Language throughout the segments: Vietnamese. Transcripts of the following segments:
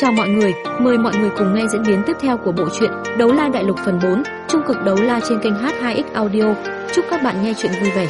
Chào mọi người, mời mọi người cùng nghe diễn biến tiếp theo của bộ truyện Đấu La Đại Lục phần 4, trung cực đấu la trên kênh H2X Audio. Chúc các bạn nghe truyện vui vẻ.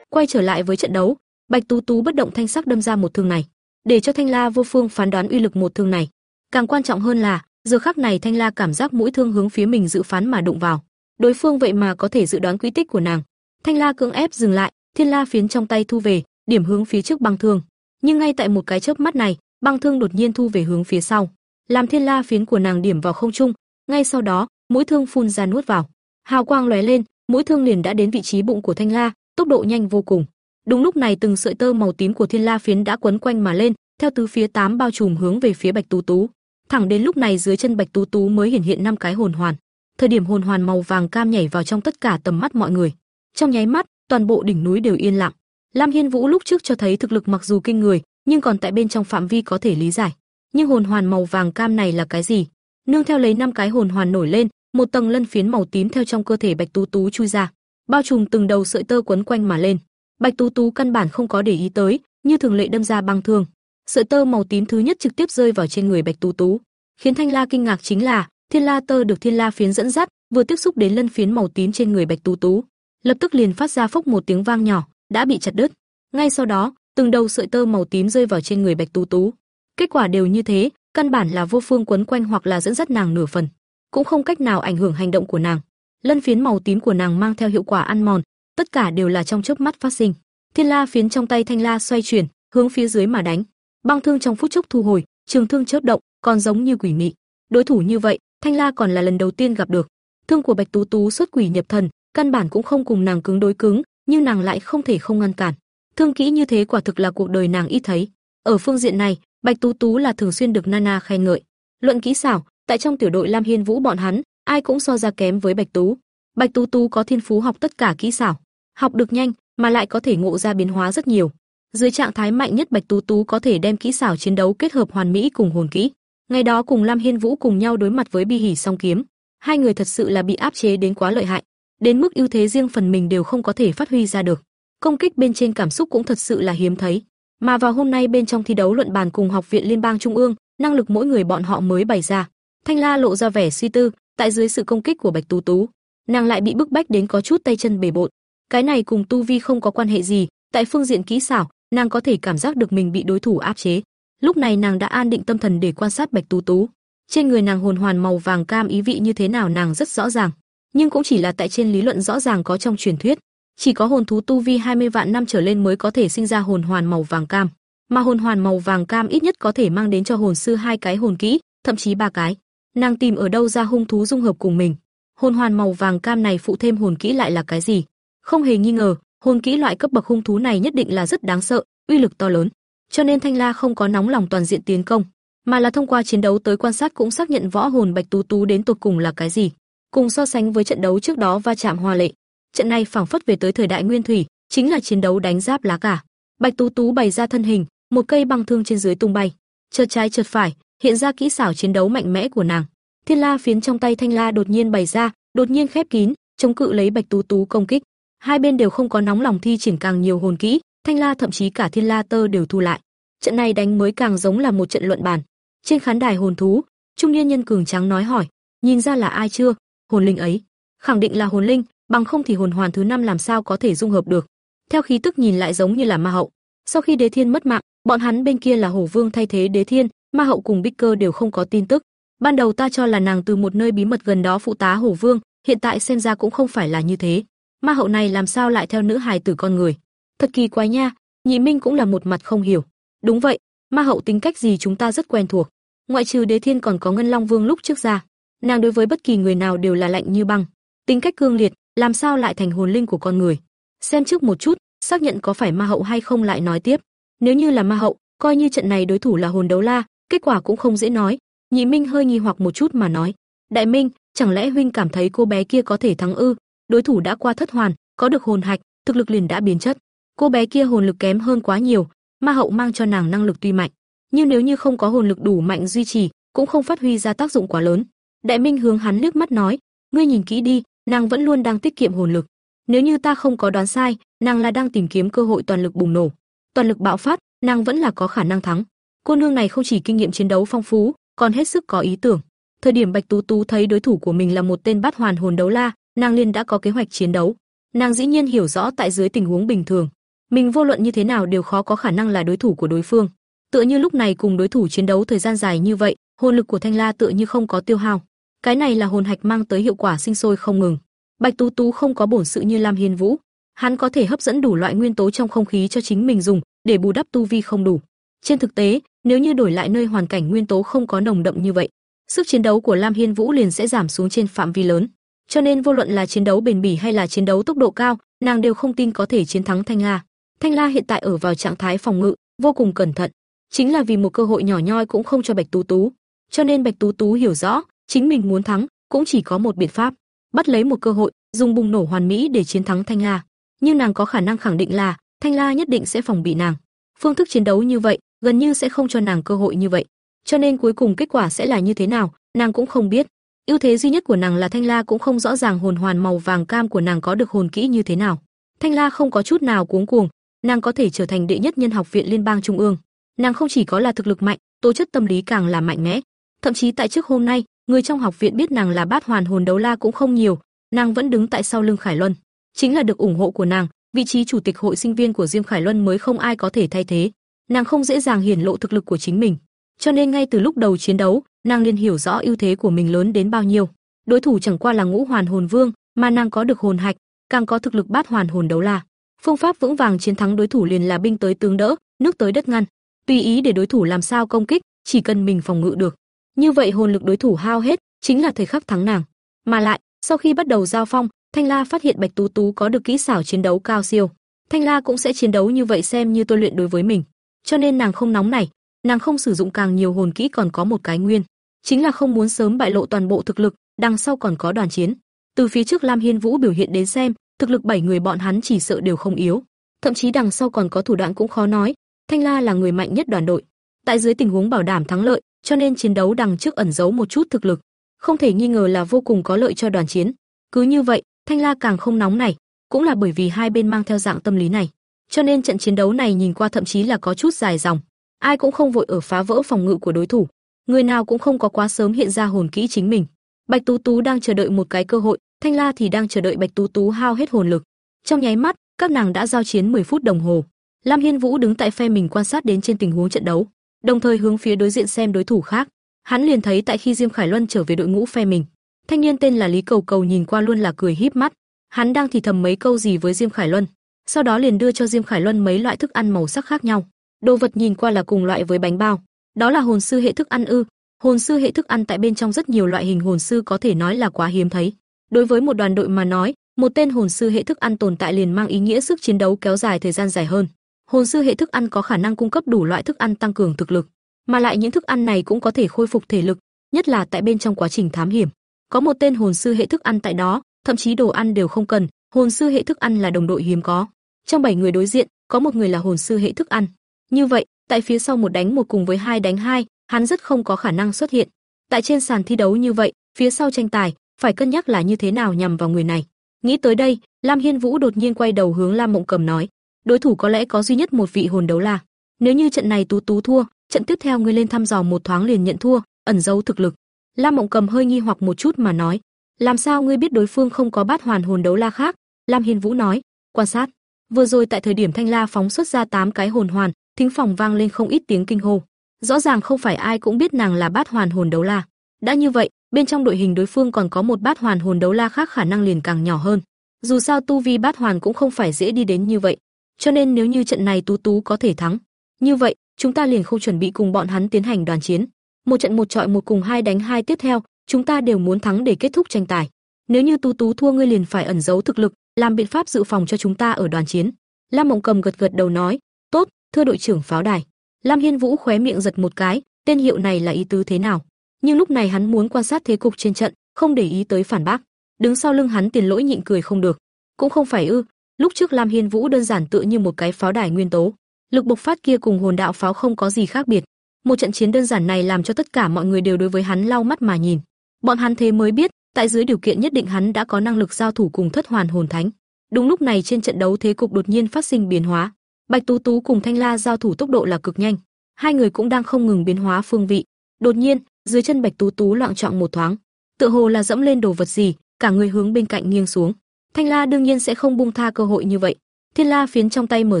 Quay trở lại với trận đấu, Bạch Tú Tú bất động thanh sắc đâm ra một thương này, để cho Thanh La vô phương phán đoán uy lực một thương này. Càng quan trọng hơn là, giờ khắc này Thanh La cảm giác mũi thương hướng phía mình dự phán mà đụng vào. Đối phương vậy mà có thể dự đoán quy tích của nàng. Thanh La cưỡng ép dừng lại, Thiên La phiến trong tay thu về, điểm hướng phía trước băng thương. Nhưng ngay tại một cái chớp mắt này, băng thương đột nhiên thu về hướng phía sau, làm thiên la phiến của nàng điểm vào không trung, ngay sau đó, mũi thương phun ra nuốt vào. Hào quang lóe lên, mũi thương liền đã đến vị trí bụng của Thanh La, tốc độ nhanh vô cùng. Đúng lúc này từng sợi tơ màu tím của thiên la phiến đã quấn quanh mà lên, theo tứ phía tám bao trùm hướng về phía Bạch Tú Tú. Thẳng đến lúc này dưới chân Bạch Tú Tú mới hiện hiện năm cái hồn hoàn. Thời điểm hồn hoàn màu vàng cam nhảy vào trong tất cả tầm mắt mọi người. Trong nháy mắt, toàn bộ đỉnh núi đều yên lặng. Lam Hiên Vũ lúc trước cho thấy thực lực mặc dù kinh người, nhưng còn tại bên trong phạm vi có thể lý giải. Nhưng hồn hoàn màu vàng cam này là cái gì? Nương theo lấy năm cái hồn hoàn nổi lên, một tầng lân phiến màu tím theo trong cơ thể Bạch Tú Tú chui ra, bao trùm từng đầu sợi tơ quấn quanh mà lên. Bạch Tú Tú căn bản không có để ý tới, như thường lệ đâm ra băng thương. Sợi tơ màu tím thứ nhất trực tiếp rơi vào trên người Bạch Tú Tú, khiến Thanh La kinh ngạc chính là, Thiên La tơ được Thiên La phiến dẫn dắt, vừa tiếp xúc đến lân phiến màu tím trên người Bạch Tú Tú, lập tức liền phát ra phốc một tiếng vang nhỏ, đã bị chặt đứt. Ngay sau đó, từng đầu sợi tơ màu tím rơi vào trên người Bạch Tú Tú. Kết quả đều như thế, căn bản là vô phương quấn quanh hoặc là dẫn dắt nàng nửa phần, cũng không cách nào ảnh hưởng hành động của nàng. Lân phiến màu tím của nàng mang theo hiệu quả ăn mòn, tất cả đều là trong chớp mắt phát sinh. Thiên La phiến trong tay Thanh La xoay chuyển, hướng phía dưới mà đánh. Băng thương trong phút chốc thu hồi, trường thương chớp động, còn giống như quỷ mị. Đối thủ như vậy, Thanh La còn là lần đầu tiên gặp được. Thương của Bạch Tú Tú xuất quỷ nhập thần, căn bản cũng không cùng nàng cứng đối cứng, nhưng nàng lại không thể không ngăn cản. Thương kỹ như thế quả thực là cuộc đời nàng ít thấy. Ở phương diện này, Bạch Tú Tú là thường xuyên được Nana khen ngợi. Luận kỹ xảo, tại trong tiểu đội Lam Hiên Vũ bọn hắn, ai cũng so ra kém với Bạch Tú. Bạch Tú Tú có thiên phú học tất cả kỹ xảo, học được nhanh, mà lại có thể ngộ ra biến hóa rất nhiều. Dưới trạng thái mạnh nhất Bạch Tú Tú có thể đem kỹ xảo chiến đấu kết hợp hoàn mỹ cùng hồn kỹ. Ngày đó cùng Lam Hiên Vũ cùng nhau đối mặt với Bi Hỉ Song Kiếm, hai người thật sự là bị áp chế đến quá lợi hại, đến mức ưu thế riêng phần mình đều không có thể phát huy ra được công kích bên trên cảm xúc cũng thật sự là hiếm thấy. Mà vào hôm nay bên trong thi đấu luận bàn cùng học viện liên bang trung ương, năng lực mỗi người bọn họ mới bày ra. Thanh La lộ ra vẻ suy tư, tại dưới sự công kích của Bạch Tú Tú, nàng lại bị bức bách đến có chút tay chân bể bộn. Cái này cùng tu vi không có quan hệ gì, tại phương diện kỹ xảo, nàng có thể cảm giác được mình bị đối thủ áp chế. Lúc này nàng đã an định tâm thần để quan sát Bạch Tú Tú. Trên người nàng hồn hoàn màu vàng cam ý vị như thế nào nàng rất rõ ràng, nhưng cũng chỉ là tại trên lý luận rõ ràng có trong truyền thuyết, chỉ có hồn thú tu vi 20 vạn năm trở lên mới có thể sinh ra hồn hoàn màu vàng cam, mà hồn hoàn màu vàng cam ít nhất có thể mang đến cho hồn sư hai cái hồn kỹ, thậm chí ba cái. Nàng tìm ở đâu ra hung thú dung hợp cùng mình? Hồn hoàn màu vàng cam này phụ thêm hồn kỹ lại là cái gì? Không hề nghi ngờ, hồn kỹ loại cấp bậc hung thú này nhất định là rất đáng sợ, uy lực to lớn. Cho nên Thanh La không có nóng lòng toàn diện tiến công, mà là thông qua chiến đấu tới quan sát cũng xác nhận võ hồn Bạch Tú Tú đến tột cùng là cái gì. Cùng so sánh với trận đấu trước đó va chạm hoa lệ, Trận này phảng phất về tới thời đại nguyên thủy, chính là chiến đấu đánh giáp lá cả. Bạch Tú Tú bày ra thân hình, một cây băng thương trên dưới tung bay, chợt trái chợt phải, hiện ra kỹ xảo chiến đấu mạnh mẽ của nàng. Thiên La phiến trong tay Thanh La đột nhiên bày ra, đột nhiên khép kín, chống cự lấy Bạch Tú Tú công kích. Hai bên đều không có nóng lòng thi triển càng nhiều hồn kỹ, Thanh La thậm chí cả Thiên La tơ đều thu lại. Trận này đánh mới càng giống là một trận luận bàn. Trên khán đài hồn thú, trung niên nhân cường trắng nói hỏi, nhìn ra là ai chưa? Hồn linh ấy, khẳng định là hồn linh, bằng không thì hồn hoàn thứ năm làm sao có thể dung hợp được. Theo khí tức nhìn lại giống như là ma hậu. Sau khi Đế Thiên mất mạng, bọn hắn bên kia là Hổ Vương thay thế Đế Thiên, ma hậu cùng Bích Cơ đều không có tin tức. Ban đầu ta cho là nàng từ một nơi bí mật gần đó phụ tá Hổ Vương, hiện tại xem ra cũng không phải là như thế. Ma hậu này làm sao lại theo nữ hài tử con người? Thật kỳ quái nha, Nhị Minh cũng là một mặt không hiểu. Đúng vậy, ma hậu tính cách gì chúng ta rất quen thuộc. Ngoại trừ Đế Thiên còn có Ngân Long Vương lúc trước ra, nàng đối với bất kỳ người nào đều là lạnh như băng, tính cách cương liệt, làm sao lại thành hồn linh của con người? Xem trước một chút, xác nhận có phải ma hậu hay không lại nói tiếp. Nếu như là ma hậu, coi như trận này đối thủ là hồn đấu la, kết quả cũng không dễ nói. Nhị Minh hơi nghi hoặc một chút mà nói, "Đại Minh, chẳng lẽ huynh cảm thấy cô bé kia có thể thắng ư? Đối thủ đã qua thất hoàn, có được hồn hạch, thực lực liền đã biến chất. Cô bé kia hồn lực kém hơn quá nhiều, ma hậu mang cho nàng năng lực tuy mạnh, nhưng nếu như không có hồn lực đủ mạnh duy trì, cũng không phát huy ra tác dụng quá lớn." Đại Minh hướng hắn liếc mắt nói, "Ngươi nhìn kỹ đi, nàng vẫn luôn đang tiết kiệm hồn lực. Nếu như ta không có đoán sai, nàng là đang tìm kiếm cơ hội toàn lực bùng nổ, toàn lực bạo phát, nàng vẫn là có khả năng thắng. Cô nương này không chỉ kinh nghiệm chiến đấu phong phú, còn hết sức có ý tưởng. Thời điểm Bạch Tú Tú thấy đối thủ của mình là một tên bát hoàn hồn đấu la, nàng liền đã có kế hoạch chiến đấu. Nàng dĩ nhiên hiểu rõ tại dưới tình huống bình thường, mình vô luận như thế nào đều khó có khả năng là đối thủ của đối phương. Tựa như lúc này cùng đối thủ chiến đấu thời gian dài như vậy, hồn lực của Thanh La tựa như không có tiêu hao. Cái này là hồn hạch mang tới hiệu quả sinh sôi không ngừng. Bạch Tú Tú không có bổn sự như Lam Hiên Vũ, hắn có thể hấp dẫn đủ loại nguyên tố trong không khí cho chính mình dùng, để bù đắp tu vi không đủ. Trên thực tế, nếu như đổi lại nơi hoàn cảnh nguyên tố không có nồng đậm như vậy, sức chiến đấu của Lam Hiên Vũ liền sẽ giảm xuống trên phạm vi lớn. Cho nên vô luận là chiến đấu bền bỉ hay là chiến đấu tốc độ cao, nàng đều không tin có thể chiến thắng Thanh La. Thanh La hiện tại ở vào trạng thái phòng ngự, vô cùng cẩn thận, chính là vì một cơ hội nhỏ nhoi cũng không cho Bạch Tú Tú. Cho nên Bạch Tú Tú hiểu rõ, chính mình muốn thắng, cũng chỉ có một biện pháp, bắt lấy một cơ hội, dùng bùng nổ hoàn mỹ để chiến thắng Thanh La. Nhưng nàng có khả năng khẳng định là Thanh La nhất định sẽ phòng bị nàng. Phương thức chiến đấu như vậy, gần như sẽ không cho nàng cơ hội như vậy. Cho nên cuối cùng kết quả sẽ là như thế nào, nàng cũng không biết. Ưu thế duy nhất của nàng là Thanh La cũng không rõ ràng hồn hoàn màu vàng cam của nàng có được hồn kỹ như thế nào. Thanh La không có chút nào cuống cuồng, nàng có thể trở thành đệ nhất nhân học viện liên bang trung ương. Nàng không chỉ có là thực lực mạnh, tố chất tâm lý càng là mạnh mẽ. Thậm chí tại trước hôm nay, người trong học viện biết nàng là bát hoàn hồn đấu la cũng không nhiều, nàng vẫn đứng tại sau lưng Khải Luân, chính là được ủng hộ của nàng, vị trí chủ tịch hội sinh viên của Diêm Khải Luân mới không ai có thể thay thế. Nàng không dễ dàng hiển lộ thực lực của chính mình, cho nên ngay từ lúc đầu chiến đấu, nàng liền hiểu rõ ưu thế của mình lớn đến bao nhiêu. Đối thủ chẳng qua là Ngũ Hoàn Hồn Vương, mà nàng có được hồn hạch, càng có thực lực bát hoàn hồn đấu la. Phương pháp vững vàng chiến thắng đối thủ liền là binh tới tướng đỡ, nước tới đất ngăn, tùy ý để đối thủ làm sao công kích, chỉ cần mình phòng ngự được. Như vậy hồn lực đối thủ hao hết, chính là thời khắc thắng nàng. Mà lại, sau khi bắt đầu giao phong, Thanh La phát hiện Bạch Tú Tú có được kỹ xảo chiến đấu cao siêu. Thanh La cũng sẽ chiến đấu như vậy xem như tôi luyện đối với mình. Cho nên nàng không nóng này, nàng không sử dụng càng nhiều hồn kỹ còn có một cái nguyên, chính là không muốn sớm bại lộ toàn bộ thực lực, đằng sau còn có đoàn chiến. Từ phía trước Lam Hiên Vũ biểu hiện đến xem, thực lực bảy người bọn hắn chỉ sợ đều không yếu, thậm chí đằng sau còn có thủ đoạn cũng khó nói. Thanh La là người mạnh nhất đoàn đội. Tại dưới tình huống bảo đảm thắng lợi, cho nên chiến đấu đằng trước ẩn giấu một chút thực lực, không thể nghi ngờ là vô cùng có lợi cho đoàn chiến. Cứ như vậy, Thanh La càng không nóng này, cũng là bởi vì hai bên mang theo dạng tâm lý này, cho nên trận chiến đấu này nhìn qua thậm chí là có chút dài dòng. Ai cũng không vội ở phá vỡ phòng ngự của đối thủ, người nào cũng không có quá sớm hiện ra hồn kỹ chính mình. Bạch Tú Tú đang chờ đợi một cái cơ hội, Thanh La thì đang chờ đợi Bạch Tú Tú hao hết hồn lực. Trong nháy mắt, các nàng đã giao chiến 10 phút đồng hồ. Lam Hiên Vũ đứng tại phe mình quan sát đến trên tình huống trận đấu, đồng thời hướng phía đối diện xem đối thủ khác. Hắn liền thấy tại khi Diêm Khải Luân trở về đội ngũ phe mình, thanh niên tên là Lý Cầu Cầu nhìn qua luôn là cười híp mắt. Hắn đang thì thầm mấy câu gì với Diêm Khải Luân, sau đó liền đưa cho Diêm Khải Luân mấy loại thức ăn màu sắc khác nhau. Đồ vật nhìn qua là cùng loại với bánh bao, đó là hồn sư hệ thức ăn ư? Hồn sư hệ thức ăn tại bên trong rất nhiều loại hình hồn sư có thể nói là quá hiếm thấy. Đối với một đoàn đội mà nói, một tên hồn sư hệ thức ăn tồn tại liền mang ý nghĩa sức chiến đấu kéo dài thời gian dài hơn. Hồn sư hệ thức ăn có khả năng cung cấp đủ loại thức ăn tăng cường thực lực, mà lại những thức ăn này cũng có thể khôi phục thể lực, nhất là tại bên trong quá trình thám hiểm. Có một tên hồn sư hệ thức ăn tại đó, thậm chí đồ ăn đều không cần, hồn sư hệ thức ăn là đồng đội hiếm có. Trong 7 người đối diện, có một người là hồn sư hệ thức ăn. Như vậy, tại phía sau một đánh một cùng với hai đánh hai, hắn rất không có khả năng xuất hiện. Tại trên sàn thi đấu như vậy, phía sau tranh tài, phải cân nhắc là như thế nào nhằm vào người này. Nghĩ tới đây, Lam Hiên Vũ đột nhiên quay đầu hướng Lam Mộng Cầm nói, đối thủ có lẽ có duy nhất một vị hồn đấu la. Nếu như trận này Tú Tú thua, trận tiếp theo ngươi lên thăm dò một thoáng liền nhận thua, ẩn giấu thực lực. Lam Mộng Cầm hơi nghi hoặc một chút mà nói, làm sao ngươi biết đối phương không có bát hoàn hồn đấu la khác? Lam Hiên Vũ nói, quan sát. Vừa rồi tại thời điểm Thanh La phóng xuất ra 8 cái hồn hoàn, thính phòng vang lên không ít tiếng kinh hô. Rõ ràng không phải ai cũng biết nàng là bát hoàn hồn đấu la. Đã như vậy, bên trong đội hình đối phương còn có một bát hoàn hồn đấu la khác khả năng liền càng nhỏ hơn. Dù sao tu vi bát hoàn cũng không phải dễ đi đến như vậy, cho nên nếu như trận này Tú Tú có thể thắng, như vậy, chúng ta liền không chuẩn bị cùng bọn hắn tiến hành đoàn chiến. Một trận một trọi một cùng hai đánh hai tiếp theo, chúng ta đều muốn thắng để kết thúc tranh tài. Nếu như Tú Tú thua ngươi liền phải ẩn giấu thực lực, làm biện pháp dự phòng cho chúng ta ở đoàn chiến. Lam Mộng Cầm gật gật đầu nói, "Tốt, thưa đội trưởng pháo đài." Lam Hiên Vũ khóe miệng giật một cái, tên hiệu này là ý tứ thế nào? Nhưng lúc này hắn muốn quan sát thế cục trên trận, không để ý tới phản bác. Đứng sau lưng hắn Tiền Lỗi nhịn cười không được. Cũng không phải ư? Lúc trước Lam Hiên Vũ đơn giản tựa như một cái pháo đài nguyên tố, lực bộc phát kia cùng hồn đạo pháo không có gì khác biệt. Một trận chiến đơn giản này làm cho tất cả mọi người đều đối với hắn lau mắt mà nhìn. Bọn hắn thế mới biết, tại dưới điều kiện nhất định hắn đã có năng lực giao thủ cùng thất hoàn hồn thánh. Đúng lúc này trên trận đấu thế cục đột nhiên phát sinh biến hóa. Bạch Tú Tú cùng Thanh La giao thủ tốc độ là cực nhanh. Hai người cũng đang không ngừng biến hóa phương vị. Đột nhiên, dưới chân Bạch Tú Tú loạn trọng một thoáng, tựa hồ là dẫm lên đồ vật gì, cả người hướng bên cạnh nghiêng xuống. Thanh La đương nhiên sẽ không buông tha cơ hội như vậy. Thiên La phiến trong tay mở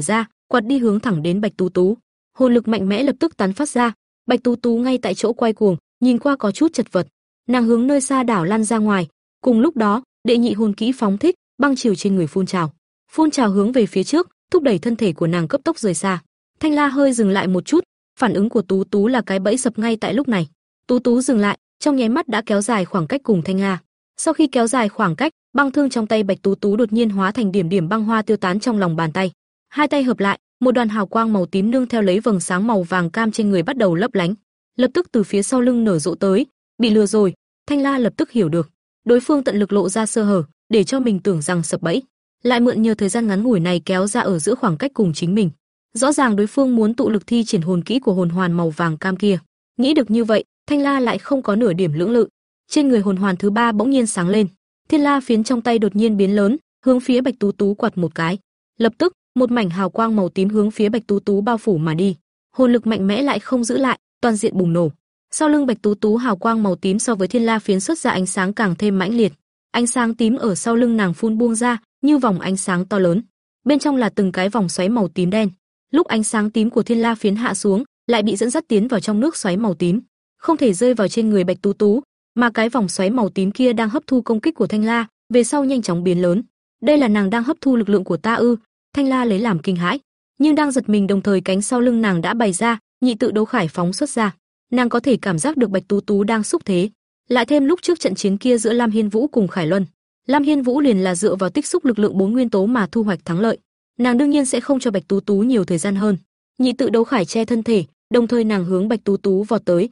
ra, quạt đi hướng thẳng đến Bạch Tú Tú. Hồn lực mạnh mẽ lập tức tán phát ra, Bạch Tú Tú ngay tại chỗ quay cuồng, nhìn qua có chút chật vật. Nàng hướng nơi xa đảo lăn ra ngoài, cùng lúc đó, đệ nhị hồn kỹ phóng thích, băng chiều trên người phun trào. Phun trào hướng về phía trước, thúc đẩy thân thể của nàng cấp tốc rời xa. Thanh La hơi dừng lại một chút, phản ứng của Tú Tú là cái bẫy sập ngay tại lúc này. Tú Tú dừng lại, trong nháy mắt đã kéo dài khoảng cách cùng Thanh La. Sau khi kéo dài khoảng cách, băng thương trong tay Bạch Tú Tú đột nhiên hóa thành điểm điểm băng hoa tiêu tán trong lòng bàn tay. Hai tay hợp lại, một đoàn hào quang màu tím nương theo lấy vầng sáng màu vàng cam trên người bắt đầu lấp lánh, lập tức từ phía sau lưng nở rộ tới, bị lừa rồi, Thanh La lập tức hiểu được, đối phương tận lực lộ ra sơ hở, để cho mình tưởng rằng sập bẫy, lại mượn nhờ thời gian ngắn ngủi này kéo ra ở giữa khoảng cách cùng chính mình. Rõ ràng đối phương muốn tụ lực thi triển hồn kỹ của hồn hoàn màu vàng cam kia. Nghĩ được như vậy, Thanh La lại không có nửa điểm lưỡng lự. Trên người hồn hoàn thứ ba bỗng nhiên sáng lên, Thiên La phiến trong tay đột nhiên biến lớn, hướng phía Bạch Tú Tú quạt một cái. Lập tức, một mảnh hào quang màu tím hướng phía Bạch Tú Tú bao phủ mà đi. Hồn lực mạnh mẽ lại không giữ lại, toàn diện bùng nổ. Sau lưng Bạch Tú Tú hào quang màu tím so với Thiên La phiến xuất ra ánh sáng càng thêm mãnh liệt. Ánh sáng tím ở sau lưng nàng phun buông ra, như vòng ánh sáng to lớn. Bên trong là từng cái vòng xoáy màu tím đen. Lúc ánh sáng tím của Thiên La phiến hạ xuống, lại bị dẫn dắt tiến vào trong nước xoáy màu tím, không thể rơi vào trên người Bạch Tú Tú, mà cái vòng xoáy màu tím kia đang hấp thu công kích của Thanh La, về sau nhanh chóng biến lớn. Đây là nàng đang hấp thu lực lượng của ta ư? Thanh La lấy làm kinh hãi, nhưng đang giật mình đồng thời cánh sau lưng nàng đã bày ra, nhị tự đấu khải phóng xuất ra. Nàng có thể cảm giác được Bạch Tú Tú đang xúc thế, lại thêm lúc trước trận chiến kia giữa Lam Hiên Vũ cùng Khải Luân, Lam Hiên Vũ liền là dựa vào tích xúc lực lượng bốn nguyên tố mà thu hoạch thắng lợi. Nàng đương nhiên sẽ không cho Bạch Tú Tú nhiều thời gian hơn. Nhị tự đấu khải che thân thể, đồng thời nàng hướng Bạch Tú Tú vọt tới.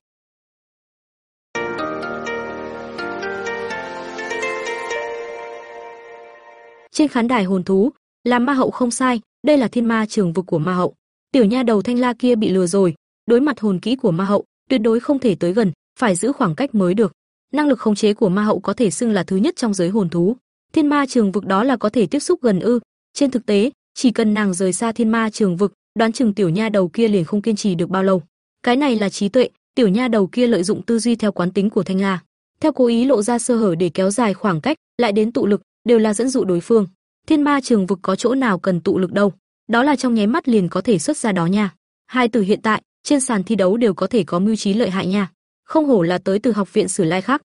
Trên khán đài hồn thú, làm ma hậu không sai, đây là thiên ma trường vực của ma hậu. Tiểu nha đầu thanh la kia bị lừa rồi, đối mặt hồn kỹ của ma hậu, tuyệt đối không thể tới gần, phải giữ khoảng cách mới được. Năng lực khống chế của ma hậu có thể xưng là thứ nhất trong giới hồn thú. Thiên ma trường vực đó là có thể tiếp xúc gần ư? Trên thực tế, chỉ cần nàng rời xa thiên ma trường vực, đoán chừng tiểu nha đầu kia liền không kiên trì được bao lâu. Cái này là trí tuệ, tiểu nha đầu kia lợi dụng tư duy theo quán tính của Thanh La, theo cố ý lộ ra sơ hở để kéo dài khoảng cách, lại đến tụ lực, đều là dẫn dụ đối phương. Thiên ma trường vực có chỗ nào cần tụ lực đâu, đó là trong nháy mắt liền có thể xuất ra đó nha. Hai từ hiện tại, trên sàn thi đấu đều có thể có mưu trí lợi hại nha. Không hổ là tới từ học viện Sử Lai khác.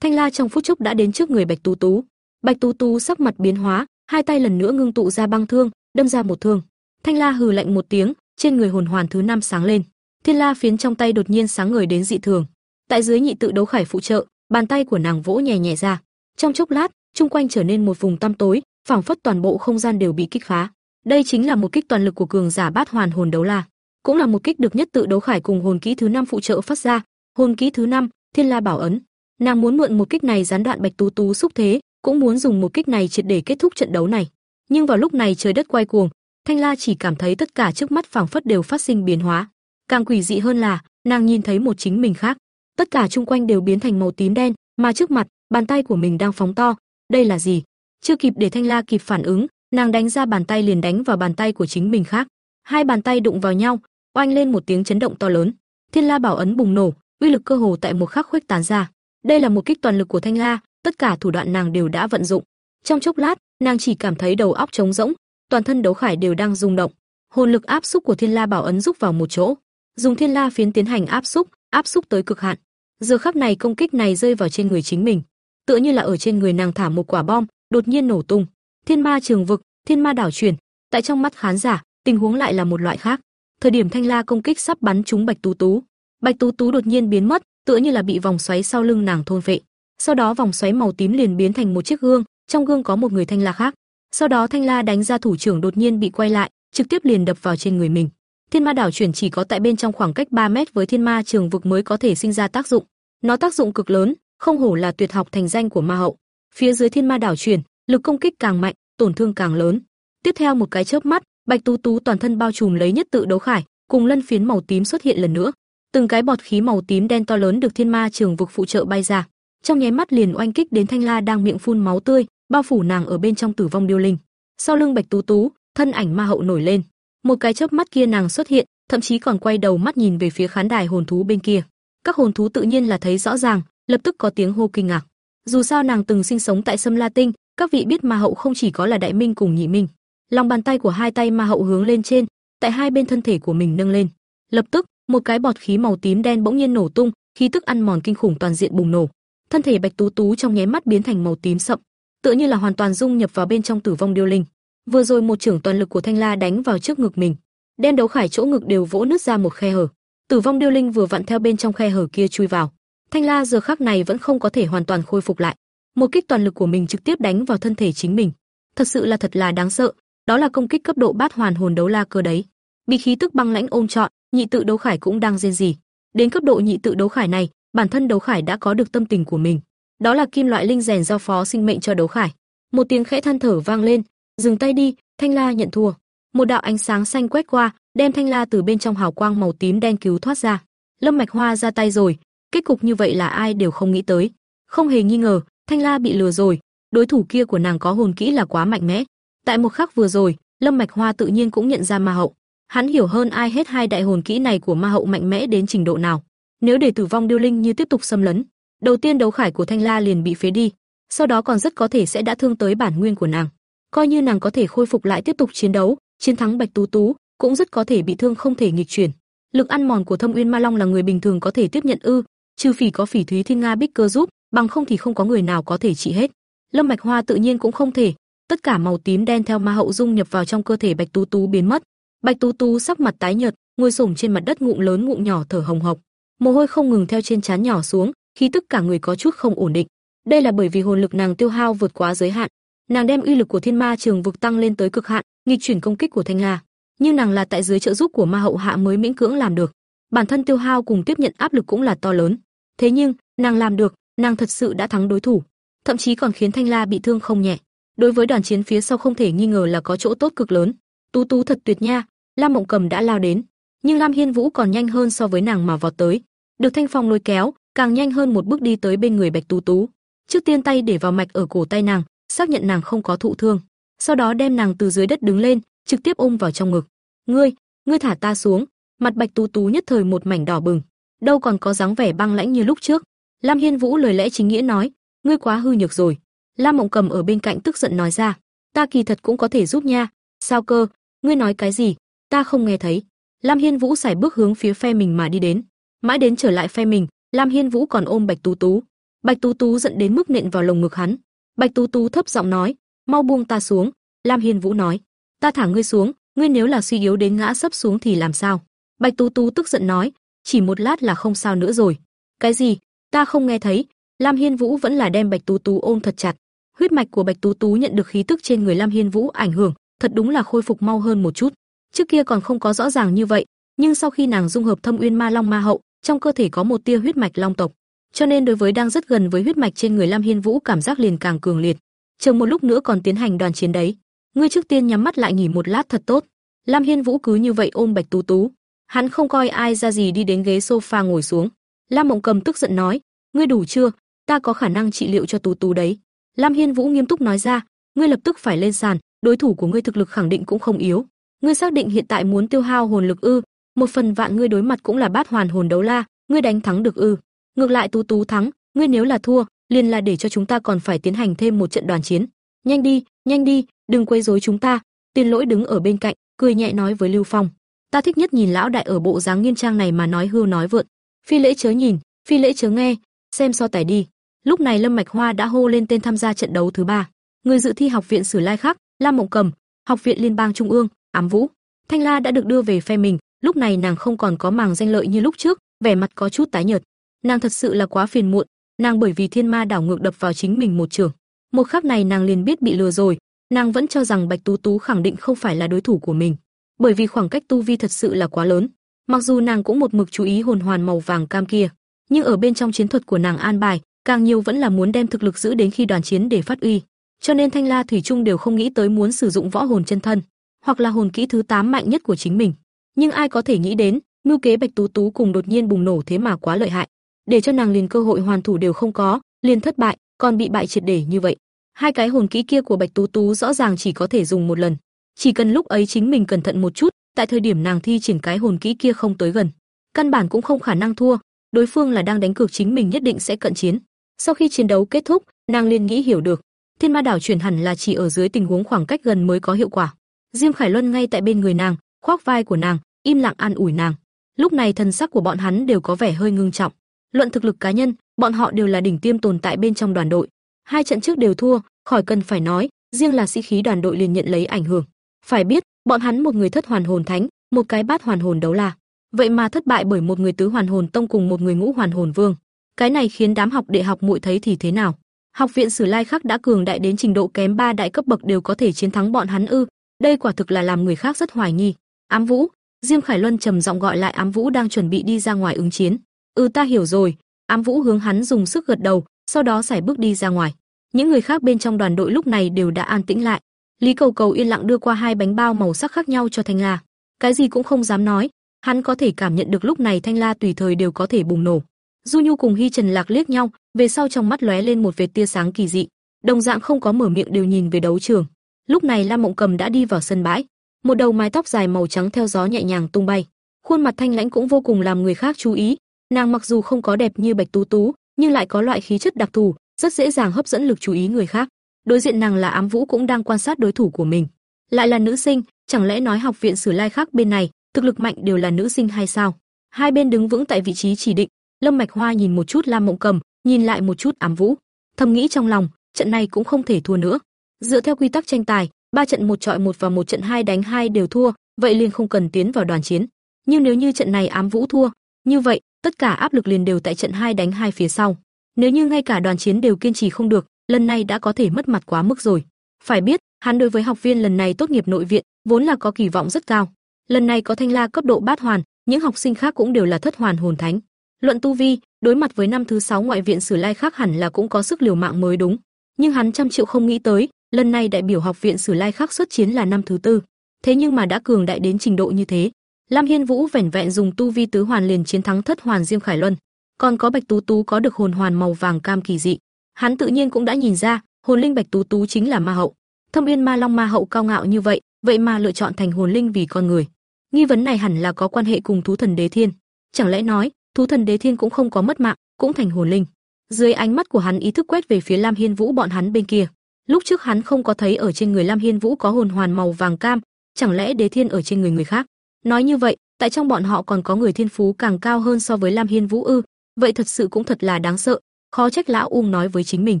Thanh La trong phút chốc đã đến trước người Bạch Tú Tú. Bạch Tú Tú sắc mặt biến hóa, hai tay lần nữa ngưng tụ ra băng thương, đâm ra một thương. Thanh La hừ lạnh một tiếng, trên người hồn hoàn thứ năm sáng lên. Thiên La phiến trong tay đột nhiên sáng ngời đến dị thường. Tại dưới nhị tự đấu khải phụ trợ, bàn tay của nàng vỗ nhẹ nhẹ ra. Trong chốc lát, chung quanh trở nên một vùng tăm tối, phảng phất toàn bộ không gian đều bị kích phá. Đây chính là một kích toàn lực của cường giả bát hoàn hồn đấu la, cũng là một kích được nhất tự đấu khải cùng hồn kỹ thứ năm phụ trợ phát ra. Hồn kỹ thứ năm, Thiên La bảo ấn. Nàng muốn mượn một kích này gián đoạn Bạch Tú Tú xúc thế, cũng muốn dùng một kích này triệt để kết thúc trận đấu này. Nhưng vào lúc này trời đất quay cuồng, Thanh La chỉ cảm thấy tất cả trước mắt phảng phất đều phát sinh biến hóa. Càng quỷ dị hơn là, nàng nhìn thấy một chính mình khác. Tất cả chung quanh đều biến thành màu tím đen, mà trước mặt, bàn tay của mình đang phóng to. Đây là gì? Chưa kịp để Thanh La kịp phản ứng, nàng đánh ra bàn tay liền đánh vào bàn tay của chính mình khác. Hai bàn tay đụng vào nhau, oanh lên một tiếng chấn động to lớn. Thiên La bảo ấn bùng nổ, uy lực cơ hồ tại một khắc khuếch tán ra. Đây là một kích toàn lực của Thanh La, tất cả thủ đoạn nàng đều đã vận dụng. Trong chốc lát, nàng chỉ cảm thấy đầu óc trống rỗng, toàn thân đấu khải đều đang rung động. Hồn lực áp xúc của Thiên La bảo ấn rút vào một chỗ, dùng Thiên La phiến tiến hành áp xúc, áp xúc tới cực hạn. Giờ khắc này công kích này rơi vào trên người chính mình, tựa như là ở trên người nàng thả một quả bom, đột nhiên nổ tung. Thiên ma trường vực, thiên ma đảo chuyển, tại trong mắt khán giả, tình huống lại là một loại khác. Thời điểm Thanh La công kích sắp bắn trúng Bạch Tú Tú, Bạch Tú Tú đột nhiên biến mất, tựa như là bị vòng xoáy sau lưng nàng thôn phệ. Sau đó vòng xoáy màu tím liền biến thành một chiếc gương, trong gương có một người Thanh La khác. Sau đó Thanh La đánh ra thủ trưởng đột nhiên bị quay lại, trực tiếp liền đập vào trên người mình. Thiên Ma đảo chuyển chỉ có tại bên trong khoảng cách 3 mét với Thiên Ma trường vực mới có thể sinh ra tác dụng. Nó tác dụng cực lớn, không hổ là tuyệt học thành danh của ma hậu. Phía dưới Thiên Ma đảo chuyển, lực công kích càng mạnh, tổn thương càng lớn. Tiếp theo một cái chớp mắt, Bạch Tú Tú toàn thân bao trùm lấy nhất tự đấu khải, cùng lân phiến màu tím xuất hiện lần nữa. Từng cái bọt khí màu tím đen to lớn được Thiên Ma Trường vực phụ trợ bay ra, trong nháy mắt liền oanh kích đến Thanh La đang miệng phun máu tươi, bao phủ nàng ở bên trong Tử Vong Điêu Linh. Sau lưng Bạch Tú Tú, thân ảnh ma hậu nổi lên. Một cái chớp mắt kia nàng xuất hiện, thậm chí còn quay đầu mắt nhìn về phía khán đài hồn thú bên kia. Các hồn thú tự nhiên là thấy rõ ràng, lập tức có tiếng hô kinh ngạc. Dù sao nàng từng sinh sống tại Sâm La Tinh, các vị biết ma hậu không chỉ có là đại minh cùng nhị minh. Lòng bàn tay của hai tay ma hậu hướng lên trên, tại hai bên thân thể của mình nâng lên. Lập tức, một cái bọt khí màu tím đen bỗng nhiên nổ tung, khí tức ăn mòn kinh khủng toàn diện bùng nổ. Thân thể Bạch Tú Tú trong nháy mắt biến thành màu tím sậm, tựa như là hoàn toàn dung nhập vào bên trong Tử Vong Điêu Linh. Vừa rồi một trưởng toàn lực của Thanh La đánh vào trước ngực mình, đen đấu khải chỗ ngực đều vỗ nứt ra một khe hở. Tử Vong Điêu Linh vừa vặn theo bên trong khe hở kia chui vào. Thanh La giờ khắc này vẫn không có thể hoàn toàn khôi phục lại. Một kích toàn lực của mình trực tiếp đánh vào thân thể chính mình. Thật sự là thật là đáng sợ, đó là công kích cấp độ bát hoàn hồn đấu la cơ đấy. Bị khí tức băng lãnh ôm trọn, nhị tự đấu khải cũng đang rên rỉ. Đến cấp độ nhị tự đấu khải này, bản thân đấu khải đã có được tâm tình của mình. Đó là kim loại linh rèn do phó sinh mệnh cho đấu khải. Một tiếng khẽ than thở vang lên, dừng tay đi, Thanh La nhận thua. Một đạo ánh sáng xanh quét qua, đem Thanh La từ bên trong hào quang màu tím đen cứu thoát ra. Lâm Mạch Hoa ra tay rồi, kết cục như vậy là ai đều không nghĩ tới. Không hề nghi ngờ, Thanh La bị lừa rồi, đối thủ kia của nàng có hồn kỹ là quá mạnh mẽ. Tại một khắc vừa rồi, Lâm Mạch Hoa tự nhiên cũng nhận ra ma hậu. Hắn hiểu hơn ai hết hai đại hồn kỹ này của ma hậu mạnh mẽ đến trình độ nào. Nếu để tử vong điêu linh như tiếp tục xâm lấn, đầu tiên đấu khải của Thanh La liền bị phế đi, sau đó còn rất có thể sẽ đã thương tới bản nguyên của nàng. Coi như nàng có thể khôi phục lại tiếp tục chiến đấu, chiến thắng Bạch Tú Tú, cũng rất có thể bị thương không thể nghịch chuyển. Lực ăn mòn của Thâm Uyên Ma Long là người bình thường có thể tiếp nhận ư? Trừ phỉ có Phỉ Thúy Thiên Nga Bích Cơ giúp, bằng không thì không có người nào có thể trị hết. Lâm Bạch Hoa tự nhiên cũng không thể, tất cả màu tím đen theo ma hậu dung nhập vào trong cơ thể Bạch Tú Tú biến mất. Bạch Tú Tú sắc mặt tái nhợt, ngồi xổm trên mặt đất ngụm lớn ngụm nhỏ thở hồng hộc, mồ hôi không ngừng theo trên trán nhỏ xuống, khí tức cả người có chút không ổn định. Đây là bởi vì hồn lực nàng tiêu hao vượt quá giới hạn, nàng đem uy lực của Thiên Ma Trường vực tăng lên tới cực hạn, nghịch chuyển công kích của Thanh La. Nhưng nàng là tại dưới trợ giúp của Ma hậu hạ mới miễn cưỡng làm được. Bản thân tiêu hao cùng tiếp nhận áp lực cũng là to lớn. Thế nhưng, nàng làm được, nàng thật sự đã thắng đối thủ, thậm chí còn khiến Thanh La bị thương không nhẹ. Đối với đoàn chiến phía sau không thể nghi ngờ là có chỗ tốt cực lớn. Tú Tú thật tuyệt nha, Lam Mộng Cầm đã lao đến, nhưng Lam Hiên Vũ còn nhanh hơn so với nàng mà vọt tới, được Thanh Phong lôi kéo, càng nhanh hơn một bước đi tới bên người Bạch Tú Tú. Trước tiên tay để vào mạch ở cổ tay nàng, xác nhận nàng không có thụ thương, sau đó đem nàng từ dưới đất đứng lên, trực tiếp ôm vào trong ngực. "Ngươi, ngươi thả ta xuống." Mặt Bạch Tú Tú nhất thời một mảnh đỏ bừng, đâu còn có dáng vẻ băng lãnh như lúc trước. Lam Hiên Vũ lời lẽ chính nghĩa nói, "Ngươi quá hư nhược rồi." Lam Mộng Cầm ở bên cạnh tức giận nói ra, "Ta kỳ thật cũng có thể giúp nha." "Sao cơ? Ngươi nói cái gì? Ta không nghe thấy." Lam Hiên Vũ sải bước hướng phía phe mình mà đi đến. Mãi đến trở lại phe mình, Lam Hiên Vũ còn ôm Bạch Tú Tú. Bạch Tú Tú giận đến mức nện vào lồng ngực hắn. Bạch Tú Tú thấp giọng nói, "Mau buông ta xuống." Lam Hiên Vũ nói, "Ta thả ngươi xuống, ngươi nếu là suy yếu đến ngã sấp xuống thì làm sao?" Bạch Tú Tú tức giận nói, "Chỉ một lát là không sao nữa rồi." "Cái gì? Ta không nghe thấy." Lam Hiên Vũ vẫn là đem Bạch Tú Tú ôm thật chặt. Huyết mạch của Bạch Tú Tú nhận được khí tức trên người Lam Hiên Vũ ảnh hưởng, thật đúng là khôi phục mau hơn một chút. Trước kia còn không có rõ ràng như vậy, nhưng sau khi nàng dung hợp Thâm Uyên Ma Long Ma Hậu, trong cơ thể có một tia huyết mạch long tộc, cho nên đối với đang rất gần với huyết mạch trên người Lam Hiên Vũ cảm giác liền càng cường liệt. Chờ một lúc nữa còn tiến hành đoàn chiến đấy, ngươi trước tiên nhắm mắt lại nghỉ một lát thật tốt. Lam Hiên Vũ cứ như vậy ôm Bạch Tú Tú, hắn không coi ai ra gì đi đến ghế sofa ngồi xuống. Lam Mộng Cầm tức giận nói, ngươi đủ chưa? Ta có khả năng trị liệu cho Tú Tú đấy. Lam Hiên Vũ nghiêm túc nói ra, ngươi lập tức phải lên sàn, đối thủ của ngươi thực lực khẳng định cũng không yếu. Ngươi xác định hiện tại muốn tiêu hao hồn lực ư? Một phần vạn ngươi đối mặt cũng là bát hoàn hồn đấu la, ngươi đánh thắng được ư? Ngược lại Tú Tú thắng, ngươi nếu là thua, liền là để cho chúng ta còn phải tiến hành thêm một trận đoàn chiến. Nhanh đi, nhanh đi, đừng quấy rối chúng ta. tiền Lỗi đứng ở bên cạnh, cười nhẹ nói với Lưu Phong. Ta thích nhất nhìn lão đại ở bộ dáng nghiêm trang này mà nói hưu nói vượn. Phi lễ chớ nhìn, phi lễ chớ nghe, xem so tài đi. Lúc này Lâm Mạch Hoa đã hô lên tên tham gia trận đấu thứ ba. Người dự thi học viện Sử Lai khác Lam Mộng Cầm, học viện Liên bang Trung ương, Ám Vũ. Thanh La đã được đưa về phe mình, lúc này nàng không còn có màng danh lợi như lúc trước, vẻ mặt có chút tái nhợt. Nàng thật sự là quá phiền muộn, nàng bởi vì thiên ma đảo ngược đập vào chính mình một trường. Một khắc này nàng liền biết bị lừa rồi, nàng vẫn cho rằng Bạch Tú Tú khẳng định không phải là đối thủ của mình, bởi vì khoảng cách tu vi thật sự là quá lớn. Mặc dù nàng cũng một mực chú ý hồn hoàn màu vàng cam kia, nhưng ở bên trong chiến thuật của nàng an bài, càng nhiều vẫn là muốn đem thực lực giữ đến khi đoàn chiến để phát uy. Cho nên Thanh La thủy trung đều không nghĩ tới muốn sử dụng võ hồn chân thân, hoặc là hồn kỹ thứ 8 mạnh nhất của chính mình. Nhưng ai có thể nghĩ đến, mưu kế Bạch Tú Tú cùng đột nhiên bùng nổ thế mà quá lợi hại để cho nàng liền cơ hội hoàn thủ đều không có, liền thất bại, còn bị bại triệt để như vậy. Hai cái hồn kỹ kia của Bạch Tú Tú rõ ràng chỉ có thể dùng một lần, chỉ cần lúc ấy chính mình cẩn thận một chút, tại thời điểm nàng thi triển cái hồn kỹ kia không tới gần, căn bản cũng không khả năng thua, đối phương là đang đánh cược chính mình nhất định sẽ cận chiến. Sau khi chiến đấu kết thúc, nàng liền nghĩ hiểu được, Thiên Ma đảo chuyển hẳn là chỉ ở dưới tình huống khoảng cách gần mới có hiệu quả. Diêm Khải Luân ngay tại bên người nàng, khoác vai của nàng, im lặng an ủi nàng. Lúc này thần sắc của bọn hắn đều có vẻ hơi ngưng trọng. Luận thực lực cá nhân, bọn họ đều là đỉnh tiêm tồn tại bên trong đoàn đội. Hai trận trước đều thua, khỏi cần phải nói, riêng là sĩ khí đoàn đội liền nhận lấy ảnh hưởng. Phải biết, bọn hắn một người thất hoàn hồn thánh, một cái bát hoàn hồn đấu la, vậy mà thất bại bởi một người tứ hoàn hồn tông cùng một người ngũ hoàn hồn vương. Cái này khiến đám học đệ học muội thấy thì thế nào? Học viện Sử Lai Khắc đã cường đại đến trình độ kém ba đại cấp bậc đều có thể chiến thắng bọn hắn ư? Đây quả thực là làm người khác rất hoài nghi. Ám Vũ, Diêm Khải Luân trầm giọng gọi lại Ám Vũ đang chuẩn bị đi ra ngoài ứng chiến. "Ừ ta hiểu rồi." Ám Vũ hướng hắn dùng sức gật đầu, sau đó sải bước đi ra ngoài. Những người khác bên trong đoàn đội lúc này đều đã an tĩnh lại. Lý Cầu Cầu yên lặng đưa qua hai bánh bao màu sắc khác nhau cho Thanh La. Cái gì cũng không dám nói, hắn có thể cảm nhận được lúc này Thanh La tùy thời đều có thể bùng nổ. Du Nhu cùng Hi Trần Lạc liếc nhau, về sau trong mắt lóe lên một vệt tia sáng kỳ dị, đồng dạng không có mở miệng đều nhìn về đấu trường. Lúc này Lam Mộng Cầm đã đi vào sân bãi, một đầu mái tóc dài màu trắng theo gió nhẹ nhàng tung bay, khuôn mặt thanh lãnh cũng vô cùng làm người khác chú ý. Nàng mặc dù không có đẹp như Bạch Tú Tú, nhưng lại có loại khí chất đặc thù, rất dễ dàng hấp dẫn lực chú ý người khác. Đối diện nàng là Ám Vũ cũng đang quan sát đối thủ của mình, lại là nữ sinh, chẳng lẽ nói học viện Sử Lai khác bên này, thực lực mạnh đều là nữ sinh hay sao? Hai bên đứng vững tại vị trí chỉ định, Lâm Mạch Hoa nhìn một chút Lam Mộng Cầm, nhìn lại một chút Ám Vũ, thầm nghĩ trong lòng, trận này cũng không thể thua nữa. Dựa theo quy tắc tranh tài, ba trận một trọi một và một trận hai đánh hai đều thua, vậy liền không cần tiến vào đoàn chiến. Nhưng nếu như trận này Ám Vũ thua, như vậy, tất cả áp lực liền đều tại trận hai đánh hai phía sau. Nếu như ngay cả đoàn chiến đều kiên trì không được, lần này đã có thể mất mặt quá mức rồi. Phải biết, hắn đối với học viên lần này tốt nghiệp nội viện, vốn là có kỳ vọng rất cao. Lần này có thanh la cấp độ bát hoàn, những học sinh khác cũng đều là thất hoàn hồn thánh. Luận tu vi, đối mặt với năm thứ sáu ngoại viện Sử Lai khác hẳn là cũng có sức liều mạng mới đúng. Nhưng hắn trăm triệu không nghĩ tới, lần này đại biểu học viện Sử Lai khác xuất chiến là năm thứ tư. Thế nhưng mà đã cường đại đến trình độ như thế, Lam Hiên Vũ vẻn vẹn dùng tu vi tứ hoàn liền chiến thắng thất hoàn Diêm Khải Luân, còn có Bạch Tú Tú có được hồn hoàn màu vàng cam kỳ dị. Hắn tự nhiên cũng đã nhìn ra, hồn linh Bạch Tú Tú chính là ma hậu. Thâm yên Ma Long ma hậu cao ngạo như vậy, vậy mà lựa chọn thành hồn linh vì con người. Nghi vấn này hẳn là có quan hệ cùng thú thần Đế Thiên. Chẳng lẽ nói, thú thần Đế Thiên cũng không có mất mạng, cũng thành hồn linh. Dưới ánh mắt của hắn ý thức quét về phía Lam Hiên Vũ bọn hắn bên kia. Lúc trước hắn không có thấy ở trên người Lam Hiên Vũ có hồn hoàn màu vàng cam, chẳng lẽ Đế Thiên ở trên người người khác? Nói như vậy, tại trong bọn họ còn có người thiên phú càng cao hơn so với Lam Hiên Vũ ư? Vậy thật sự cũng thật là đáng sợ, khó trách lão Ung nói với chính mình.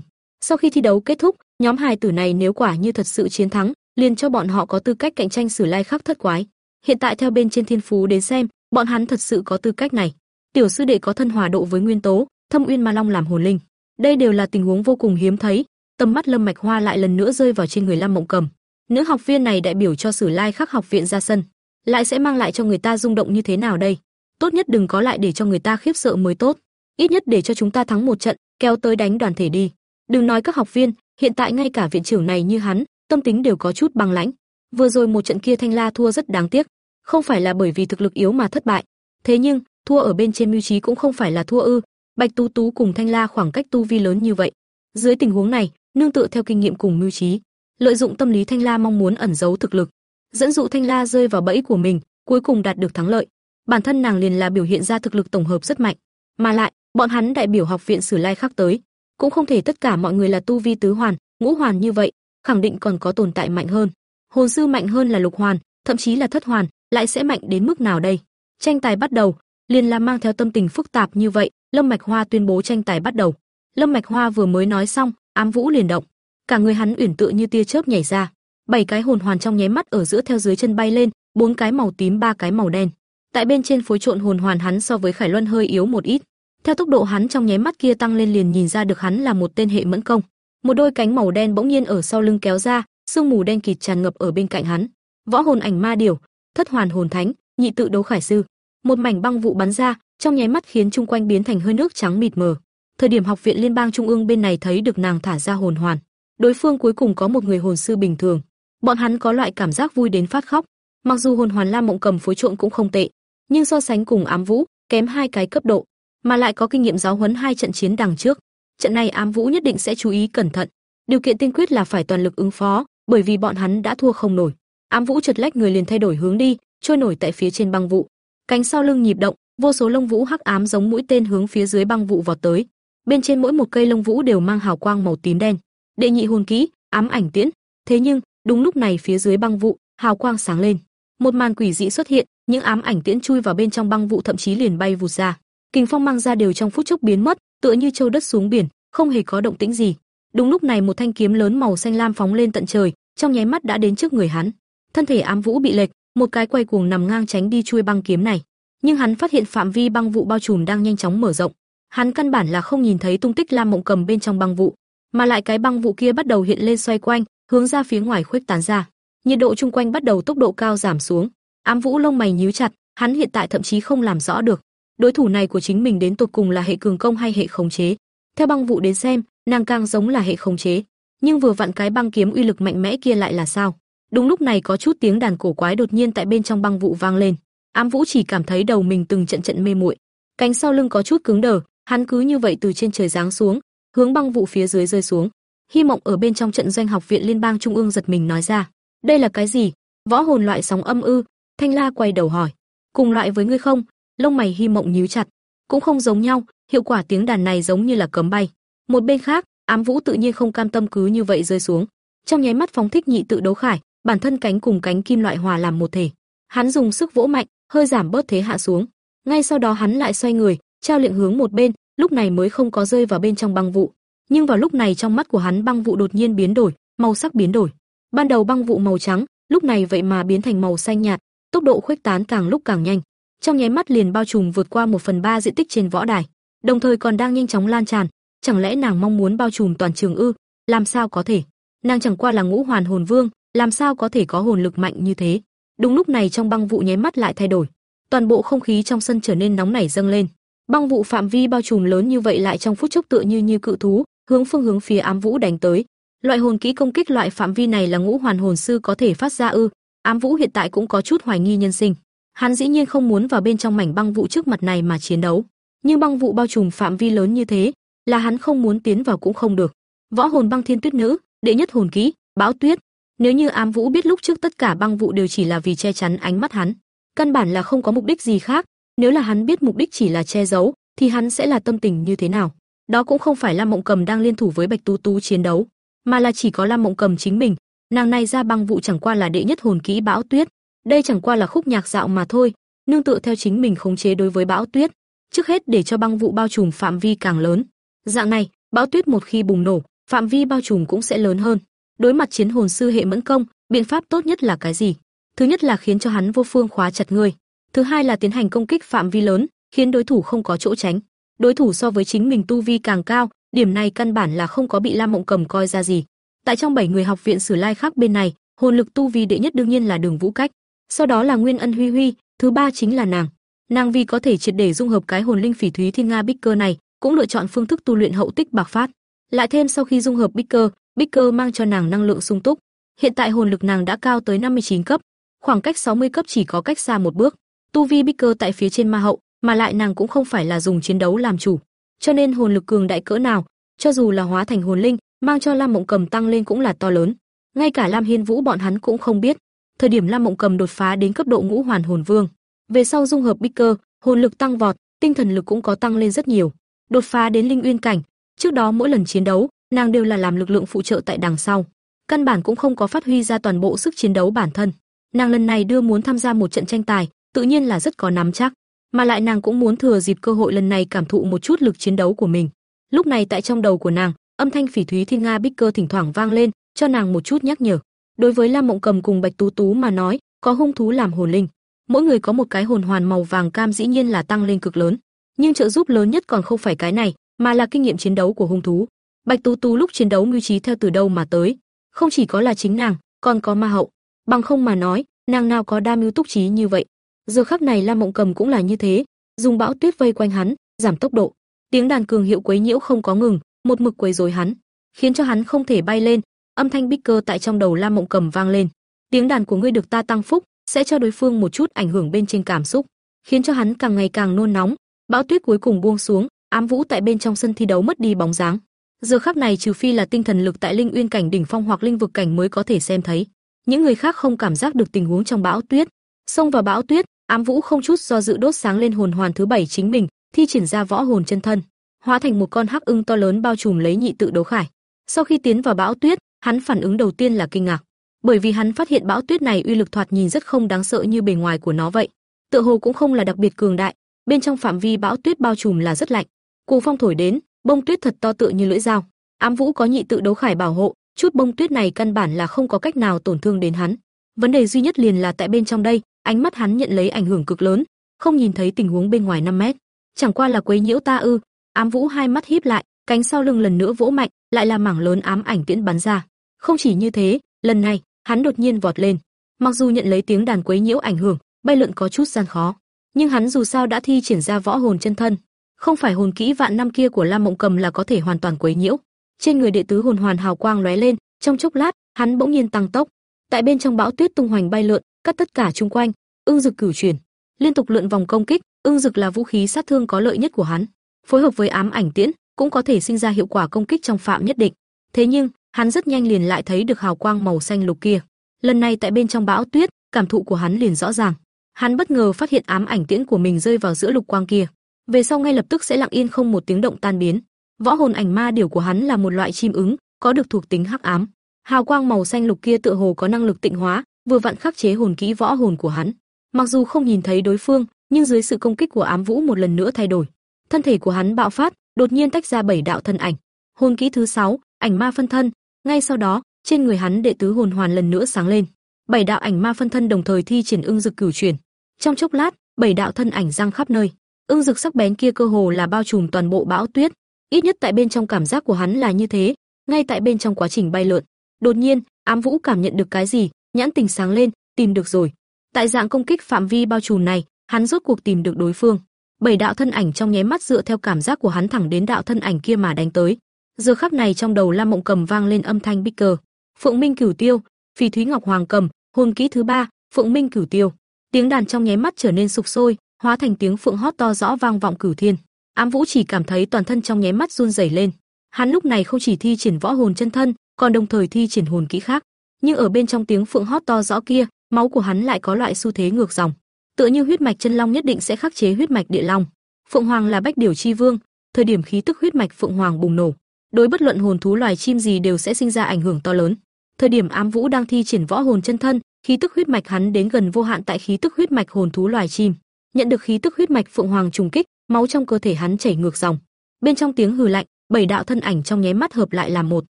Sau khi thi đấu kết thúc, nhóm hài tử này nếu quả như thật sự chiến thắng, liền cho bọn họ có tư cách cạnh tranh Sử Lai Khắc thất quái. Hiện tại theo bên trên thiên phú đến xem, bọn hắn thật sự có tư cách này. Tiểu sư đệ có thân hòa độ với nguyên tố, Thâm Uyên Ma Long làm hồn linh. Đây đều là tình huống vô cùng hiếm thấy. Tầm mắt Lâm Mạch Hoa lại lần nữa rơi vào trên người Lam Mộng Cầm. Nữ học viên này đại biểu cho Sử Lai Khắc học viện ra sân, lại sẽ mang lại cho người ta rung động như thế nào đây? Tốt nhất đừng có lại để cho người ta khiếp sợ mới tốt. Ít nhất để cho chúng ta thắng một trận, kéo tới đánh đoàn thể đi. Đừng nói các học viên, hiện tại ngay cả viện trưởng này như hắn, tâm tính đều có chút băng lãnh. Vừa rồi một trận kia Thanh La thua rất đáng tiếc, không phải là bởi vì thực lực yếu mà thất bại. Thế nhưng, thua ở bên trên mưu trí cũng không phải là thua ư? Bạch Tú Tú cùng Thanh La khoảng cách tu vi lớn như vậy. Dưới tình huống này, nương tựa theo kinh nghiệm cùng mưu trí, lợi dụng tâm lý Thanh La mong muốn ẩn giấu thực lực, dẫn dụ Thanh La rơi vào bẫy của mình, cuối cùng đạt được thắng lợi. Bản thân nàng liền là biểu hiện ra thực lực tổng hợp rất mạnh, mà lại, bọn hắn đại biểu học viện Sử Lai khác tới, cũng không thể tất cả mọi người là tu vi tứ hoàn, ngũ hoàn như vậy, khẳng định còn có tồn tại mạnh hơn. Hồn sư mạnh hơn là lục hoàn, thậm chí là thất hoàn, lại sẽ mạnh đến mức nào đây? Tranh tài bắt đầu, liền là mang theo tâm tình phức tạp như vậy, Lâm Mạch Hoa tuyên bố tranh tài bắt đầu. Lâm Mạch Hoa vừa mới nói xong, ám vũ liền động, cả người hắn uyển tựa như tia chớp nhảy ra, bảy cái hồn hoàn trong nháy mắt ở giữa theo dưới chân bay lên, bốn cái màu tím ba cái màu đen. Tại bên trên phối trộn hồn hoàn hắn so với Khải Luân hơi yếu một ít. Theo tốc độ hắn trong nháy mắt kia tăng lên liền nhìn ra được hắn là một tên hệ mẫn công. Một đôi cánh màu đen bỗng nhiên ở sau lưng kéo ra, sương mù đen kịt tràn ngập ở bên cạnh hắn. Võ hồn ảnh ma điểu, thất hoàn hồn thánh, nhị tự đấu khải sư. Một mảnh băng vụ bắn ra, trong nháy mắt khiến chung quanh biến thành hơi nước trắng mịt mờ. Thời điểm học viện liên bang trung ương bên này thấy được nàng thả ra hồn hoàn, đối phương cuối cùng có một người hồn sư bình thường, bọn hắn có loại cảm giác vui đến phát khóc. Mặc dù hồn hoàn lam mộng cầm phối trộn cũng không tệ, nhưng so sánh cùng ám vũ, kém hai cái cấp độ, mà lại có kinh nghiệm giáo huấn hai trận chiến đằng trước. Trận này ám vũ nhất định sẽ chú ý cẩn thận. điều kiện tiên quyết là phải toàn lực ứng phó, bởi vì bọn hắn đã thua không nổi. Ám Vũ chợt lách người liền thay đổi hướng đi, trôi nổi tại phía trên băng vụ. Cánh sau lưng nhịp động, vô số lông vũ hắc ám giống mũi tên hướng phía dưới băng vụ vọt tới. Bên trên mỗi một cây lông vũ đều mang hào quang màu tím đen. Đệ nhị hồn kỹ, ám ảnh tiễn. Thế nhưng, đúng lúc này phía dưới băng vụ, hào quang sáng lên. Một màn quỷ dị xuất hiện, những ám ảnh tiễn chui vào bên trong băng vụ thậm chí liền bay vụt ra. Kình phong mang ra đều trong phút chốc biến mất, tựa như châu đất xuống biển, không hề có động tĩnh gì. Đúng lúc này một thanh kiếm lớn màu xanh lam phóng lên tận trời, trong nháy mắt đã đến trước người hắn. Thân thể ám vũ bị lệch, một cái quay cuồng nằm ngang tránh đi chui băng kiếm này. Nhưng hắn phát hiện phạm vi băng vụ bao trùm đang nhanh chóng mở rộng. Hắn căn bản là không nhìn thấy tung tích Lam Mộng Cầm bên trong băng vụ, mà lại cái băng vụ kia bắt đầu hiện lên xoay quanh, hướng ra phía ngoài khuếch tán ra. Nhiệt độ chung quanh bắt đầu tốc độ cao giảm xuống. Ám Vũ lông mày nhíu chặt, hắn hiện tại thậm chí không làm rõ được, đối thủ này của chính mình đến tột cùng là hệ cường công hay hệ khống chế. Theo băng vụ đến xem, nàng càng giống là hệ khống chế, nhưng vừa vặn cái băng kiếm uy lực mạnh mẽ kia lại là sao? Đúng lúc này có chút tiếng đàn cổ quái đột nhiên tại bên trong băng vụ vang lên. Ám Vũ chỉ cảm thấy đầu mình từng trận trận mê muội, cánh sau lưng có chút cứng đờ, hắn cứ như vậy từ trên trời giáng xuống, hướng băng vụ phía dưới rơi xuống. Hy Mộng ở bên trong trận doanh học viện liên bang trung ương giật mình nói ra, đây là cái gì? Võ hồn loại sóng âm ư? Thanh La quay đầu hỏi, cùng loại với ngươi không? Lông mày Hy Mộng nhíu chặt, cũng không giống nhau, hiệu quả tiếng đàn này giống như là cấm bay. Một bên khác, Ám Vũ tự nhiên không cam tâm cứ như vậy rơi xuống. Trong nháy mắt phóng thích nhị tự đấu khải, bản thân cánh cùng cánh kim loại hòa làm một thể. Hắn dùng sức vỗ mạnh, hơi giảm bớt thế hạ xuống. Ngay sau đó hắn lại xoay người, trao lệnh hướng một bên, lúc này mới không có rơi vào bên trong băng vụ. Nhưng vào lúc này trong mắt của hắn băng vụ đột nhiên biến đổi, màu sắc biến đổi. Ban đầu băng vụ màu trắng, lúc này vậy mà biến thành màu xanh nhạt, tốc độ khuếch tán càng lúc càng nhanh. Trong nháy mắt liền bao trùm vượt qua một phần ba diện tích trên võ đài, đồng thời còn đang nhanh chóng lan tràn. Chẳng lẽ nàng mong muốn bao trùm toàn trường ư? Làm sao có thể? Nàng chẳng qua là ngũ hoàn hồn vương, làm sao có thể có hồn lực mạnh như thế? Đúng lúc này trong băng vụ nháy mắt lại thay đổi, toàn bộ không khí trong sân trở nên nóng nảy dâng lên. Băng vụ phạm vi bao trùm lớn như vậy lại trong phút chốc tựa như như cự thú, hướng phương hướng phía ám vũ đánh tới. Loại hồn kỹ công kích loại phạm vi này là ngũ hoàn hồn sư có thể phát ra ư? Ám vũ hiện tại cũng có chút hoài nghi nhân sinh. Hắn dĩ nhiên không muốn vào bên trong mảnh băng vụ trước mặt này mà chiến đấu, nhưng băng vụ bao trùm phạm vi lớn như thế, là hắn không muốn tiến vào cũng không được. Võ hồn băng thiên tuyết nữ, đệ nhất hồn kỹ, bão tuyết. Nếu như Ám Vũ biết lúc trước tất cả băng vụ đều chỉ là vì che chắn ánh mắt hắn, căn bản là không có mục đích gì khác, nếu là hắn biết mục đích chỉ là che giấu, thì hắn sẽ là tâm tình như thế nào? Đó cũng không phải Lam Mộng Cầm đang liên thủ với Bạch Tú Tú chiến đấu, mà là chỉ có Lam Mộng Cầm chính mình, nàng này ra băng vụ chẳng qua là đệ nhất hồn kỹ bão tuyết, đây chẳng qua là khúc nhạc dạo mà thôi, nương tựa theo chính mình khống chế đối với bão tuyết, trước hết để cho băng vụ bao trùm phạm vi càng lớn. Dạng này, bão tuyết một khi bùng nổ, phạm vi bao trùm cũng sẽ lớn hơn. Đối mặt chiến hồn sư hệ mẫn công, biện pháp tốt nhất là cái gì? Thứ nhất là khiến cho hắn vô phương khóa chặt người. Thứ hai là tiến hành công kích phạm vi lớn, khiến đối thủ không có chỗ tránh. Đối thủ so với chính mình tu vi càng cao, điểm này căn bản là không có bị Lam Mộng Cầm coi ra gì. Tại trong bảy người học viện Sử Lai khác bên này, hồn lực tu vi đệ nhất đương nhiên là Đường Vũ Cách, sau đó là Nguyên Ân Huy Huy, thứ ba chính là nàng. Nàng vì có thể triệt để dung hợp cái hồn linh phỉ thúy thiên nga bích cơ này, cũng lựa chọn phương thức tu luyện hậu tích bạc phát. Lại thêm sau khi dung hợp bích cơ, bích cơ mang cho nàng năng lượng sung túc. Hiện tại hồn lực nàng đã cao tới 59 cấp, khoảng cách 60 cấp chỉ có cách xa một bước. Tu vi bích cơ tại phía trên ma hậu, mà lại nàng cũng không phải là dùng chiến đấu làm chủ, cho nên hồn lực cường đại cỡ nào, cho dù là hóa thành hồn linh, mang cho Lam Mộng Cầm tăng lên cũng là to lớn. Ngay cả Lam Hiên Vũ bọn hắn cũng không biết, thời điểm Lam Mộng Cầm đột phá đến cấp độ Ngũ Hoàn Hồn Vương, về sau dung hợp bích cơ, hồn lực tăng vọt, tinh thần lực cũng có tăng lên rất nhiều. Đột phá đến linh uyên cảnh, trước đó mỗi lần chiến đấu, nàng đều là làm lực lượng phụ trợ tại đằng sau, căn bản cũng không có phát huy ra toàn bộ sức chiến đấu bản thân. Nàng lần này đưa muốn tham gia một trận tranh tài, tự nhiên là rất có nắm chắc, mà lại nàng cũng muốn thừa dịp cơ hội lần này cảm thụ một chút lực chiến đấu của mình. Lúc này tại trong đầu của nàng, âm thanh phỉ thúy thiên nga bích cơ thỉnh thoảng vang lên, cho nàng một chút nhắc nhở. Đối với Lam Mộng Cầm cùng Bạch Tú Tú mà nói, có hung thú làm hồn linh, mỗi người có một cái hồn hoàn màu vàng cam dĩ nhiên là tăng lên cực lớn, nhưng trợ giúp lớn nhất còn không phải cái này, mà là kinh nghiệm chiến đấu của hung thú. Bạch Tú Tú lúc chiến đấu mưu trí theo từ đâu mà tới, không chỉ có là chính nàng, còn có ma hậu, bằng không mà nói, nàng nào có đa mưu túc trí như vậy. Giờ khắc này Lam Mộng Cầm cũng là như thế, dùng bão tuyết vây quanh hắn, giảm tốc độ. Tiếng đàn cường hiệu quấy nhiễu không có ngừng, một mực quấy rối hắn, khiến cho hắn không thể bay lên. Âm thanh bích cơ tại trong đầu Lam Mộng Cầm vang lên. Tiếng đàn của ngươi được ta tăng phúc, sẽ cho đối phương một chút ảnh hưởng bên trên cảm xúc, khiến cho hắn càng ngày càng nôn nóng. Bão tuyết cuối cùng buông xuống, ám vũ tại bên trong sân thi đấu mất đi bóng dáng. Giờ khắc này trừ phi là tinh thần lực tại linh uyên cảnh đỉnh phong hoặc linh vực cảnh mới có thể xem thấy. Những người khác không cảm giác được tình huống trong bão tuyết. Xông vào bão tuyết, Ám Vũ không chút do dự đốt sáng lên hồn hoàn thứ bảy chính mình, thi triển ra võ hồn chân thân, hóa thành một con hắc ưng to lớn bao trùm lấy nhị tự đấu khải. Sau khi tiến vào bão tuyết, hắn phản ứng đầu tiên là kinh ngạc, bởi vì hắn phát hiện bão tuyết này uy lực thoạt nhìn rất không đáng sợ như bề ngoài của nó vậy. Tựa hồ cũng không là đặc biệt cường đại, bên trong phạm vi bão tuyết bao trùm là rất lạnh. Cuồng phong thổi đến, bông tuyết thật to tựa như lưỡi dao. Ám Vũ có nhị tự đấu khải bảo hộ, chút bông tuyết này căn bản là không có cách nào tổn thương đến hắn. Vấn đề duy nhất liền là tại bên trong đây, ánh mắt hắn nhận lấy ảnh hưởng cực lớn, không nhìn thấy tình huống bên ngoài 5 mét. Chẳng qua là quấy nhiễu ta ư? Ám Vũ hai mắt híp lại, cánh sau lưng lần nữa vỗ mạnh, lại là mảng lớn ám ảnh tiễn bắn ra. Không chỉ như thế, lần này, hắn đột nhiên vọt lên. Mặc dù nhận lấy tiếng đàn quấy nhiễu ảnh hưởng, bay lượn có chút gian khó, nhưng hắn dù sao đã thi triển ra võ hồn chân thân, không phải hồn kỹ vạn năm kia của Lam Mộng Cầm là có thể hoàn toàn quấy nhiễu. Trên người đệ tứ hồn hoàn hào quang lóe lên, trong chốc lát, hắn bỗng nhiên tăng tốc. Tại bên trong bão tuyết tung hoành bay lượn, cắt tất cả chung quanh, ưng dực cửu chuyển, liên tục lượn vòng công kích, ưng dực là vũ khí sát thương có lợi nhất của hắn, phối hợp với ám ảnh tiễn, cũng có thể sinh ra hiệu quả công kích trong phạm nhất định. Thế nhưng, hắn rất nhanh liền lại thấy được hào quang màu xanh lục kia. Lần này tại bên trong bão tuyết, cảm thụ của hắn liền rõ ràng. Hắn bất ngờ phát hiện ám ảnh tiễn của mình rơi vào giữa lục quang kia, về sau ngay lập tức sẽ lặng yên không một tiếng động tan biến. Võ hồn ảnh ma điểu của hắn là một loại chim ứng, có được thuộc tính hắc ám. Hào quang màu xanh lục kia tựa hồ có năng lực tịnh hóa, vừa vặn khắc chế hồn kỹ võ hồn của hắn. Mặc dù không nhìn thấy đối phương, nhưng dưới sự công kích của ám vũ một lần nữa thay đổi, thân thể của hắn bạo phát, đột nhiên tách ra bảy đạo thân ảnh. Hồn kỹ thứ sáu, ảnh ma phân thân, ngay sau đó, trên người hắn đệ tứ hồn hoàn lần nữa sáng lên. Bảy đạo ảnh ma phân thân đồng thời thi triển ưng dực cửu truyền. Trong chốc lát, bảy đạo thân ảnh giăng khắp nơi. Ưng dực sắc bén kia cơ hồ là bao trùm toàn bộ bão tuyết, ít nhất tại bên trong cảm giác của hắn là như thế, ngay tại bên trong quá trình bay lượn. Đột nhiên, Ám Vũ cảm nhận được cái gì, nhãn tình sáng lên, tìm được rồi. Tại dạng công kích phạm vi bao trùm này, hắn rốt cuộc tìm được đối phương. Bảy đạo thân ảnh trong nháy mắt dựa theo cảm giác của hắn thẳng đến đạo thân ảnh kia mà đánh tới. Giờ khắc này trong đầu Lam Mộng Cầm vang lên âm thanh bích cờ. Phượng Minh Cửu Tiêu, Phỉ Thúy Ngọc Hoàng Cầm, hồn kỹ thứ ba, Phượng Minh Cửu Tiêu. Tiếng đàn trong nháy mắt trở nên sục sôi, hóa thành tiếng phượng hót to rõ vang vọng cửu thiên. Ám Vũ chỉ cảm thấy toàn thân trong nháy mắt run rẩy lên. Hắn lúc này không chỉ thi triển võ hồn chân thân, còn đồng thời thi triển hồn kỹ khác, nhưng ở bên trong tiếng phượng hót to rõ kia, máu của hắn lại có loại xu thế ngược dòng, tựa như huyết mạch chân long nhất định sẽ khắc chế huyết mạch địa long. Phượng Hoàng là bách điểu chi vương, thời điểm khí tức huyết mạch Phượng Hoàng bùng nổ, đối bất luận hồn thú loài chim gì đều sẽ sinh ra ảnh hưởng to lớn. Thời điểm Ám Vũ đang thi triển võ hồn chân thân, khí tức huyết mạch hắn đến gần vô hạn tại khí tức huyết mạch hồn thú loài chim, nhận được khí tức huyết mạch Phượng Hoàng trùng kích, máu trong cơ thể hắn chảy ngược dòng. Bên trong tiếng hừ lạnh, bảy đạo thân ảnh trong nháy mắt hợp lại làm một.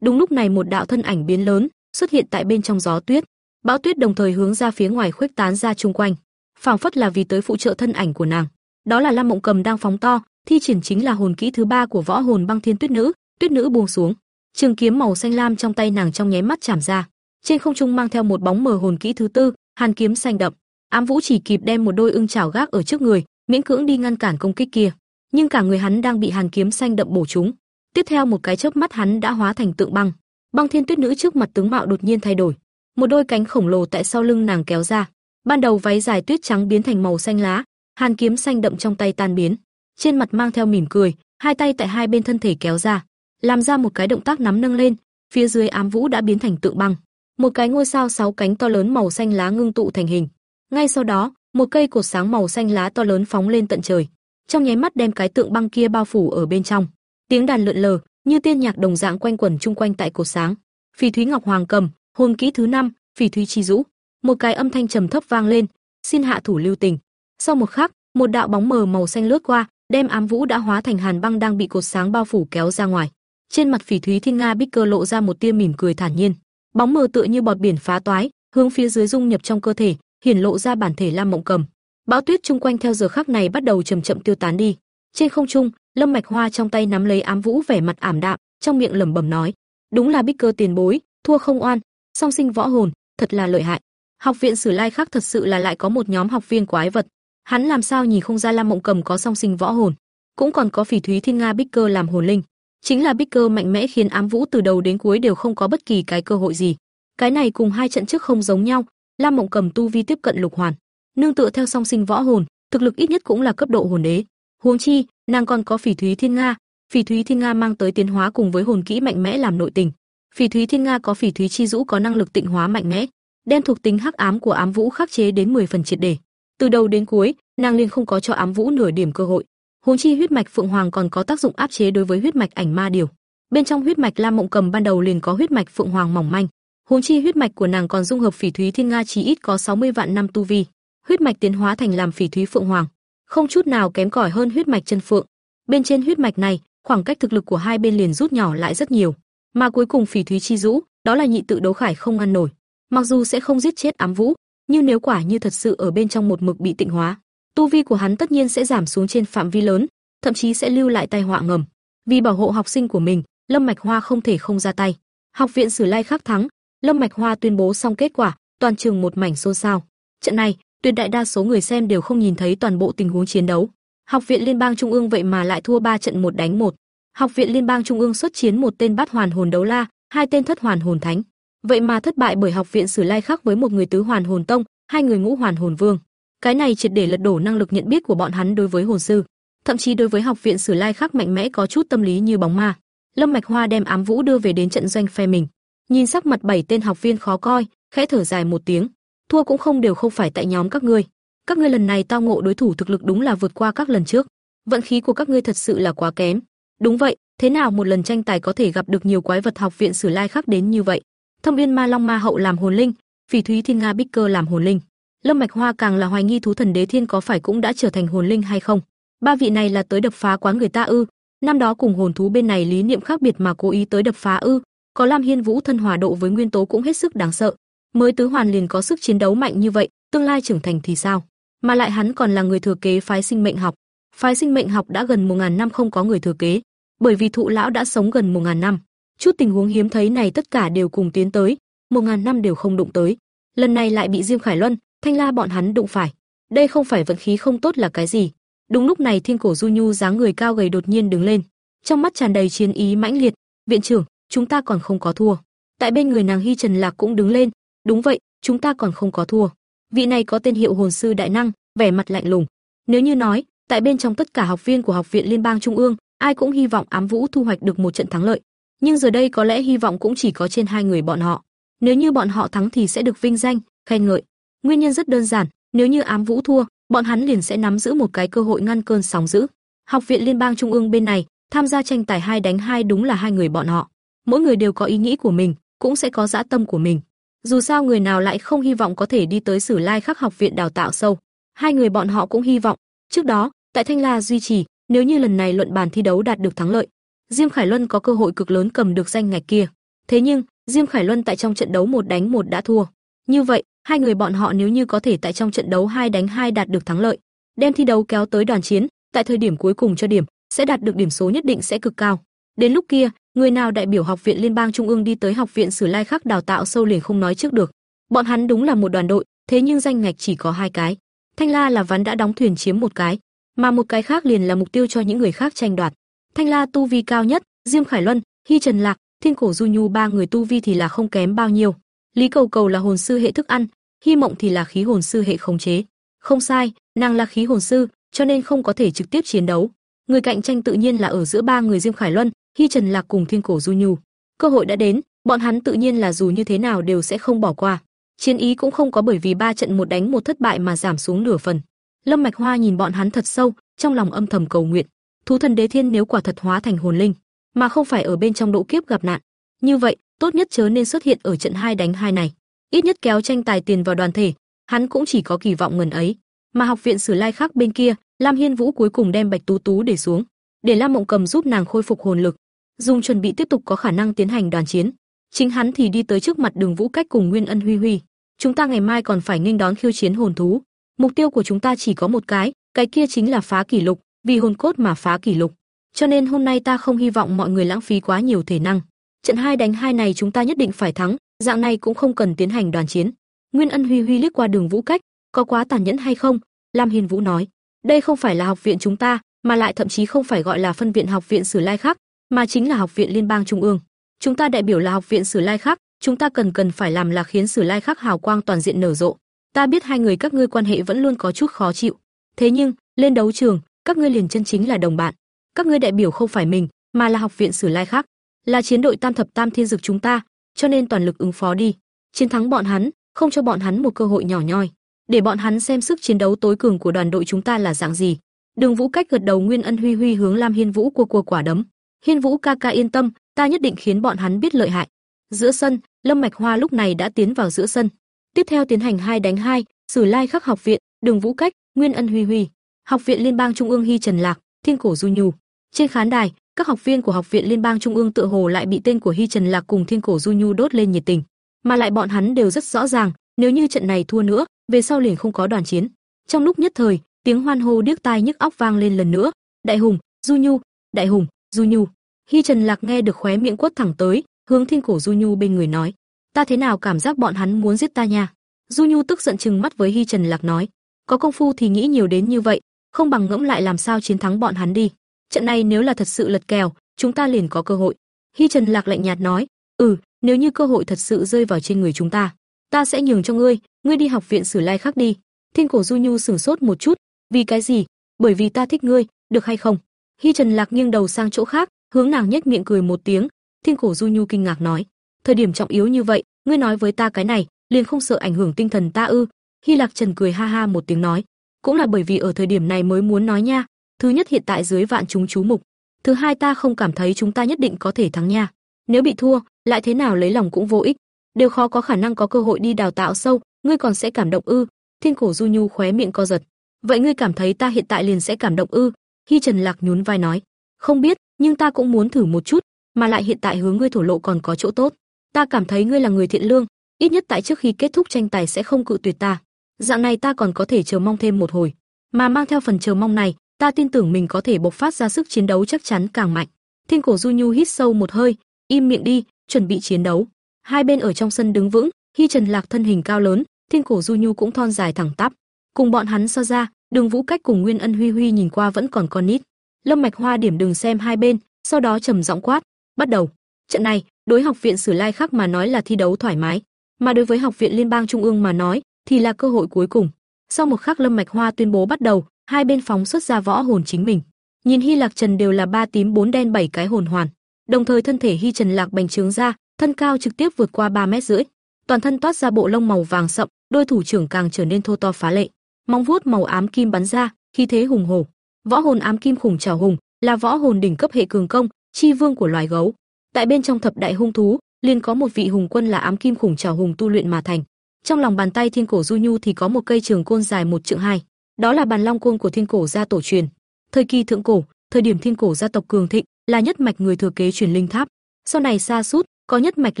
Đúng lúc này một đạo thân ảnh biến lớn, xuất hiện tại bên trong gió tuyết. Bão tuyết đồng thời hướng ra phía ngoài khuếch tán ra chung quanh, phảng phất là vì tới phụ trợ thân ảnh của nàng. Đó là Lam Mộng Cầm đang phóng to, thi triển chính là hồn kỹ thứ ba của võ hồn băng thiên tuyết nữ, tuyết nữ buông xuống. Trường kiếm màu xanh lam trong tay nàng trong nháy mắt chạm ra, trên không trung mang theo một bóng mờ hồn kỹ thứ tư, hàn kiếm xanh đậm. Ám Vũ chỉ kịp đem một đôi ưng chảo gác ở trước người, miễn cưỡng đi ngăn cản công kích kia, nhưng cả người hắn đang bị hàn kiếm xanh đậm bổ trúng. Tiếp theo một cái chớp mắt hắn đã hóa thành tượng băng. Băng Thiên Tuyết Nữ trước mặt tướng mạo đột nhiên thay đổi, một đôi cánh khổng lồ tại sau lưng nàng kéo ra. Ban đầu váy dài tuyết trắng biến thành màu xanh lá, hàn kiếm xanh đậm trong tay tan biến, trên mặt mang theo mỉm cười, hai tay tại hai bên thân thể kéo ra, làm ra một cái động tác nắm nâng lên, phía dưới ám vũ đã biến thành tượng băng. Một cái ngôi sao sáu cánh to lớn màu xanh lá ngưng tụ thành hình. Ngay sau đó, một cây cột sáng màu xanh lá to lớn phóng lên tận trời, trong nháy mắt đem cái tượng băng kia bao phủ ở bên trong. Tiếng đàn lượn lờ, như tiên nhạc đồng dạng quanh quẩn chung quanh tại cột sáng. Phỉ Thúy Ngọc Hoàng cầm, hồn kỹ thứ năm, Phỉ Thúy Chi Dũ. Một cái âm thanh trầm thấp vang lên, "Xin hạ thủ lưu tình." Sau một khắc, một đạo bóng mờ màu xanh lướt qua, đem ám vũ đã hóa thành hàn băng đang bị cột sáng bao phủ kéo ra ngoài. Trên mặt Phỉ Thúy Thiên Nga Bích Cơ lộ ra một tia mỉm cười thản nhiên. Bóng mờ tựa như bọt biển phá toái, hướng phía dưới dung nhập trong cơ thể, hiển lộ ra bản thể Lam Mộng Cầm. Bão tuyết chung quanh theo giờ khắc này bắt đầu chậm chậm tiêu tán đi. Trên không trung, Lâm Mạch Hoa trong tay nắm lấy ám vũ vẻ mặt ảm đạm, trong miệng lẩm bẩm nói: "Đúng là Bích Cơ tiền bối, thua không oan, song sinh võ hồn, thật là lợi hại." Học viện Sử Lai khác thật sự là lại có một nhóm học viên quái vật. Hắn làm sao nhìn không ra Lam Mộng Cầm có song sinh võ hồn, cũng còn có Phỉ Thúy Thiên Nga Bích Cơ làm hồn linh. Chính là Bích Cơ mạnh mẽ khiến Ám Vũ từ đầu đến cuối đều không có bất kỳ cái cơ hội gì. Cái này cùng hai trận trước không giống nhau, Lam Mộng Cầm tu vi tiếp cận lục hoàn, nương tựa theo song sinh võ hồn, thực lực ít nhất cũng là cấp độ hồn đế. Huống chi, nàng còn có Phỉ Thúy Thiên Nga, Phỉ Thúy Thiên Nga mang tới tiến hóa cùng với hồn kỹ mạnh mẽ làm nội tình. Phỉ Thúy Thiên Nga có Phỉ Thúy chi dũ có năng lực tịnh hóa mạnh mẽ, đem thuộc tính hắc ám của ám vũ khắc chế đến 10 phần triệt để. Từ đầu đến cuối, nàng liền không có cho ám vũ nửa điểm cơ hội. Huống chi huyết mạch phượng hoàng còn có tác dụng áp chế đối với huyết mạch ảnh ma điều. Bên trong huyết mạch Lam Mộng Cầm ban đầu liền có huyết mạch phượng hoàng mỏng manh, Huống chi huyết mạch của nàng còn dung hợp phỉ thúy thiên nga chí ít có 60 vạn năm tu vi, huyết mạch tiến hóa thành làm phỉ thúy phượng hoàng, không chút nào kém cỏi hơn huyết mạch chân phượng. Bên trên huyết mạch này, khoảng cách thực lực của hai bên liền rút nhỏ lại rất nhiều, mà cuối cùng phỉ thúy chi dũ, đó là nhị tự đấu khải không ăn nổi. Mặc dù sẽ không giết chết ám vũ, nhưng nếu quả như thật sự ở bên trong một mực bị tịnh hóa, tu vi của hắn tất nhiên sẽ giảm xuống trên phạm vi lớn, thậm chí sẽ lưu lại tai họa ngầm. Vì bảo hộ học sinh của mình, Lâm Mạch Hoa không thể không ra tay. Học viện Sử Lai khắc thắng, Lâm Mạch Hoa tuyên bố xong kết quả, toàn trường một mảnh xôn xao. Trận này, tuyệt đại đa số người xem đều không nhìn thấy toàn bộ tình huống chiến đấu. Học viện Liên bang Trung ương vậy mà lại thua 3 trận một đánh một. Học viện Liên bang Trung ương xuất chiến một tên bát hoàn hồn đấu la, hai tên thất hoàn hồn thánh. Vậy mà thất bại bởi học viện Sử Lai khác với một người tứ hoàn hồn tông, hai người ngũ hoàn hồn vương. Cái này triệt để lật đổ năng lực nhận biết của bọn hắn đối với hồn sư, thậm chí đối với học viện Sử Lai khác mạnh mẽ có chút tâm lý như bóng ma. Lâm Mạch Hoa đem ám vũ đưa về đến trận doanh phe mình, Nhìn sắc mặt bảy tên học viên khó coi, khẽ thở dài một tiếng, thua cũng không đều không phải tại nhóm các ngươi. Các ngươi lần này tao ngộ đối thủ thực lực đúng là vượt qua các lần trước. Vận khí của các ngươi thật sự là quá kém. Đúng vậy, thế nào một lần tranh tài có thể gặp được nhiều quái vật học viện Sử Lai khác đến như vậy? Thâm yên Ma Long Ma Hậu làm hồn linh, Phỉ Thúy Thiên Nga Bích Cơ làm hồn linh. Lâm Mạch Hoa càng là hoài nghi thú thần đế thiên có phải cũng đã trở thành hồn linh hay không. Ba vị này là tới đập phá quán người ta ư? Năm đó cùng hồn thú bên này lý niệm khác biệt mà cố ý tới đập phá ư? có Lam Hiên Vũ thân hòa độ với nguyên tố cũng hết sức đáng sợ. Mới tứ hoàn liền có sức chiến đấu mạnh như vậy, tương lai trưởng thành thì sao? Mà lại hắn còn là người thừa kế phái sinh mệnh học. Phái sinh mệnh học đã gần 1000 năm không có người thừa kế, bởi vì thụ lão đã sống gần 1000 năm. Chút tình huống hiếm thấy này tất cả đều cùng tiến tới, 1000 năm đều không đụng tới. Lần này lại bị Diêm Khải Luân, Thanh La bọn hắn đụng phải. Đây không phải vận khí không tốt là cái gì. Đúng lúc này Thiên Cổ Du Nhu dáng người cao gầy đột nhiên đứng lên, trong mắt tràn đầy chiến ý mãnh liệt, "Viện trưởng, chúng ta còn không có thua. Tại bên người nàng Hy Trần Lạc cũng đứng lên, đúng vậy, chúng ta còn không có thua. Vị này có tên hiệu hồn sư đại năng, vẻ mặt lạnh lùng. Nếu như nói, tại bên trong tất cả học viên của học viện liên bang trung ương, ai cũng hy vọng Ám Vũ thu hoạch được một trận thắng lợi, nhưng giờ đây có lẽ hy vọng cũng chỉ có trên hai người bọn họ. Nếu như bọn họ thắng thì sẽ được vinh danh, khen ngợi. Nguyên nhân rất đơn giản, nếu như Ám Vũ thua, bọn hắn liền sẽ nắm giữ một cái cơ hội ngăn cơn sóng dữ. Học viện liên bang trung ương bên này, tham gia tranh tài hai đánh hai đúng là hai người bọn họ mỗi người đều có ý nghĩ của mình, cũng sẽ có dã tâm của mình. Dù sao người nào lại không hy vọng có thể đi tới Sử Lai Khắc học viện đào tạo sâu. Hai người bọn họ cũng hy vọng. Trước đó, tại Thanh La duy trì, nếu như lần này luận bàn thi đấu đạt được thắng lợi, Diêm Khải Luân có cơ hội cực lớn cầm được danh ngạch kia. Thế nhưng, Diêm Khải Luân tại trong trận đấu một đánh một đã thua. Như vậy, hai người bọn họ nếu như có thể tại trong trận đấu hai đánh hai đạt được thắng lợi, đem thi đấu kéo tới đoàn chiến, tại thời điểm cuối cùng cho điểm, sẽ đạt được điểm số nhất định sẽ cực cao. Đến lúc kia, người nào đại biểu học viện liên bang trung ương đi tới học viện Sử Lai Khắc đào tạo sâu liền không nói trước được. Bọn hắn đúng là một đoàn đội, thế nhưng danh ngạch chỉ có hai cái. Thanh La là ván đã đóng thuyền chiếm một cái, mà một cái khác liền là mục tiêu cho những người khác tranh đoạt. Thanh La tu vi cao nhất, Diêm Khải Luân, Hy Trần Lạc, Thiên Cổ Du Nhu ba người tu vi thì là không kém bao nhiêu. Lý Cầu Cầu là hồn sư hệ thức ăn, Hy Mộng thì là khí hồn sư hệ khống chế. Không sai, nàng là khí hồn sư, cho nên không có thể trực tiếp chiến đấu. Người cạnh tranh tự nhiên là ở giữa ba người Diêm Khải Luân, khi Trần Lạc cùng Thiên Cổ Du Nhu. Cơ hội đã đến, bọn hắn tự nhiên là dù như thế nào đều sẽ không bỏ qua. Chiến ý cũng không có bởi vì ba trận một đánh một thất bại mà giảm xuống nửa phần. Lâm Mạch Hoa nhìn bọn hắn thật sâu, trong lòng âm thầm cầu nguyện, thú thần đế thiên nếu quả thật hóa thành hồn linh, mà không phải ở bên trong độ kiếp gặp nạn, như vậy, tốt nhất chớ nên xuất hiện ở trận hai đánh hai này. Ít nhất kéo tranh tài tiền vào đoàn thể, hắn cũng chỉ có kỳ vọng ngần ấy. Mà học viện Sử Lai khác bên kia, Lam Hiên Vũ cuối cùng đem Bạch Tú Tú để xuống, để Lam Mộng Cầm giúp nàng khôi phục hồn lực, dùng chuẩn bị tiếp tục có khả năng tiến hành đoàn chiến. Chính hắn thì đi tới trước mặt Đường Vũ Cách cùng Nguyên Ân Huy Huy. Chúng ta ngày mai còn phải nghênh đón khiêu chiến hồn thú. Mục tiêu của chúng ta chỉ có một cái, cái kia chính là phá kỷ lục, vì hồn cốt mà phá kỷ lục. Cho nên hôm nay ta không hy vọng mọi người lãng phí quá nhiều thể năng. Trận hai đánh hai này chúng ta nhất định phải thắng, dạng này cũng không cần tiến hành đoàn chiến. Nguyên Ân Huy Huy liếc qua Đường Vũ Cách, có quá tàn nhẫn hay không? Lam Hiền Vũ nói, đây không phải là học viện chúng ta, mà lại thậm chí không phải gọi là phân viện học viện Sử Lai khác, mà chính là học viện liên bang trung ương. Chúng ta đại biểu là học viện Sử Lai khác, chúng ta cần cần phải làm là khiến Sử Lai khác hào quang toàn diện nở rộ. Ta biết hai người các ngươi quan hệ vẫn luôn có chút khó chịu, thế nhưng lên đấu trường, các ngươi liền chân chính là đồng bạn. Các ngươi đại biểu không phải mình, mà là học viện Sử Lai khác, là chiến đội Tam thập Tam Thiên Dực chúng ta, cho nên toàn lực ứng phó đi, chiến thắng bọn hắn, không cho bọn hắn một cơ hội nhỏ nhoi, để bọn hắn xem sức chiến đấu tối cường của đoàn đội chúng ta là dạng gì. Đường Vũ cách gật đầu Nguyên Ân Huy Huy hướng Lam Hiên Vũ của cua quả đấm. Hiên Vũ ca ca yên tâm, ta nhất định khiến bọn hắn biết lợi hại. Giữa sân, Lâm Mạch Hoa lúc này đã tiến vào giữa sân. Tiếp theo tiến hành hai đánh hai, Sử Lai Khắc học viện, Đường Vũ Cách, Nguyên Ân Huy Huy, Học viện Liên bang Trung ương Hy Trần Lạc, Thiên Cổ Du Nhu. Trên khán đài, các học viên của Học viện Liên bang Trung ương tựa hồ lại bị tên của Hy Trần Lạc cùng Thiên Cổ Du Nhu đốt lên nhiệt tình, mà lại bọn hắn đều rất rõ ràng, nếu như trận này thua nữa, về sau liền không có đoàn chiến. Trong lúc nhất thời, tiếng hoan hô điếc tai nhức óc vang lên lần nữa. Đại hùng, Du Nhu, Đại hùng, Du Nhu. Hi Trần Lạc nghe được khóe miệng quất thẳng tới, hướng Thiên Cổ Du Nhu bên người nói: "Ta thế nào cảm giác bọn hắn muốn giết ta nha?" Du Nhu tức giận trừng mắt với Hi Trần Lạc nói: "Có công phu thì nghĩ nhiều đến như vậy, không bằng ngẫm lại làm sao chiến thắng bọn hắn đi. Trận này nếu là thật sự lật kèo, chúng ta liền có cơ hội." Hi Trần Lạc lạnh nhạt nói: "Ừ, nếu như cơ hội thật sự rơi vào trên người chúng ta, ta sẽ nhường cho ngươi, ngươi đi học viện Sử Lai khác đi." Thiên Cổ Du Nhu sửng sốt một chút, "Vì cái gì? Bởi vì ta thích ngươi, được hay không?" Hi Trần Lạc nghiêng đầu sang chỗ khác, hướng nàng nhếch miệng cười một tiếng, Thiên Cổ Du Nhu kinh ngạc nói: "Thời điểm trọng yếu như vậy, ngươi nói với ta cái này, liền không sợ ảnh hưởng tinh thần ta ư?" Hi Lạc Trần cười ha ha một tiếng nói: "Cũng là bởi vì ở thời điểm này mới muốn nói nha, thứ nhất hiện tại dưới vạn chúng chú mục, thứ hai ta không cảm thấy chúng ta nhất định có thể thắng nha. Nếu bị thua, lại thế nào lấy lòng cũng vô ích, đều khó có khả năng có cơ hội đi đào tạo sâu, ngươi còn sẽ cảm động ư?" Thiên Cổ Du Nhu khóe miệng co giật. "Vậy ngươi cảm thấy ta hiện tại liền sẽ cảm động ư?" Hy Trần Lạc nhún vai nói: "Không biết, nhưng ta cũng muốn thử một chút, mà lại hiện tại hướng ngươi thổ lộ còn có chỗ tốt. Ta cảm thấy ngươi là người thiện lương, ít nhất tại trước khi kết thúc tranh tài sẽ không cự tuyệt ta. Dạng này ta còn có thể chờ mong thêm một hồi, mà mang theo phần chờ mong này, ta tin tưởng mình có thể bộc phát ra sức chiến đấu chắc chắn càng mạnh." Thiên Cổ Du Nhu hít sâu một hơi, im miệng đi, chuẩn bị chiến đấu. Hai bên ở trong sân đứng vững, Hy Trần Lạc thân hình cao lớn, Thiên Cổ Du Nhu cũng thon dài thẳng tắp. Cùng bọn hắn so ra, Đường Vũ Cách cùng Nguyên Ân Huy Huy nhìn qua vẫn còn con nít. Lâm Mạch Hoa điểm đường xem hai bên, sau đó trầm giọng quát, "Bắt đầu." Trận này, đối học viện Sử Lai khác mà nói là thi đấu thoải mái, mà đối với học viện Liên bang Trung ương mà nói thì là cơ hội cuối cùng. Sau một khắc Lâm Mạch Hoa tuyên bố bắt đầu, hai bên phóng xuất ra võ hồn chính mình. Nhìn Hy Lạc Trần đều là ba tím bốn đen bảy cái hồn hoàn, đồng thời thân thể Hy Trần Lạc bành trướng ra, thân cao trực tiếp vượt qua 3 mét rưỡi, toàn thân toát ra bộ lông màu vàng sậm, đôi thủ trưởng càng trở nên thô to phá lệ, móng vuốt màu ám kim bắn ra, khí thế hùng hổ. Võ hồn ám kim khủng trảo hùng, là võ hồn đỉnh cấp hệ cường công, chi vương của loài gấu. Tại bên trong thập đại hung thú, liền có một vị hùng quân là ám kim khủng trảo hùng tu luyện mà thành. Trong lòng bàn tay thiên cổ du nhu thì có một cây trường côn dài một trượng hai, đó là bàn long côn của thiên cổ gia tổ truyền. Thời kỳ thượng cổ, thời điểm thiên cổ gia tộc cường thịnh, là nhất mạch người thừa kế truyền linh tháp. Sau này xa sút có nhất mạch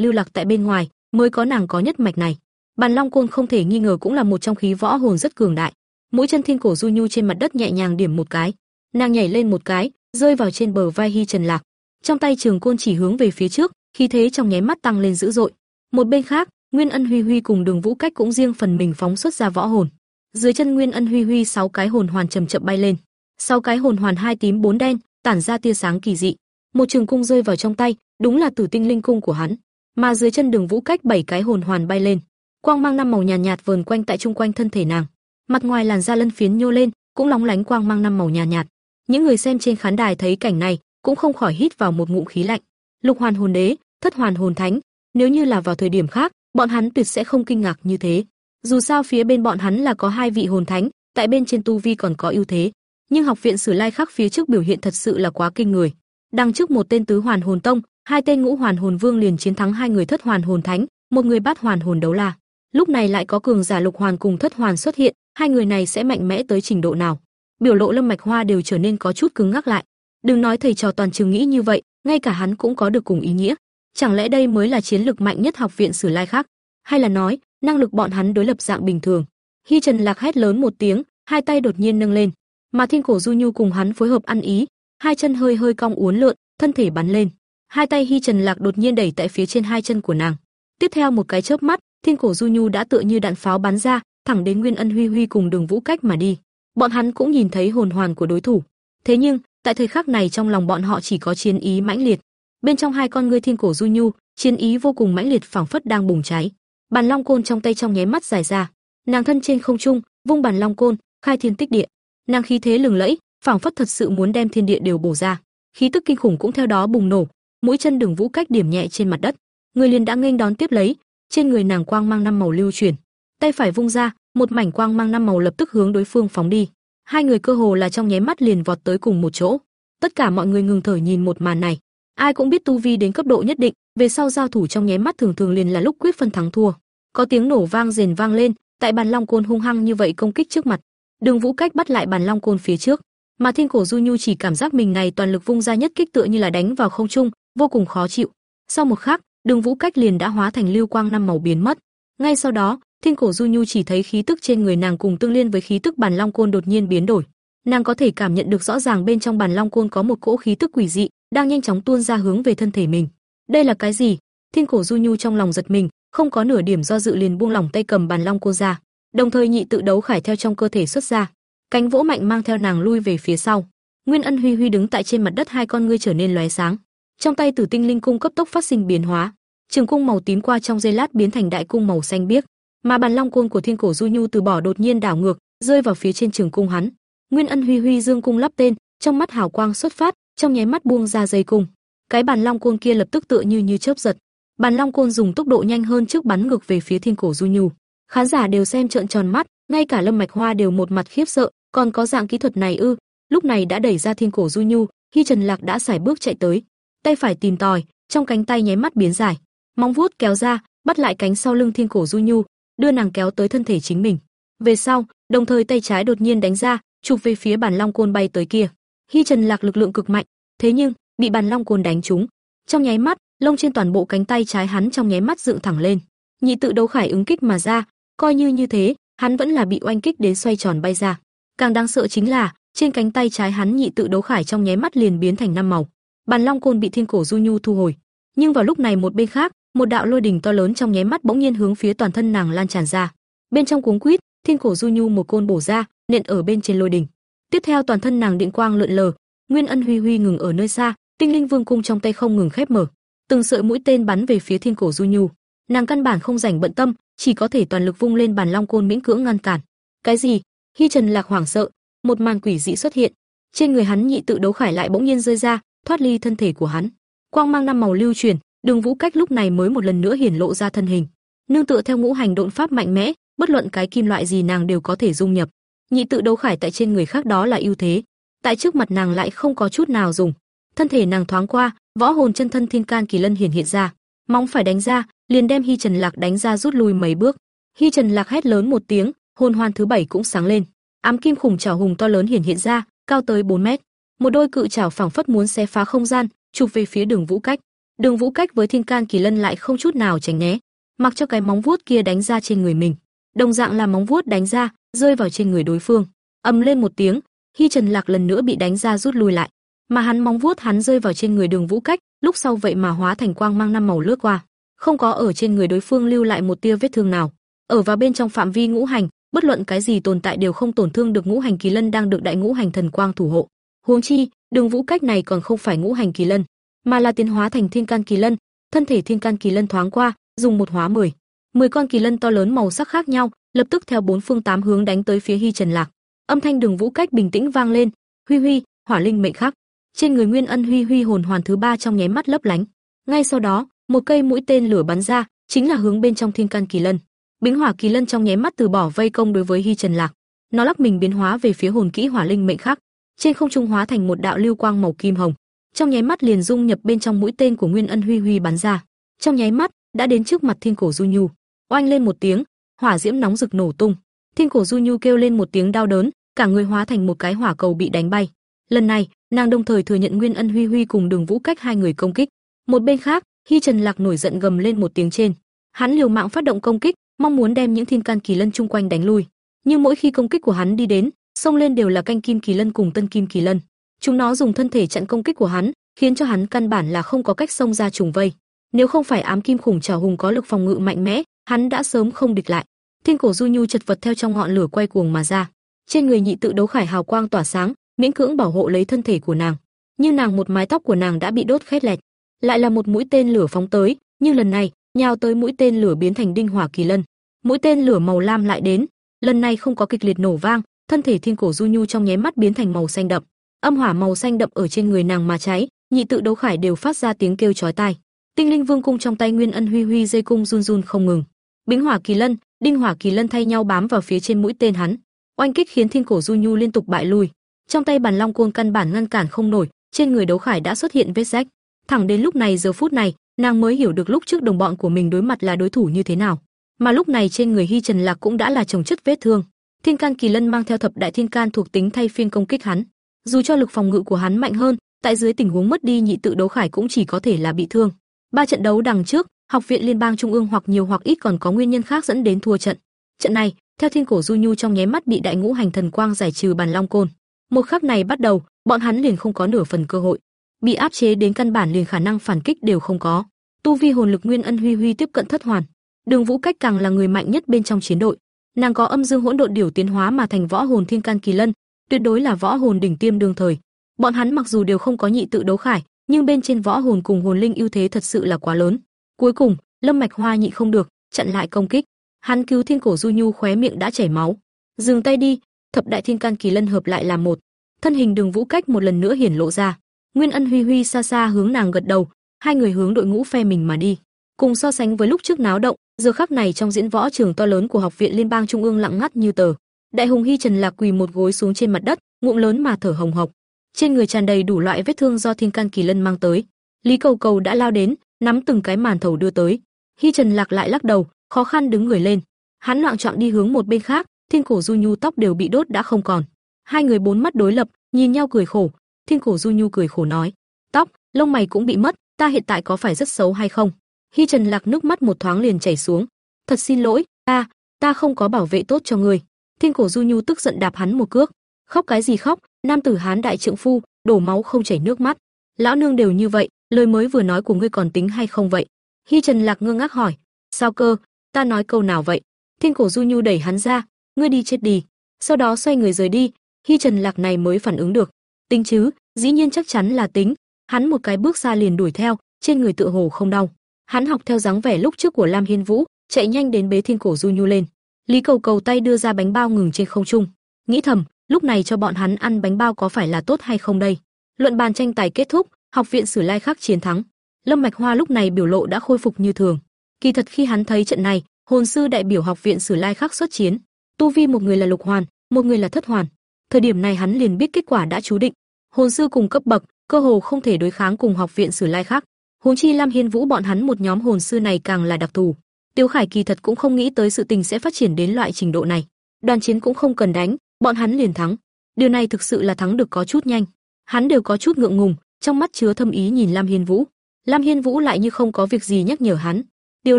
lưu lạc tại bên ngoài, mới có nàng có nhất mạch này. Bàn long côn không thể nghi ngờ cũng là một trong khí võ hồn rất cường đại. Mũi chân thiên cổ du nhu trên mặt đất nhẹ nhàng điểm một cái, nàng nhảy lên một cái, rơi vào trên bờ vai Hi Trần Lạc. Trong tay trường côn chỉ hướng về phía trước, khí thế trong nháy mắt tăng lên dữ dội. Một bên khác, Nguyên Ân Huy Huy cùng Đường Vũ Cách cũng riêng phần mình phóng xuất ra võ hồn. Dưới chân Nguyên Ân Huy Huy sáu cái hồn hoàn chậm chậm bay lên. Sáu cái hồn hoàn hai tím bốn đen, tản ra tia sáng kỳ dị. Một trường cung rơi vào trong tay, đúng là Tử Tinh Linh cung của hắn. Mà dưới chân Đường Vũ Cách bảy cái hồn hoàn bay lên. Quang mang năm màu nhàn nhạt, nhạt vờn quanh tại trung quanh thân thể nàng. Mặt ngoài làn da lân phiến nhô lên, cũng lóng lánh quang mang năm màu nhàn nhạt, nhạt. Những người xem trên khán đài thấy cảnh này, cũng không khỏi hít vào một ngụm khí lạnh. Lục Hoàn Hồn Đế, Thất Hoàn Hồn Thánh, nếu như là vào thời điểm khác, bọn hắn tuyệt sẽ không kinh ngạc như thế. Dù sao phía bên bọn hắn là có hai vị hồn thánh, tại bên trên tu vi còn có ưu thế, nhưng học viện Sử Lai khác phía trước biểu hiện thật sự là quá kinh người. Đằng trước một tên tứ hoàn hồn tông, hai tên ngũ hoàn hồn vương liền chiến thắng hai người thất hoàn hồn thánh, một người bát hoàn hồn đấu la. Lúc này lại có cường giả lục hoàn cùng thất hoàn xuất hiện, hai người này sẽ mạnh mẽ tới trình độ nào? Biểu lộ Lâm Mạch Hoa đều trở nên có chút cứng ngắc lại. Đừng nói thầy trò toàn trường nghĩ như vậy, ngay cả hắn cũng có được cùng ý nghĩa. Chẳng lẽ đây mới là chiến lực mạnh nhất học viện Sử Lai khác? Hay là nói, năng lực bọn hắn đối lập dạng bình thường? Hi Trần Lạc hét lớn một tiếng, hai tay đột nhiên nâng lên, mà Thiên Cổ Du Nhu cùng hắn phối hợp ăn ý, hai chân hơi hơi cong uốn lượn, thân thể bắn lên. Hai tay Hi Trần Lạc đột nhiên đẩy tại phía trên hai chân của nàng. Tiếp theo một cái chớp mắt, Thiên Cổ Du Nhu đã tựa như đạn pháo bắn ra, thẳng đến Nguyên Ân Huy Huy cùng Đường Vũ Cách mà đi. Bọn hắn cũng nhìn thấy hồn hoàn của đối thủ. Thế nhưng, tại thời khắc này trong lòng bọn họ chỉ có chiến ý mãnh liệt. Bên trong hai con ngươi Thiên Cổ Du Nhu, chiến ý vô cùng mãnh liệt phảng phất đang bùng cháy. Bàn long côn trong tay trong nháy mắt dài ra, nàng thân trên không trung, vung bàn long côn, khai thiên tích địa. Nàng khí thế lừng lẫy, phảng phất thật sự muốn đem thiên địa đều bổ ra. khí tức kinh khủng cũng theo đó bùng nổ, mũi chân Đường Vũ Cách điểm nhẹ trên mặt đất, người liền đã nghênh đón tiếp lấy, trên người nàng quang mang năm màu lưu chuyển, tay phải vung ra, một mảnh quang mang năm màu lập tức hướng đối phương phóng đi. Hai người cơ hồ là trong nháy mắt liền vọt tới cùng một chỗ. Tất cả mọi người ngừng thở nhìn một màn này. Ai cũng biết tu vi đến cấp độ nhất định, về sau giao thủ trong nháy mắt thường thường liền là lúc quyết phân thắng thua. Có tiếng nổ vang rền vang lên, tại bàn long côn hung hăng như vậy công kích trước mặt. Đường Vũ Cách bắt lại bàn long côn phía trước, mà Thiên Cổ Du Nhu chỉ cảm giác mình này toàn lực vung ra nhất kích tựa như là đánh vào không trung, vô cùng khó chịu. Sau một khắc, Đường Vũ Cách liền đã hóa thành lưu quang năm màu biến mất. Ngay sau đó, Thiên Cổ Du Nhu chỉ thấy khí tức trên người nàng cùng tương liên với khí tức bàn long côn đột nhiên biến đổi. Nàng có thể cảm nhận được rõ ràng bên trong bàn long côn có một cỗ khí tức quỷ dị đang nhanh chóng tuôn ra hướng về thân thể mình. Đây là cái gì? Thiên Cổ Du Nhu trong lòng giật mình, không có nửa điểm do dự liền buông lỏng tay cầm bàn long côn ra, đồng thời nhị tự đấu khải theo trong cơ thể xuất ra, cánh vỗ mạnh mang theo nàng lui về phía sau. Nguyên Ân Huy Huy đứng tại trên mặt đất hai con ngươi trở nên lóe sáng, trong tay Tử Tinh Linh cung cấp tốc phát sinh biến hóa, trường cung màu tím qua trong giây lát biến thành đại cung màu xanh biếc, mà bàn long côn của Thiên Cổ Du Nhu từ bỏ đột nhiên đảo ngược, rơi vào phía trên trường cung hắn. Nguyên Ân Huy Huy dương cung lắp tên, trong mắt hào quang xuất phát, trong nháy mắt buông ra dây cung. Cái bàn long côn kia lập tức tựa như như chớp giật. Bàn long côn dùng tốc độ nhanh hơn trước bắn ngược về phía Thiên Cổ Du Nhu. Khán giả đều xem trợn tròn mắt, ngay cả Lâm Mạch Hoa đều một mặt khiếp sợ, còn có dạng kỹ thuật này ư? Lúc này đã đẩy ra Thiên Cổ Du Nhu, khi Trần Lạc đã xài bước chạy tới, tay phải tìm tòi, trong cánh tay nháy mắt biến dài, móng vuốt kéo ra, bắt lại cánh sau lưng Thiên Cổ Du Nhu, đưa nàng kéo tới thân thể chính mình. Về sau, đồng thời tay trái đột nhiên đánh ra, chụp về phía bản long côn bay tới kia. Hi Trần Lạc lực lượng cực mạnh, thế nhưng bị bản long côn đánh trúng. Trong nháy mắt, lông trên toàn bộ cánh tay trái hắn trong nháy mắt dựng thẳng lên. Nhị tự đấu khải ứng kích mà ra, coi như như thế, hắn vẫn là bị oanh kích đến xoay tròn bay ra. Càng đáng sợ chính là, trên cánh tay trái hắn nhị tự đấu khải trong nháy mắt liền biến thành năm màu. Bàn long côn bị thiên cổ du nhu thu hồi, nhưng vào lúc này một bên khác, một đạo lôi đỉnh to lớn trong nháy mắt bỗng nhiên hướng phía toàn thân nàng lan tràn ra. Bên trong cuống quýt, thiên cổ du nhu một côn bổ ra, nện ở bên trên lôi đỉnh. Tiếp theo toàn thân nàng điện quang lượn lờ, nguyên ân huy huy ngừng ở nơi xa, tinh linh vương cung trong tay không ngừng khép mở, từng sợi mũi tên bắn về phía thiên cổ du nhu. Nàng căn bản không rảnh bận tâm, chỉ có thể toàn lực vung lên bàn long côn miễn cưỡng ngăn cản. Cái gì? Hi Trần Lạc hoảng sợ, một màn quỷ dị xuất hiện, trên người hắn nhị tự đấu khải lại bỗng nhiên rơi ra, thoát ly thân thể của hắn. Quang mang năm màu lưu truyền, Đường Vũ Cách lúc này mới một lần nữa hiển lộ ra thân hình. Nương tựa theo ngũ hành độn pháp mạnh mẽ, bất luận cái kim loại gì nàng đều có thể dung nhập. Nhị tự đấu khải tại trên người khác đó là ưu thế, tại trước mặt nàng lại không có chút nào dùng. Thân thể nàng thoáng qua, võ hồn chân thân thiên can kỳ lân hiển hiện ra, mong phải đánh ra, liền đem Hi Trần Lạc đánh ra rút lui mấy bước. Hi Trần Lạc hét lớn một tiếng, hồn hoàn thứ bảy cũng sáng lên. Ám kim khủng chảo hùng to lớn hiển hiện ra, cao tới 4 mét. Một đôi cự chảo phẳng phất muốn xé phá không gian, chụp về phía Đường Vũ Cách. Đường Vũ Cách với Thiên Can Kỳ Lân lại không chút nào tránh né, mặc cho cái móng vuốt kia đánh ra trên người mình. Đồng dạng là móng vuốt đánh ra, rơi vào trên người đối phương. Ầm lên một tiếng, Hi Trần Lạc lần nữa bị đánh ra rút lui lại, mà hắn móng vuốt hắn rơi vào trên người Đường Vũ Cách, lúc sau vậy mà hóa thành quang mang năm màu lướt qua, không có ở trên người đối phương lưu lại một tia vết thương nào. Ở vào bên trong phạm vi ngũ hành, bất luận cái gì tồn tại đều không tổn thương được ngũ hành kỳ lân đang được đại ngũ hành thần quang thủ hộ. Huống chi, Đường Vũ Cách này còn không phải ngũ hành kỳ lân, mà là tiến hóa thành thiên can kỳ lân, thân thể thiên can kỳ lân thoáng qua, dùng một hóa mười, mười con kỳ lân to lớn màu sắc khác nhau, lập tức theo bốn phương tám hướng đánh tới phía Hi Trần Lạc. Âm thanh Đường Vũ Cách bình tĩnh vang lên, "Huy Huy, hỏa linh mệnh khắc." Trên người Nguyên Ân Huy Huy hồn hoàn thứ ba trong nháy mắt lấp lánh. Ngay sau đó, một cây mũi tên lửa bắn ra, chính là hướng bên trong thiên can kỳ lân. Bính hỏa kỳ lân trong nháy mắt từ bỏ vây công đối với Hi Trần Lạc. Nó lắc mình biến hóa về phía hồn kỹ hỏa linh mệnh khắc, trên không trung hóa thành một đạo lưu quang màu kim hồng, trong nháy mắt liền dung nhập bên trong mũi tên của Nguyên Ân Huy Huy bắn ra. Trong nháy mắt, đã đến trước mặt Thiên Cổ Du Nhu. Oanh lên một tiếng, hỏa diễm nóng rực nổ tung. Thiên Cổ Du Nhu kêu lên một tiếng đau đớn, cả người hóa thành một cái hỏa cầu bị đánh bay. Lần này, nàng đồng thời thừa nhận Nguyên Ân Huy Huy cùng Đường Vũ Cách hai người công kích. Một bên khác, Hi Trần Lạc nổi giận gầm lên một tiếng trên. Hắn liều mạng phát động công kích, mong muốn đem những thiên can kỳ lân chung quanh đánh lui. Nhưng mỗi khi công kích của hắn đi đến, xông lên đều là canh kim kỳ lân cùng tân kim kỳ lân. Chúng nó dùng thân thể chặn công kích của hắn, khiến cho hắn căn bản là không có cách xông ra trùng vây. Nếu không phải ám kim khủng trảo hùng có lực phòng ngự mạnh mẽ, hắn đã sớm không địch lại. Thiên cổ du nhu chật vật theo trong ngọn lửa quay cuồng mà ra. Trên người nhị tự đấu khải hào quang tỏa sáng, miễn cưỡng bảo hộ lấy thân thể của nàng. Nhưng nàng một mái tóc của nàng đã bị đốt khét lẹt. Lại là một mũi tên lửa phóng tới, nhưng lần này, nhào tới mũi tên lửa biến thành đinh hỏa kỳ lân. Mũi tên lửa màu lam lại đến, lần này không có kịch liệt nổ vang, thân thể thiên cổ du nhu trong nháy mắt biến thành màu xanh đậm âm hỏa màu xanh đậm ở trên người nàng mà cháy, nhị tự đấu khải đều phát ra tiếng kêu chói tai. Tinh linh vương cung trong tay Nguyên Ân Huy Huy dây cung run run không ngừng. Bính hỏa kỳ lân, đinh hỏa kỳ lân thay nhau bám vào phía trên mũi tên hắn. Oanh kích khiến thiên cổ du nhu liên tục bại lui. Trong tay bản long côn căn bản ngăn cản không nổi, trên người đấu khải đã xuất hiện vết rách. Thẳng đến lúc này giờ phút này, nàng mới hiểu được lúc trước đồng bọn của mình đối mặt là đối thủ như thế nào. Mà lúc này trên người Hy Trần Lạc cũng đã là chồng chất vết thương. Thiên can kỳ lân mang theo thập đại thiên can thuộc tính thay phiên công kích hắn. Dù cho lực phòng ngự của hắn mạnh hơn, tại dưới tình huống mất đi nhị tự đấu khải cũng chỉ có thể là bị thương. Ba trận đấu đằng trước, học viện liên bang trung ương hoặc nhiều hoặc ít còn có nguyên nhân khác dẫn đến thua trận. Trận này, theo thiên cổ du nhu trong nháy mắt bị đại ngũ hành thần quang giải trừ bàn long côn. Một khắc này bắt đầu, bọn hắn liền không có nửa phần cơ hội, bị áp chế đến căn bản liền khả năng phản kích đều không có. Tu vi hồn lực nguyên ân huy huy tiếp cận thất hoàn. Đường Vũ Cách càng là người mạnh nhất bên trong chiến đội. Nàng có âm dương hỗn độn điều tiến hóa mà thành võ hồn thiên can kỳ lân, tuyệt đối là võ hồn đỉnh tiêm đương thời. Bọn hắn mặc dù đều không có nhị tự đấu khải, nhưng bên trên võ hồn cùng hồn linh ưu thế thật sự là quá lớn. Cuối cùng, Lâm Mạch Hoa nhị không được, chặn lại công kích. Hắn cứu Thiên Cổ Du Nhu khóe miệng đã chảy máu. Dừng tay đi, thập đại thiên can kỳ lân hợp lại làm một. Thân hình Đường Vũ Cách một lần nữa hiển lộ ra. Nguyên Ân Huy Huy xa xa hướng nàng gật đầu, hai người hướng đội ngũ phe mình mà đi. Cùng so sánh với lúc trước náo động, giờ khắc này trong diễn võ trường to lớn của học viện liên bang trung ương lặng ngắt như tờ. Đại hùng Hy Trần Lạc quỳ một gối xuống trên mặt đất, ngụm lớn mà thở hồng hộc. Trên người tràn đầy đủ loại vết thương do Thiên Can Kỳ Lân mang tới. Lý Cầu Cầu đã lao đến, nắm từng cái màn thầu đưa tới. Hy Trần Lạc lại lắc đầu, khó khăn đứng người lên. Hắn loạn trọng đi hướng một bên khác, Thiên Cổ Du Nhu tóc đều bị đốt đã không còn. Hai người bốn mắt đối lập, nhìn nhau cười khổ. Thiên Cổ Du Nhu cười khổ nói: "Tóc, lông mày cũng bị mất, ta hiện tại có phải rất xấu hay không?" Hy Trần Lạc nước mắt một thoáng liền chảy xuống. "Thật xin lỗi, ta, ta không có bảo vệ tốt cho ngươi." Thiên Cổ Du Nhu tức giận đạp hắn một cước. "Khóc cái gì khóc, nam tử hán đại trượng phu, đổ máu không chảy nước mắt. Lão nương đều như vậy, lời mới vừa nói của ngươi còn tính hay không vậy?" Hi Trần Lạc ngơ ngác hỏi. "Sao cơ? Ta nói câu nào vậy?" Thiên Cổ Du Nhu đẩy hắn ra, "Ngươi đi chết đi." Sau đó xoay người rời đi, Hi Trần Lạc này mới phản ứng được. Tính chứ, dĩ nhiên chắc chắn là tính. Hắn một cái bước xa liền đuổi theo, trên người tựa hồ không đau. Hắn học theo dáng vẻ lúc trước của Lam Hiên Vũ, chạy nhanh đến bế Thiên Cổ Du Nhu lên. Lý Cầu Cầu tay đưa ra bánh bao ngừng trên không trung, nghĩ thầm, lúc này cho bọn hắn ăn bánh bao có phải là tốt hay không đây? Luận bàn tranh tài kết thúc, học viện Sử Lai Khắc chiến thắng. Lâm Mạch Hoa lúc này biểu lộ đã khôi phục như thường. Kỳ thật khi hắn thấy trận này, hồn sư đại biểu học viện Sử Lai Khắc xuất chiến, tu vi một người là lục hoàn, một người là thất hoàn. Thời điểm này hắn liền biết kết quả đã chú định. Hồn sư cùng cấp bậc, cơ hồ không thể đối kháng cùng học viện Sử Lai Khắc. Huống chi Lam Hiên Vũ bọn hắn một nhóm hồn sư này càng là đặc thù. Tiêu Khải kỳ thật cũng không nghĩ tới sự tình sẽ phát triển đến loại trình độ này. Đoàn chiến cũng không cần đánh, bọn hắn liền thắng. Điều này thực sự là thắng được có chút nhanh. Hắn đều có chút ngượng ngùng, trong mắt chứa thâm ý nhìn Lam Hiên Vũ. Lam Hiên Vũ lại như không có việc gì nhắc nhở hắn. "Điều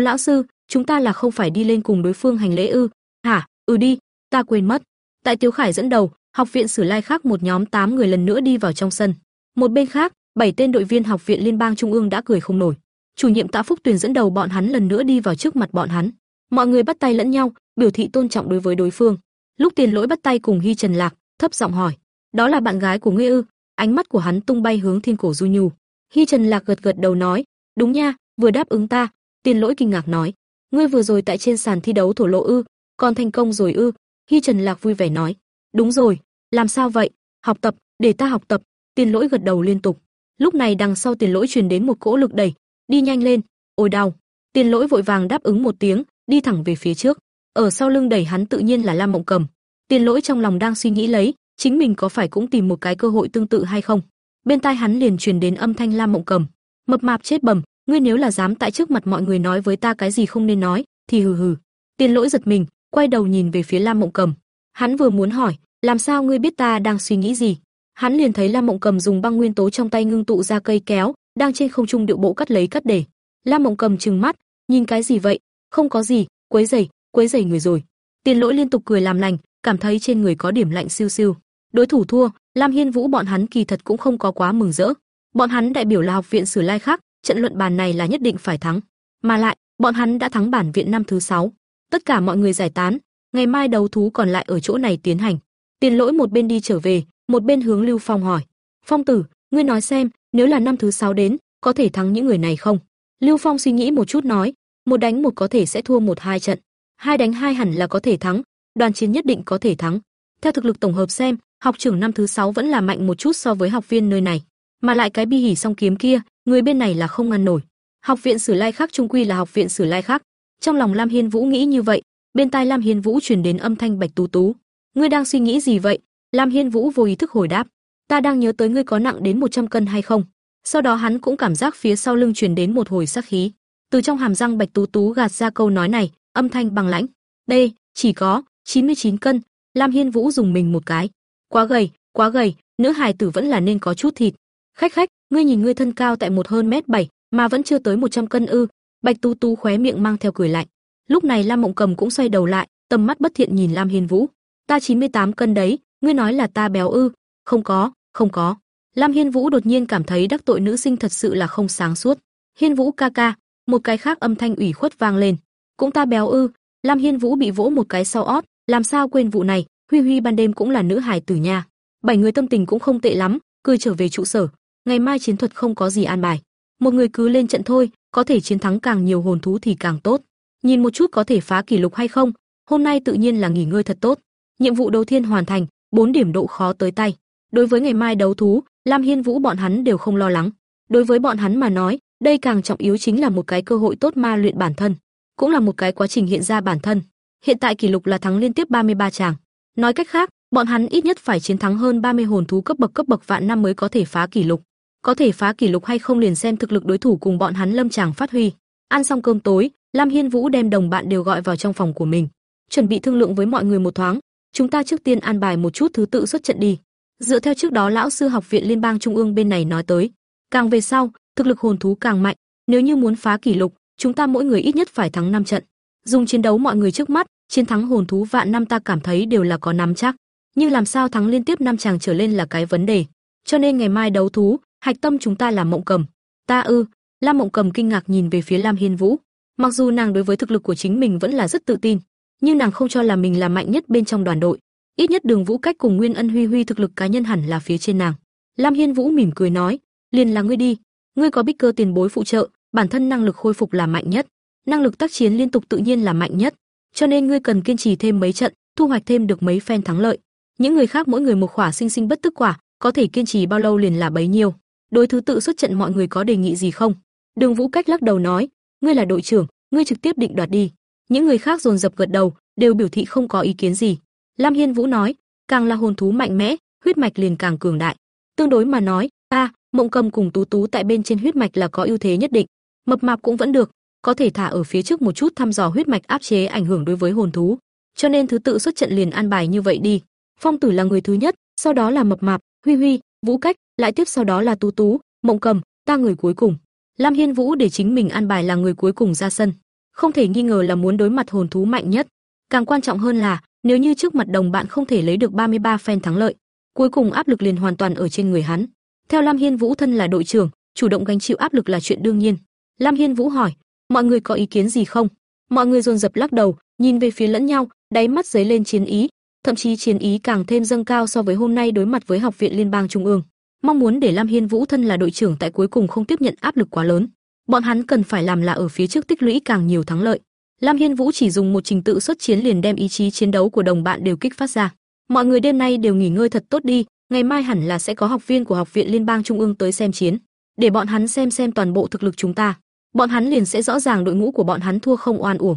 lão sư, chúng ta là không phải đi lên cùng đối phương hành lễ ư?" "Hả? Ừ đi, ta quên mất." Tại Tiêu Khải dẫn đầu, học viện Sử Lai khác một nhóm 8 người lần nữa đi vào trong sân. Một bên khác, bảy tên đội viên học viện liên bang trung ương đã cười không nổi. Chủ nhiệm Tạ Phúc Tuyền dẫn đầu bọn hắn lần nữa đi vào trước mặt bọn hắn. Mọi người bắt tay lẫn nhau, biểu thị tôn trọng đối với đối phương. Lúc Tiền Lỗi bắt tay cùng Hy Trần Lạc, thấp giọng hỏi: "Đó là bạn gái của ngươi ư?" Ánh mắt của hắn tung bay hướng Thiên Cổ Du Nhu. Hy Trần Lạc gật gật đầu nói: "Đúng nha, vừa đáp ứng ta." Tiền Lỗi kinh ngạc nói: "Ngươi vừa rồi tại trên sàn thi đấu thổ lộ ư? Còn thành công rồi ư?" Hy Trần Lạc vui vẻ nói: "Đúng rồi, làm sao vậy? Học tập, để ta học tập." Tiền Lỗi gật đầu liên tục. Lúc này đằng sau Tiền Lỗi truyền đến một cỗ lực đẩy, "Đi nhanh lên." Ôi đau. Tiền Lỗi vội vàng đáp ứng một tiếng, đi thẳng về phía trước. Ở sau lưng đẩy hắn tự nhiên là Lam Mộng Cầm. Tiền Lỗi trong lòng đang suy nghĩ lấy, chính mình có phải cũng tìm một cái cơ hội tương tự hay không. Bên tai hắn liền truyền đến âm thanh Lam Mộng Cầm, "Mập mạp chết bầm, ngươi nếu là dám tại trước mặt mọi người nói với ta cái gì không nên nói, thì hừ hừ." Tiền Lỗi giật mình, quay đầu nhìn về phía Lam Mộng Cầm. Hắn vừa muốn hỏi, làm sao ngươi biết ta đang suy nghĩ gì? Hắn liền thấy Lam Mộng Cầm dùng băng nguyên tố trong tay ngưng tụ ra cây kéo, đang trên không trung điệu bộ cắt lấy cắt để. Lam Mộng Cầm trừng mắt, nhìn cái gì vậy? Không có gì, quấy rầy, quấy rầy người rồi. Tiền Lỗi liên tục cười làm lành, cảm thấy trên người có điểm lạnh siêu siêu. Đối thủ thua, Lam Hiên Vũ bọn hắn kỳ thật cũng không có quá mừng rỡ. Bọn hắn đại biểu là học viện Sử Lai khác, trận luận bàn này là nhất định phải thắng. Mà lại, bọn hắn đã thắng bản viện năm thứ 6. Tất cả mọi người giải tán, ngày mai đấu thú còn lại ở chỗ này tiến hành. Tiền Lỗi một bên đi trở về, một bên hướng Lưu Phong hỏi: "Phong tử, ngươi nói xem, nếu là năm thứ sáu đến, có thể thắng những người này không?" Lưu Phong suy nghĩ một chút nói: "Một đánh một có thể sẽ thua một hai trận, hai đánh hai hẳn là có thể thắng, đoàn chiến nhất định có thể thắng. Theo thực lực tổng hợp xem, học trưởng năm thứ sáu vẫn là mạnh một chút so với học viên nơi này, mà lại cái bi hỉ song kiếm kia, người bên này là không ngăn nổi. Học viện Sử Lai khác trung quy là học viện Sử Lai khác. Trong lòng Lam Hiên Vũ nghĩ như vậy, bên tai Lam Hiên Vũ truyền đến âm thanh Bạch Tú Tú. Ngươi đang suy nghĩ gì vậy? Lam Hiên Vũ vô ý thức hồi đáp. Ta đang nhớ tới ngươi có nặng đến 100 cân hay không? Sau đó hắn cũng cảm giác phía sau lưng truyền đến một hồi sát khí. Từ trong hàm răng Bạch Tú Tú gạt ra câu nói này, âm thanh bằng lãnh. Đây, chỉ có 99 cân. Lam Hiên Vũ dùng mình một cái. Quá gầy, quá gầy, nữ hài tử vẫn là nên có chút thịt. Khách khách, ngươi nhìn ngươi thân cao tại một hơn mét bảy, mà vẫn chưa tới 100 cân ư? Bạch Tú Tú khóe miệng mang theo cười lạnh. Lúc này Lam Mộng Cầm cũng xoay đầu lại, tầm mắt bất thiện nhìn Lam Hiên Vũ. Ta 98 cân đấy, ngươi nói là ta béo ư? Không có, không có. Lam Hiên Vũ đột nhiên cảm thấy đắc tội nữ sinh thật sự là không sáng suốt. Hiên Vũ ca ca, một cái khác âm thanh ủy khuất vang lên. Cũng ta béo ư? Lam Hiên Vũ bị vỗ một cái sau ót, làm sao quên vụ này, Huy Huy ban đêm cũng là nữ hài tử nha. Bảy người tâm tình cũng không tệ lắm, cười trở về trụ sở. Ngày mai chiến thuật không có gì an bài, một người cứ lên trận thôi, có thể chiến thắng càng nhiều hồn thú thì càng tốt. Nhìn một chút có thể phá kỷ lục hay không, hôm nay tự nhiên là nghỉ ngơi thật tốt. Nhiệm vụ đầu tiên hoàn thành, 4 điểm độ khó tới tay. Đối với ngày mai đấu thú, Lam Hiên Vũ bọn hắn đều không lo lắng. Đối với bọn hắn mà nói, đây càng trọng yếu chính là một cái cơ hội tốt ma luyện bản thân, cũng là một cái quá trình hiện ra bản thân. Hiện tại kỷ lục là thắng liên tiếp 33 tràng. Nói cách khác, bọn hắn ít nhất phải chiến thắng hơn 30 hồn thú cấp bậc cấp bậc vạn năm mới có thể phá kỷ lục. Có thể phá kỷ lục hay không liền xem thực lực đối thủ cùng bọn hắn lâm chàng phát huy. Ăn xong cơm tối, Lam Hiên Vũ đem đồng bạn đều gọi vào trong phòng của mình, chuẩn bị thương lượng với mọi người một thoáng. Chúng ta trước tiên an bài một chút thứ tự xuất trận đi. Dựa theo trước đó lão sư học viện liên bang trung ương bên này nói tới, càng về sau, thực lực hồn thú càng mạnh, nếu như muốn phá kỷ lục, chúng ta mỗi người ít nhất phải thắng 5 trận. Dùng chiến đấu mọi người trước mắt, chiến thắng hồn thú vạn năm ta cảm thấy đều là có nắm chắc, nhưng làm sao thắng liên tiếp năm chàng trở lên là cái vấn đề. Cho nên ngày mai đấu thú, hạch tâm chúng ta là Mộng Cầm. Ta ư? Lam Mộng Cầm kinh ngạc nhìn về phía Lam Hiên Vũ. Mặc dù nàng đối với thực lực của chính mình vẫn là rất tự tin, nhưng nàng không cho là mình là mạnh nhất bên trong đoàn đội. Ít nhất Đường Vũ Cách cùng Nguyên Ân Huy Huy thực lực cá nhân hẳn là phía trên nàng. Lam Hiên Vũ mỉm cười nói, liền là ngươi đi, ngươi có bích cơ tiền bối phụ trợ, bản thân năng lực khôi phục là mạnh nhất, năng lực tác chiến liên tục tự nhiên là mạnh nhất, cho nên ngươi cần kiên trì thêm mấy trận, thu hoạch thêm được mấy phen thắng lợi. Những người khác mỗi người một khỏa sinh sinh bất tức quả, có thể kiên trì bao lâu liền là bấy nhiêu. Đối thứ tự xuất trận mọi người có đề nghị gì không? Đường Vũ Cách lắc đầu nói, ngươi là đội trưởng, ngươi trực tiếp định đoạt đi. Những người khác dồn dập gật đầu, đều biểu thị không có ý kiến gì. Lam Hiên Vũ nói, càng là hồn thú mạnh mẽ, huyết mạch liền càng cường đại. Tương đối mà nói, ta, Mộng Cầm cùng Tú Tú tại bên trên huyết mạch là có ưu thế nhất định. Mập mạp cũng vẫn được, có thể thả ở phía trước một chút thăm dò huyết mạch áp chế ảnh hưởng đối với hồn thú. Cho nên thứ tự xuất trận liền an bài như vậy đi. Phong Tử là người thứ nhất, sau đó là Mập Mạp, Huy Huy, Vũ Cách, lại tiếp sau đó là Tú Tú, Mộng Cầm, ta người cuối cùng. Lam Hiên Vũ để chính mình an bài là người cuối cùng ra sân, không thể nghi ngờ là muốn đối mặt hồn thú mạnh nhất. Càng quan trọng hơn là, nếu như trước mặt đồng bạn không thể lấy được 33 phen thắng lợi, cuối cùng áp lực liền hoàn toàn ở trên người hắn. Theo Lam Hiên Vũ thân là đội trưởng, chủ động gánh chịu áp lực là chuyện đương nhiên. Lam Hiên Vũ hỏi, mọi người có ý kiến gì không? Mọi người dồn dập lắc đầu, nhìn về phía lẫn nhau, đáy mắt dấy lên chiến ý, thậm chí chiến ý càng thêm dâng cao so với hôm nay đối mặt với học viện liên bang trung ương. Mong muốn để Lam Hiên Vũ thân là đội trưởng tại cuối cùng không tiếp nhận áp lực quá lớn. Bọn hắn cần phải làm là ở phía trước tích lũy càng nhiều thắng lợi. Lam Hiên Vũ chỉ dùng một trình tự xuất chiến liền đem ý chí chiến đấu của đồng bạn đều kích phát ra. Mọi người đêm nay đều nghỉ ngơi thật tốt đi, ngày mai hẳn là sẽ có học viên của học viện liên bang trung ương tới xem chiến, để bọn hắn xem xem toàn bộ thực lực chúng ta. Bọn hắn liền sẽ rõ ràng đội ngũ của bọn hắn thua không oan uổng.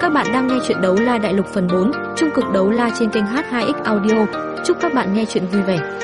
Các bạn đang nghe chuyện đấu la đại lục phần 4, trung cực đấu la trên kênh H2X Audio. Chúc các bạn nghe chuyện vui vẻ.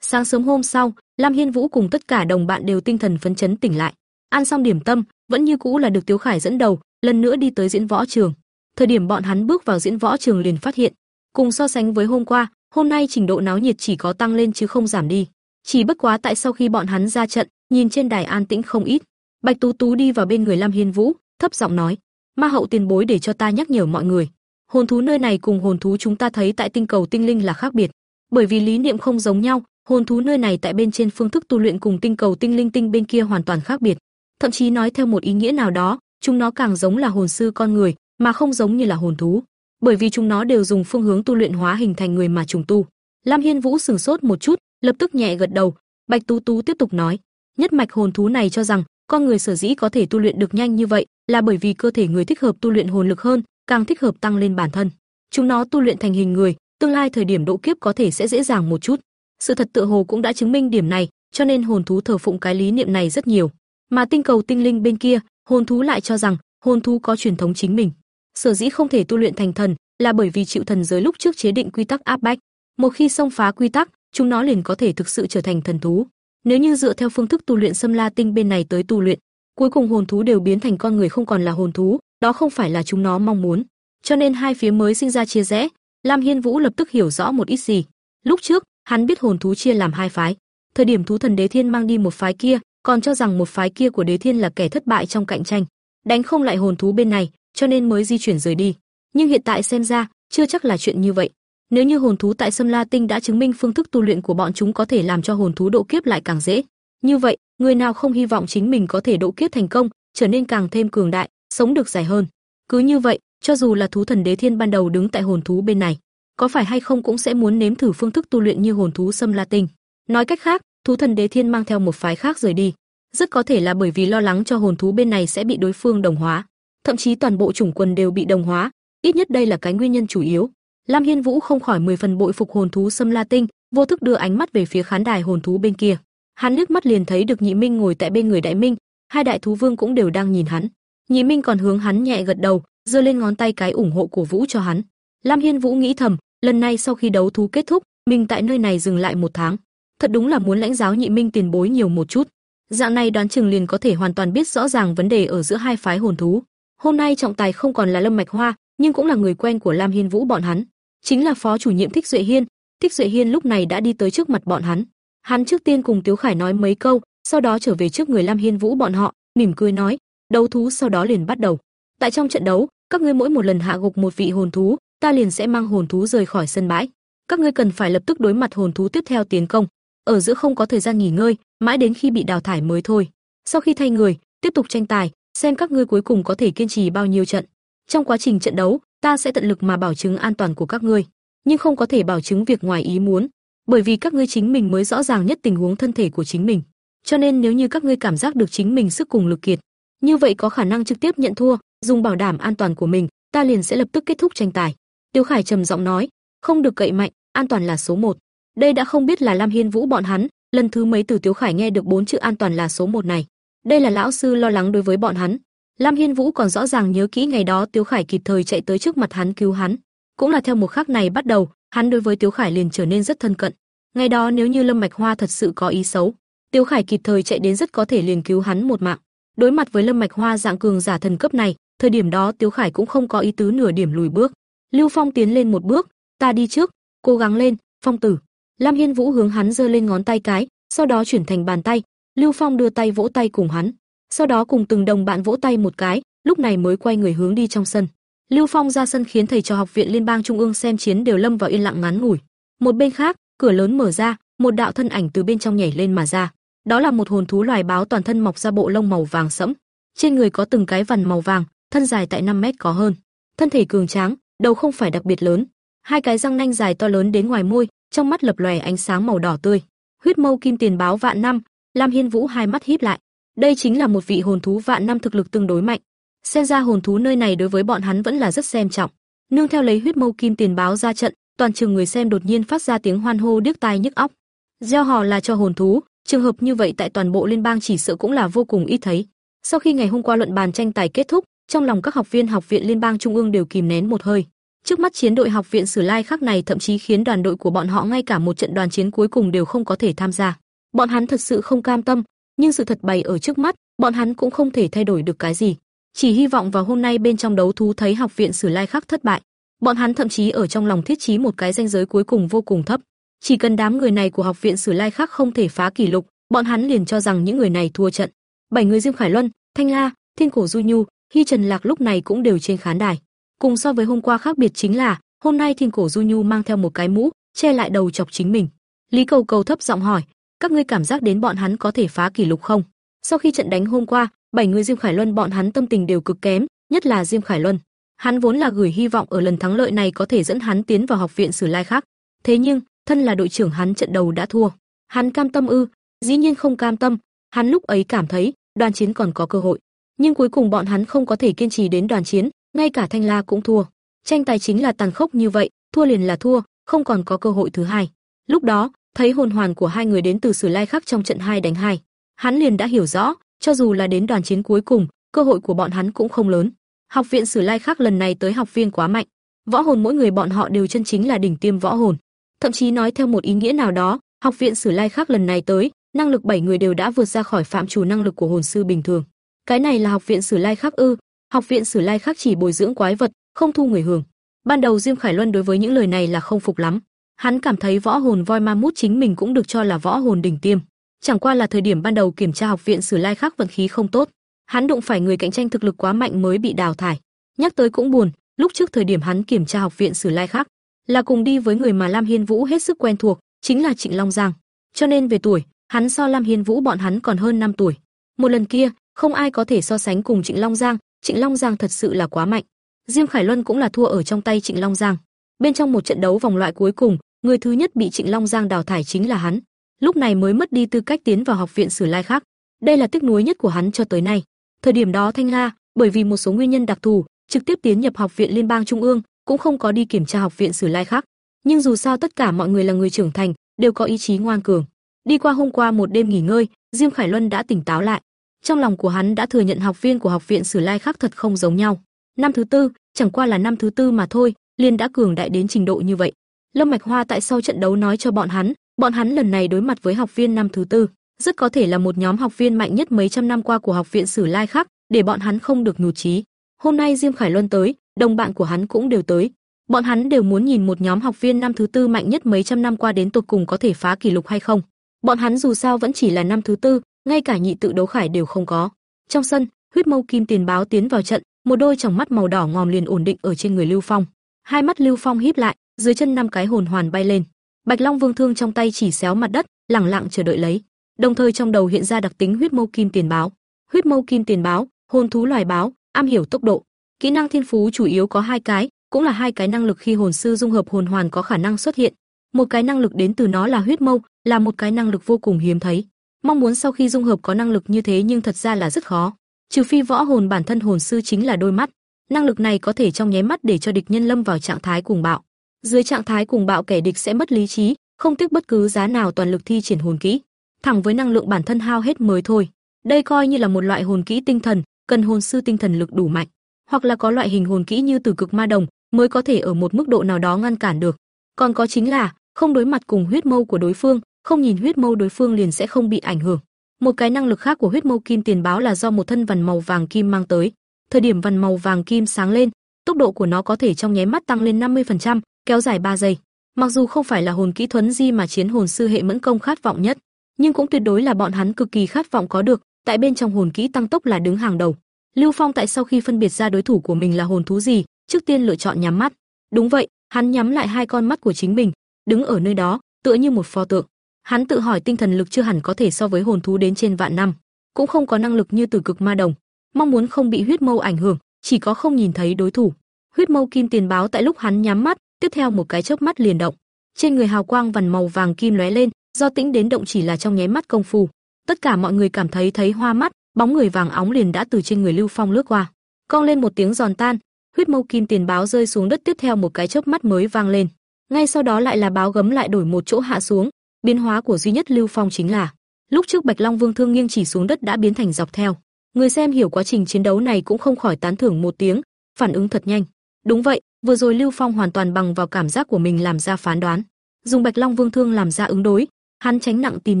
Sáng sớm hôm sau, Lam Hiên Vũ cùng tất cả đồng bạn đều tinh thần phấn chấn tỉnh lại. Ăn xong điểm tâm, vẫn như cũ là được Tiếu Khải dẫn đầu, lần nữa đi tới diễn võ trường. Thời điểm bọn hắn bước vào diễn võ trường liền phát hiện, cùng so sánh với hôm qua, hôm nay trình độ náo nhiệt chỉ có tăng lên chứ không giảm đi. Chỉ bất quá tại sau khi bọn hắn ra trận, nhìn trên đài an tĩnh không ít. Bạch Tú Tú đi vào bên người Lam Hiên Vũ, thấp giọng nói: "Ma hậu tiền bối để cho ta nhắc nhở mọi người, hồn thú nơi này cùng hồn thú chúng ta thấy tại tinh cầu tinh linh là khác biệt, bởi vì lý niệm không giống nhau, hồn thú nơi này tại bên trên phương thức tu luyện cùng tinh cầu tinh linh tinh bên kia hoàn toàn khác biệt. Thậm chí nói theo một ý nghĩa nào đó, chúng nó càng giống là hồn sư con người, mà không giống như là hồn thú, bởi vì chúng nó đều dùng phương hướng tu luyện hóa hình thành người mà trùng tu." Lam Hiên Vũ sừng sốt một chút, lập tức nhẹ gật đầu. Bạch Tú Tú tiếp tục nói: "Nhất mạch hồn thú này cho rằng con người sở dĩ có thể tu luyện được nhanh như vậy, là bởi vì cơ thể người thích hợp tu luyện hồn lực hơn, càng thích hợp tăng lên bản thân. Chúng nó tu luyện thành hình người, tương lai thời điểm độ kiếp có thể sẽ dễ dàng một chút. Sự thật tựa hồ cũng đã chứng minh điểm này, cho nên hồn thú thờ phụng cái lý niệm này rất nhiều. Mà tinh cầu tinh linh bên kia, hồn thú lại cho rằng hồn thú có truyền thống chính mình. Sở dĩ không thể tu luyện thành thần là bởi vì chịu thần giới lúc trước chế định quy tắc áp bách, một khi xông phá quy tắc, chúng nó liền có thể thực sự trở thành thần thú. Nếu như dựa theo phương thức tu luyện xâm la tinh bên này tới tu luyện, cuối cùng hồn thú đều biến thành con người không còn là hồn thú, đó không phải là chúng nó mong muốn. Cho nên hai phía mới sinh ra chia rẽ, Lam Hiên Vũ lập tức hiểu rõ một ít gì. Lúc trước, hắn biết hồn thú chia làm hai phái. Thời điểm thú thần đế thiên mang đi một phái kia, còn cho rằng một phái kia của đế thiên là kẻ thất bại trong cạnh tranh, đánh không lại hồn thú bên này, cho nên mới di chuyển rời đi. Nhưng hiện tại xem ra, chưa chắc là chuyện như vậy. Nếu như hồn thú tại Sâm La Tinh đã chứng minh phương thức tu luyện của bọn chúng có thể làm cho hồn thú độ kiếp lại càng dễ, như vậy, người nào không hy vọng chính mình có thể độ kiếp thành công, trở nên càng thêm cường đại, sống được dài hơn. Cứ như vậy, cho dù là thú thần đế thiên ban đầu đứng tại hồn thú bên này, có phải hay không cũng sẽ muốn nếm thử phương thức tu luyện như hồn thú xâm La Tinh. Nói cách khác, thú thần đế thiên mang theo một phái khác rời đi, rất có thể là bởi vì lo lắng cho hồn thú bên này sẽ bị đối phương đồng hóa, thậm chí toàn bộ chủng quần đều bị đồng hóa, ít nhất đây là cái nguyên nhân chủ yếu. Lam Hiên Vũ không khỏi mười phần bội phục hồn thú xâm La Tinh, vô thức đưa ánh mắt về phía khán đài hồn thú bên kia. Hắn liếc mắt liền thấy được Nhị Minh ngồi tại bên người Đại Minh, hai đại thú vương cũng đều đang nhìn hắn. Nhị Minh còn hướng hắn nhẹ gật đầu, giơ lên ngón tay cái ủng hộ cổ vũ cho hắn. Lam Hiên Vũ nghĩ thầm, lần này sau khi đấu thú kết thúc, mình tại nơi này dừng lại một tháng, thật đúng là muốn lãnh giáo Nhị Minh tiền bối nhiều một chút. Dạng này đoán chừng liền có thể hoàn toàn biết rõ ràng vấn đề ở giữa hai phái hồn thú. Hôm nay trọng tài không còn là Lâm Mạch Hoa, nhưng cũng là người quen của Lam Hiên Vũ bọn hắn, chính là phó chủ nhiệm Thích Duệ Hiên. Thích Duệ Hiên lúc này đã đi tới trước mặt bọn hắn. Hắn trước tiên cùng Tiếu Khải nói mấy câu, sau đó trở về trước người Lam Hiên Vũ bọn họ, mỉm cười nói, đấu thú sau đó liền bắt đầu. Tại trong trận đấu, các ngươi mỗi một lần hạ gục một vị hồn thú, ta liền sẽ mang hồn thú rời khỏi sân bãi. Các ngươi cần phải lập tức đối mặt hồn thú tiếp theo tiến công, ở giữa không có thời gian nghỉ ngơi, mãi đến khi bị đào thải mới thôi. Sau khi thay người, tiếp tục tranh tài, xem các ngươi cuối cùng có thể kiên trì bao nhiêu trận. Trong quá trình trận đấu, ta sẽ tận lực mà bảo chứng an toàn của các ngươi, nhưng không có thể bảo chứng việc ngoài ý muốn, bởi vì các ngươi chính mình mới rõ ràng nhất tình huống thân thể của chính mình. Cho nên nếu như các ngươi cảm giác được chính mình sức cùng lực kiệt, như vậy có khả năng trực tiếp nhận thua, dùng bảo đảm an toàn của mình, ta liền sẽ lập tức kết thúc tranh tài. Tiêu Khải trầm giọng nói, không được cậy mạnh, an toàn là số một. Đây đã không biết là Lam Hiên Vũ bọn hắn, lần thứ mấy từ Tiêu Khải nghe được bốn chữ an toàn là số một này. Đây là lão sư lo lắng đối với bọn hắn. Lam Hiên Vũ còn rõ ràng nhớ kỹ ngày đó Tiêu Khải kịp thời chạy tới trước mặt hắn cứu hắn, cũng là theo một khắc này bắt đầu, hắn đối với Tiêu Khải liền trở nên rất thân cận. Ngày đó nếu như Lâm Mạch Hoa thật sự có ý xấu, Tiêu Khải kịp thời chạy đến rất có thể liền cứu hắn một mạng. Đối mặt với Lâm Mạch Hoa dạng cường giả thần cấp này, thời điểm đó Tiêu Khải cũng không có ý tứ nửa điểm lùi bước. Lưu Phong tiến lên một bước, ta đi trước, cố gắng lên, Phong tử. Lam Hiên Vũ hướng hắn giơ lên ngón tay cái, sau đó chuyển thành bàn tay, Lưu Phong đưa tay vỗ tay cùng hắn, sau đó cùng từng đồng bạn vỗ tay một cái, lúc này mới quay người hướng đi trong sân. Lưu Phong ra sân khiến thầy trò học viện liên bang trung ương xem chiến đều lâm vào yên lặng ngắn ngủi. Một bên khác, cửa lớn mở ra, một đạo thân ảnh từ bên trong nhảy lên mà ra. Đó là một hồn thú loài báo toàn thân mọc ra bộ lông màu vàng sẫm, trên người có từng cái vằn màu vàng, thân dài tại 5 mét có hơn. Thân thể cường tráng, đầu không phải đặc biệt lớn, hai cái răng nanh dài to lớn đến ngoài môi, trong mắt lập lòe ánh sáng màu đỏ tươi. Huyết mâu kim tiền báo vạn năm, Lam Hiên Vũ hai mắt híp lại. Đây chính là một vị hồn thú vạn năm thực lực tương đối mạnh. Xem ra hồn thú nơi này đối với bọn hắn vẫn là rất xem trọng. Nương theo lấy huyết mâu kim tiền báo ra trận, toàn trường người xem đột nhiên phát ra tiếng hoan hô điếc tai nhức óc. Gieo hò là cho hồn thú, trường hợp như vậy tại toàn bộ liên bang chỉ sợ cũng là vô cùng ít thấy. Sau khi ngày hôm qua luận bàn tranh tài kết thúc, trong lòng các học viên học viện liên bang trung ương đều kìm nén một hơi. Trước mắt chiến đội học viện Sử Lai khắc này thậm chí khiến đoàn đội của bọn họ ngay cả một trận đoàn chiến cuối cùng đều không có thể tham gia. Bọn hắn thật sự không cam tâm, nhưng sự thật bày ở trước mắt, bọn hắn cũng không thể thay đổi được cái gì. Chỉ hy vọng vào hôm nay bên trong đấu thú thấy học viện Sử Lai khắc thất bại. Bọn hắn thậm chí ở trong lòng thiết trí một cái danh giới cuối cùng vô cùng thấp. Chỉ cần đám người này của học viện Sử Lai khắc không thể phá kỷ lục, bọn hắn liền cho rằng những người này thua trận. Bảy người Diêm Khải Luân, Thanh La, Thiên Cổ Du Nhu, Hy Trần Lạc lúc này cũng đều trên khán đài. Cùng so với hôm qua khác biệt chính là, hôm nay Thiên Cổ Du Nhu mang theo một cái mũ, che lại đầu chọc chính mình. Lý Cầu Cầu thấp giọng hỏi, các ngươi cảm giác đến bọn hắn có thể phá kỷ lục không? Sau khi trận đánh hôm qua, bảy người Diêm Khải Luân bọn hắn tâm tình đều cực kém, nhất là Diêm Khải Luân. Hắn vốn là gửi hy vọng ở lần thắng lợi này có thể dẫn hắn tiến vào học viện Sử Lai khác. Thế nhưng, thân là đội trưởng hắn trận đầu đã thua. Hắn cam tâm ư? Dĩ nhiên không cam tâm, hắn lúc ấy cảm thấy, đoàn chiến còn có cơ hội. Nhưng cuối cùng bọn hắn không có thể kiên trì đến đoàn chiến, ngay cả Thanh La cũng thua. Tranh tài chính là tàn khốc như vậy, thua liền là thua, không còn có cơ hội thứ hai. Lúc đó, thấy hồn hoàn của hai người đến từ Sử Lai Khắc trong trận hai đánh hai, hắn liền đã hiểu rõ, cho dù là đến đoàn chiến cuối cùng, cơ hội của bọn hắn cũng không lớn. Học viện Sử Lai Khắc lần này tới học viên quá mạnh, võ hồn mỗi người bọn họ đều chân chính là đỉnh tiêm võ hồn. Thậm chí nói theo một ý nghĩa nào đó, học viện Sử Lai Khắc lần này tới, năng lực bảy người đều đã vượt ra khỏi phạm trù năng lực của hồn sư bình thường. Cái này là học viện Sử Lai Khắc ư? Học viện Sử Lai Khắc chỉ bồi dưỡng quái vật, không thu người hưởng. Ban đầu Diêm Khải Luân đối với những lời này là không phục lắm. Hắn cảm thấy võ hồn voi ma mút chính mình cũng được cho là võ hồn đỉnh tiêm, chẳng qua là thời điểm ban đầu kiểm tra học viện Sử Lai Khắc vận khí không tốt, hắn đụng phải người cạnh tranh thực lực quá mạnh mới bị đào thải. Nhắc tới cũng buồn, lúc trước thời điểm hắn kiểm tra học viện Sử Lai Khắc, là cùng đi với người mà Lam Hiên Vũ hết sức quen thuộc, chính là Trịnh Long Giang. Cho nên về tuổi, hắn so Lam Hiên Vũ bọn hắn còn hơn 5 tuổi. Một lần kia, không ai có thể so sánh cùng Trịnh Long Giang, Trịnh Long Giang thật sự là quá mạnh. Diêm Khải Luân cũng là thua ở trong tay Trịnh Long Giang. Bên trong một trận đấu vòng loại cuối cùng, người thứ nhất bị Trịnh Long Giang đào thải chính là hắn. Lúc này mới mất đi tư cách tiến vào học viện Sử Lai khác. Đây là tiếc nuối nhất của hắn cho tới nay. Thời điểm đó Thanh La, bởi vì một số nguyên nhân đặc thù, trực tiếp tiến nhập học viện liên bang trung ương, cũng không có đi kiểm tra học viện Sử Lai khác. Nhưng dù sao tất cả mọi người là người trưởng thành, đều có ý chí ngoan cường. Đi qua hôm qua một đêm nghỉ ngơi, Diêm Khải Luân đã tỉnh táo lại. Trong lòng của hắn đã thừa nhận học viên của học viện Sử Lai khác thật không giống nhau. Năm thứ tư, chẳng qua là năm thứ tư mà thôi, liền đã cường đại đến trình độ như vậy. Lâm Mạch Hoa tại sau trận đấu nói cho bọn hắn, bọn hắn lần này đối mặt với học viên năm thứ tư, rất có thể là một nhóm học viên mạnh nhất mấy trăm năm qua của học viện Sử Lai khác, để bọn hắn không được nhụt chí. Hôm nay Diêm Khải Luân tới, đồng bạn của hắn cũng đều tới. Bọn hắn đều muốn nhìn một nhóm học viên năm thứ tư mạnh nhất mấy trăm năm qua đến tột cùng có thể phá kỷ lục hay không. Bọn hắn dù sao vẫn chỉ là năm thứ tư, ngay cả nhị tự đấu khải đều không có. Trong sân, huyết mâu kim tiền báo tiến vào trận, một đôi tròng mắt màu đỏ ngòm liền ổn định ở trên người Lưu Phong. Hai mắt Lưu Phong híp lại, dưới chân năm cái hồn hoàn bay lên. Bạch Long Vương thương trong tay chỉ xéo mặt đất, lẳng lặng chờ đợi lấy. Đồng thời trong đầu hiện ra đặc tính huyết mâu kim tiền báo. Huyết mâu kim tiền báo, hồn thú loài báo, am hiểu tốc độ. Kỹ năng thiên phú chủ yếu có hai cái, cũng là hai cái năng lực khi hồn sư dung hợp hồn hoàn có khả năng xuất hiện. Một cái năng lực đến từ nó là huyết mâu, là một cái năng lực vô cùng hiếm thấy. Mong muốn sau khi dung hợp có năng lực như thế nhưng thật ra là rất khó. Trừ phi võ hồn bản thân hồn sư chính là đôi mắt, năng lực này có thể trong nháy mắt để cho địch nhân lâm vào trạng thái cuồng bạo. Dưới trạng thái cuồng bạo kẻ địch sẽ mất lý trí, không tiếc bất cứ giá nào toàn lực thi triển hồn kỹ, thẳng với năng lượng bản thân hao hết mới thôi. Đây coi như là một loại hồn kỹ tinh thần, cần hồn sư tinh thần lực đủ mạnh, hoặc là có loại hình hồn kỹ như Tử Cực Ma Đồng mới có thể ở một mức độ nào đó ngăn cản được. Còn có chính là không đối mặt cùng huyết mâu của đối phương, không nhìn huyết mâu đối phương liền sẽ không bị ảnh hưởng. Một cái năng lực khác của huyết mâu kim tiền báo là do một thân vằn màu vàng kim mang tới. Thời điểm vằn màu vàng kim sáng lên, tốc độ của nó có thể trong nháy mắt tăng lên 50%, kéo dài 3 giây. Mặc dù không phải là hồn kỹ thuấn di mà chiến hồn sư hệ mẫn công khát vọng nhất, nhưng cũng tuyệt đối là bọn hắn cực kỳ khát vọng có được, tại bên trong hồn kỹ tăng tốc là đứng hàng đầu. Lưu Phong tại sau khi phân biệt ra đối thủ của mình là hồn thú gì, trước tiên lựa chọn nhắm mắt. Đúng vậy, hắn nhắm lại hai con mắt của chính mình, đứng ở nơi đó, tựa như một pho tượng. Hắn tự hỏi tinh thần lực chưa hẳn có thể so với hồn thú đến trên vạn năm, cũng không có năng lực như Tử Cực Ma Đồng, mong muốn không bị huyết mâu ảnh hưởng, chỉ có không nhìn thấy đối thủ. Huyết mâu kim tiền báo tại lúc hắn nhắm mắt, tiếp theo một cái chớp mắt liền động. Trên người hào quang vằn màu vàng kim lóe lên, do tĩnh đến động chỉ là trong nháy mắt công phu. Tất cả mọi người cảm thấy thấy hoa mắt, bóng người vàng óng liền đã từ trên người Lưu Phong lướt qua. Cong lên một tiếng giòn tan, huyết mâu kim tiền báo rơi xuống đất tiếp theo một cái chớp mắt mới vang lên. Ngay sau đó lại là báo gấm lại đổi một chỗ hạ xuống, biến hóa của duy nhất Lưu Phong chính là lúc trước Bạch Long Vương thương nghiêng chỉ xuống đất đã biến thành dọc theo. Người xem hiểu quá trình chiến đấu này cũng không khỏi tán thưởng một tiếng, phản ứng thật nhanh. Đúng vậy, vừa rồi Lưu Phong hoàn toàn bằng vào cảm giác của mình làm ra phán đoán, dùng Bạch Long Vương thương làm ra ứng đối, hắn tránh nặng tìm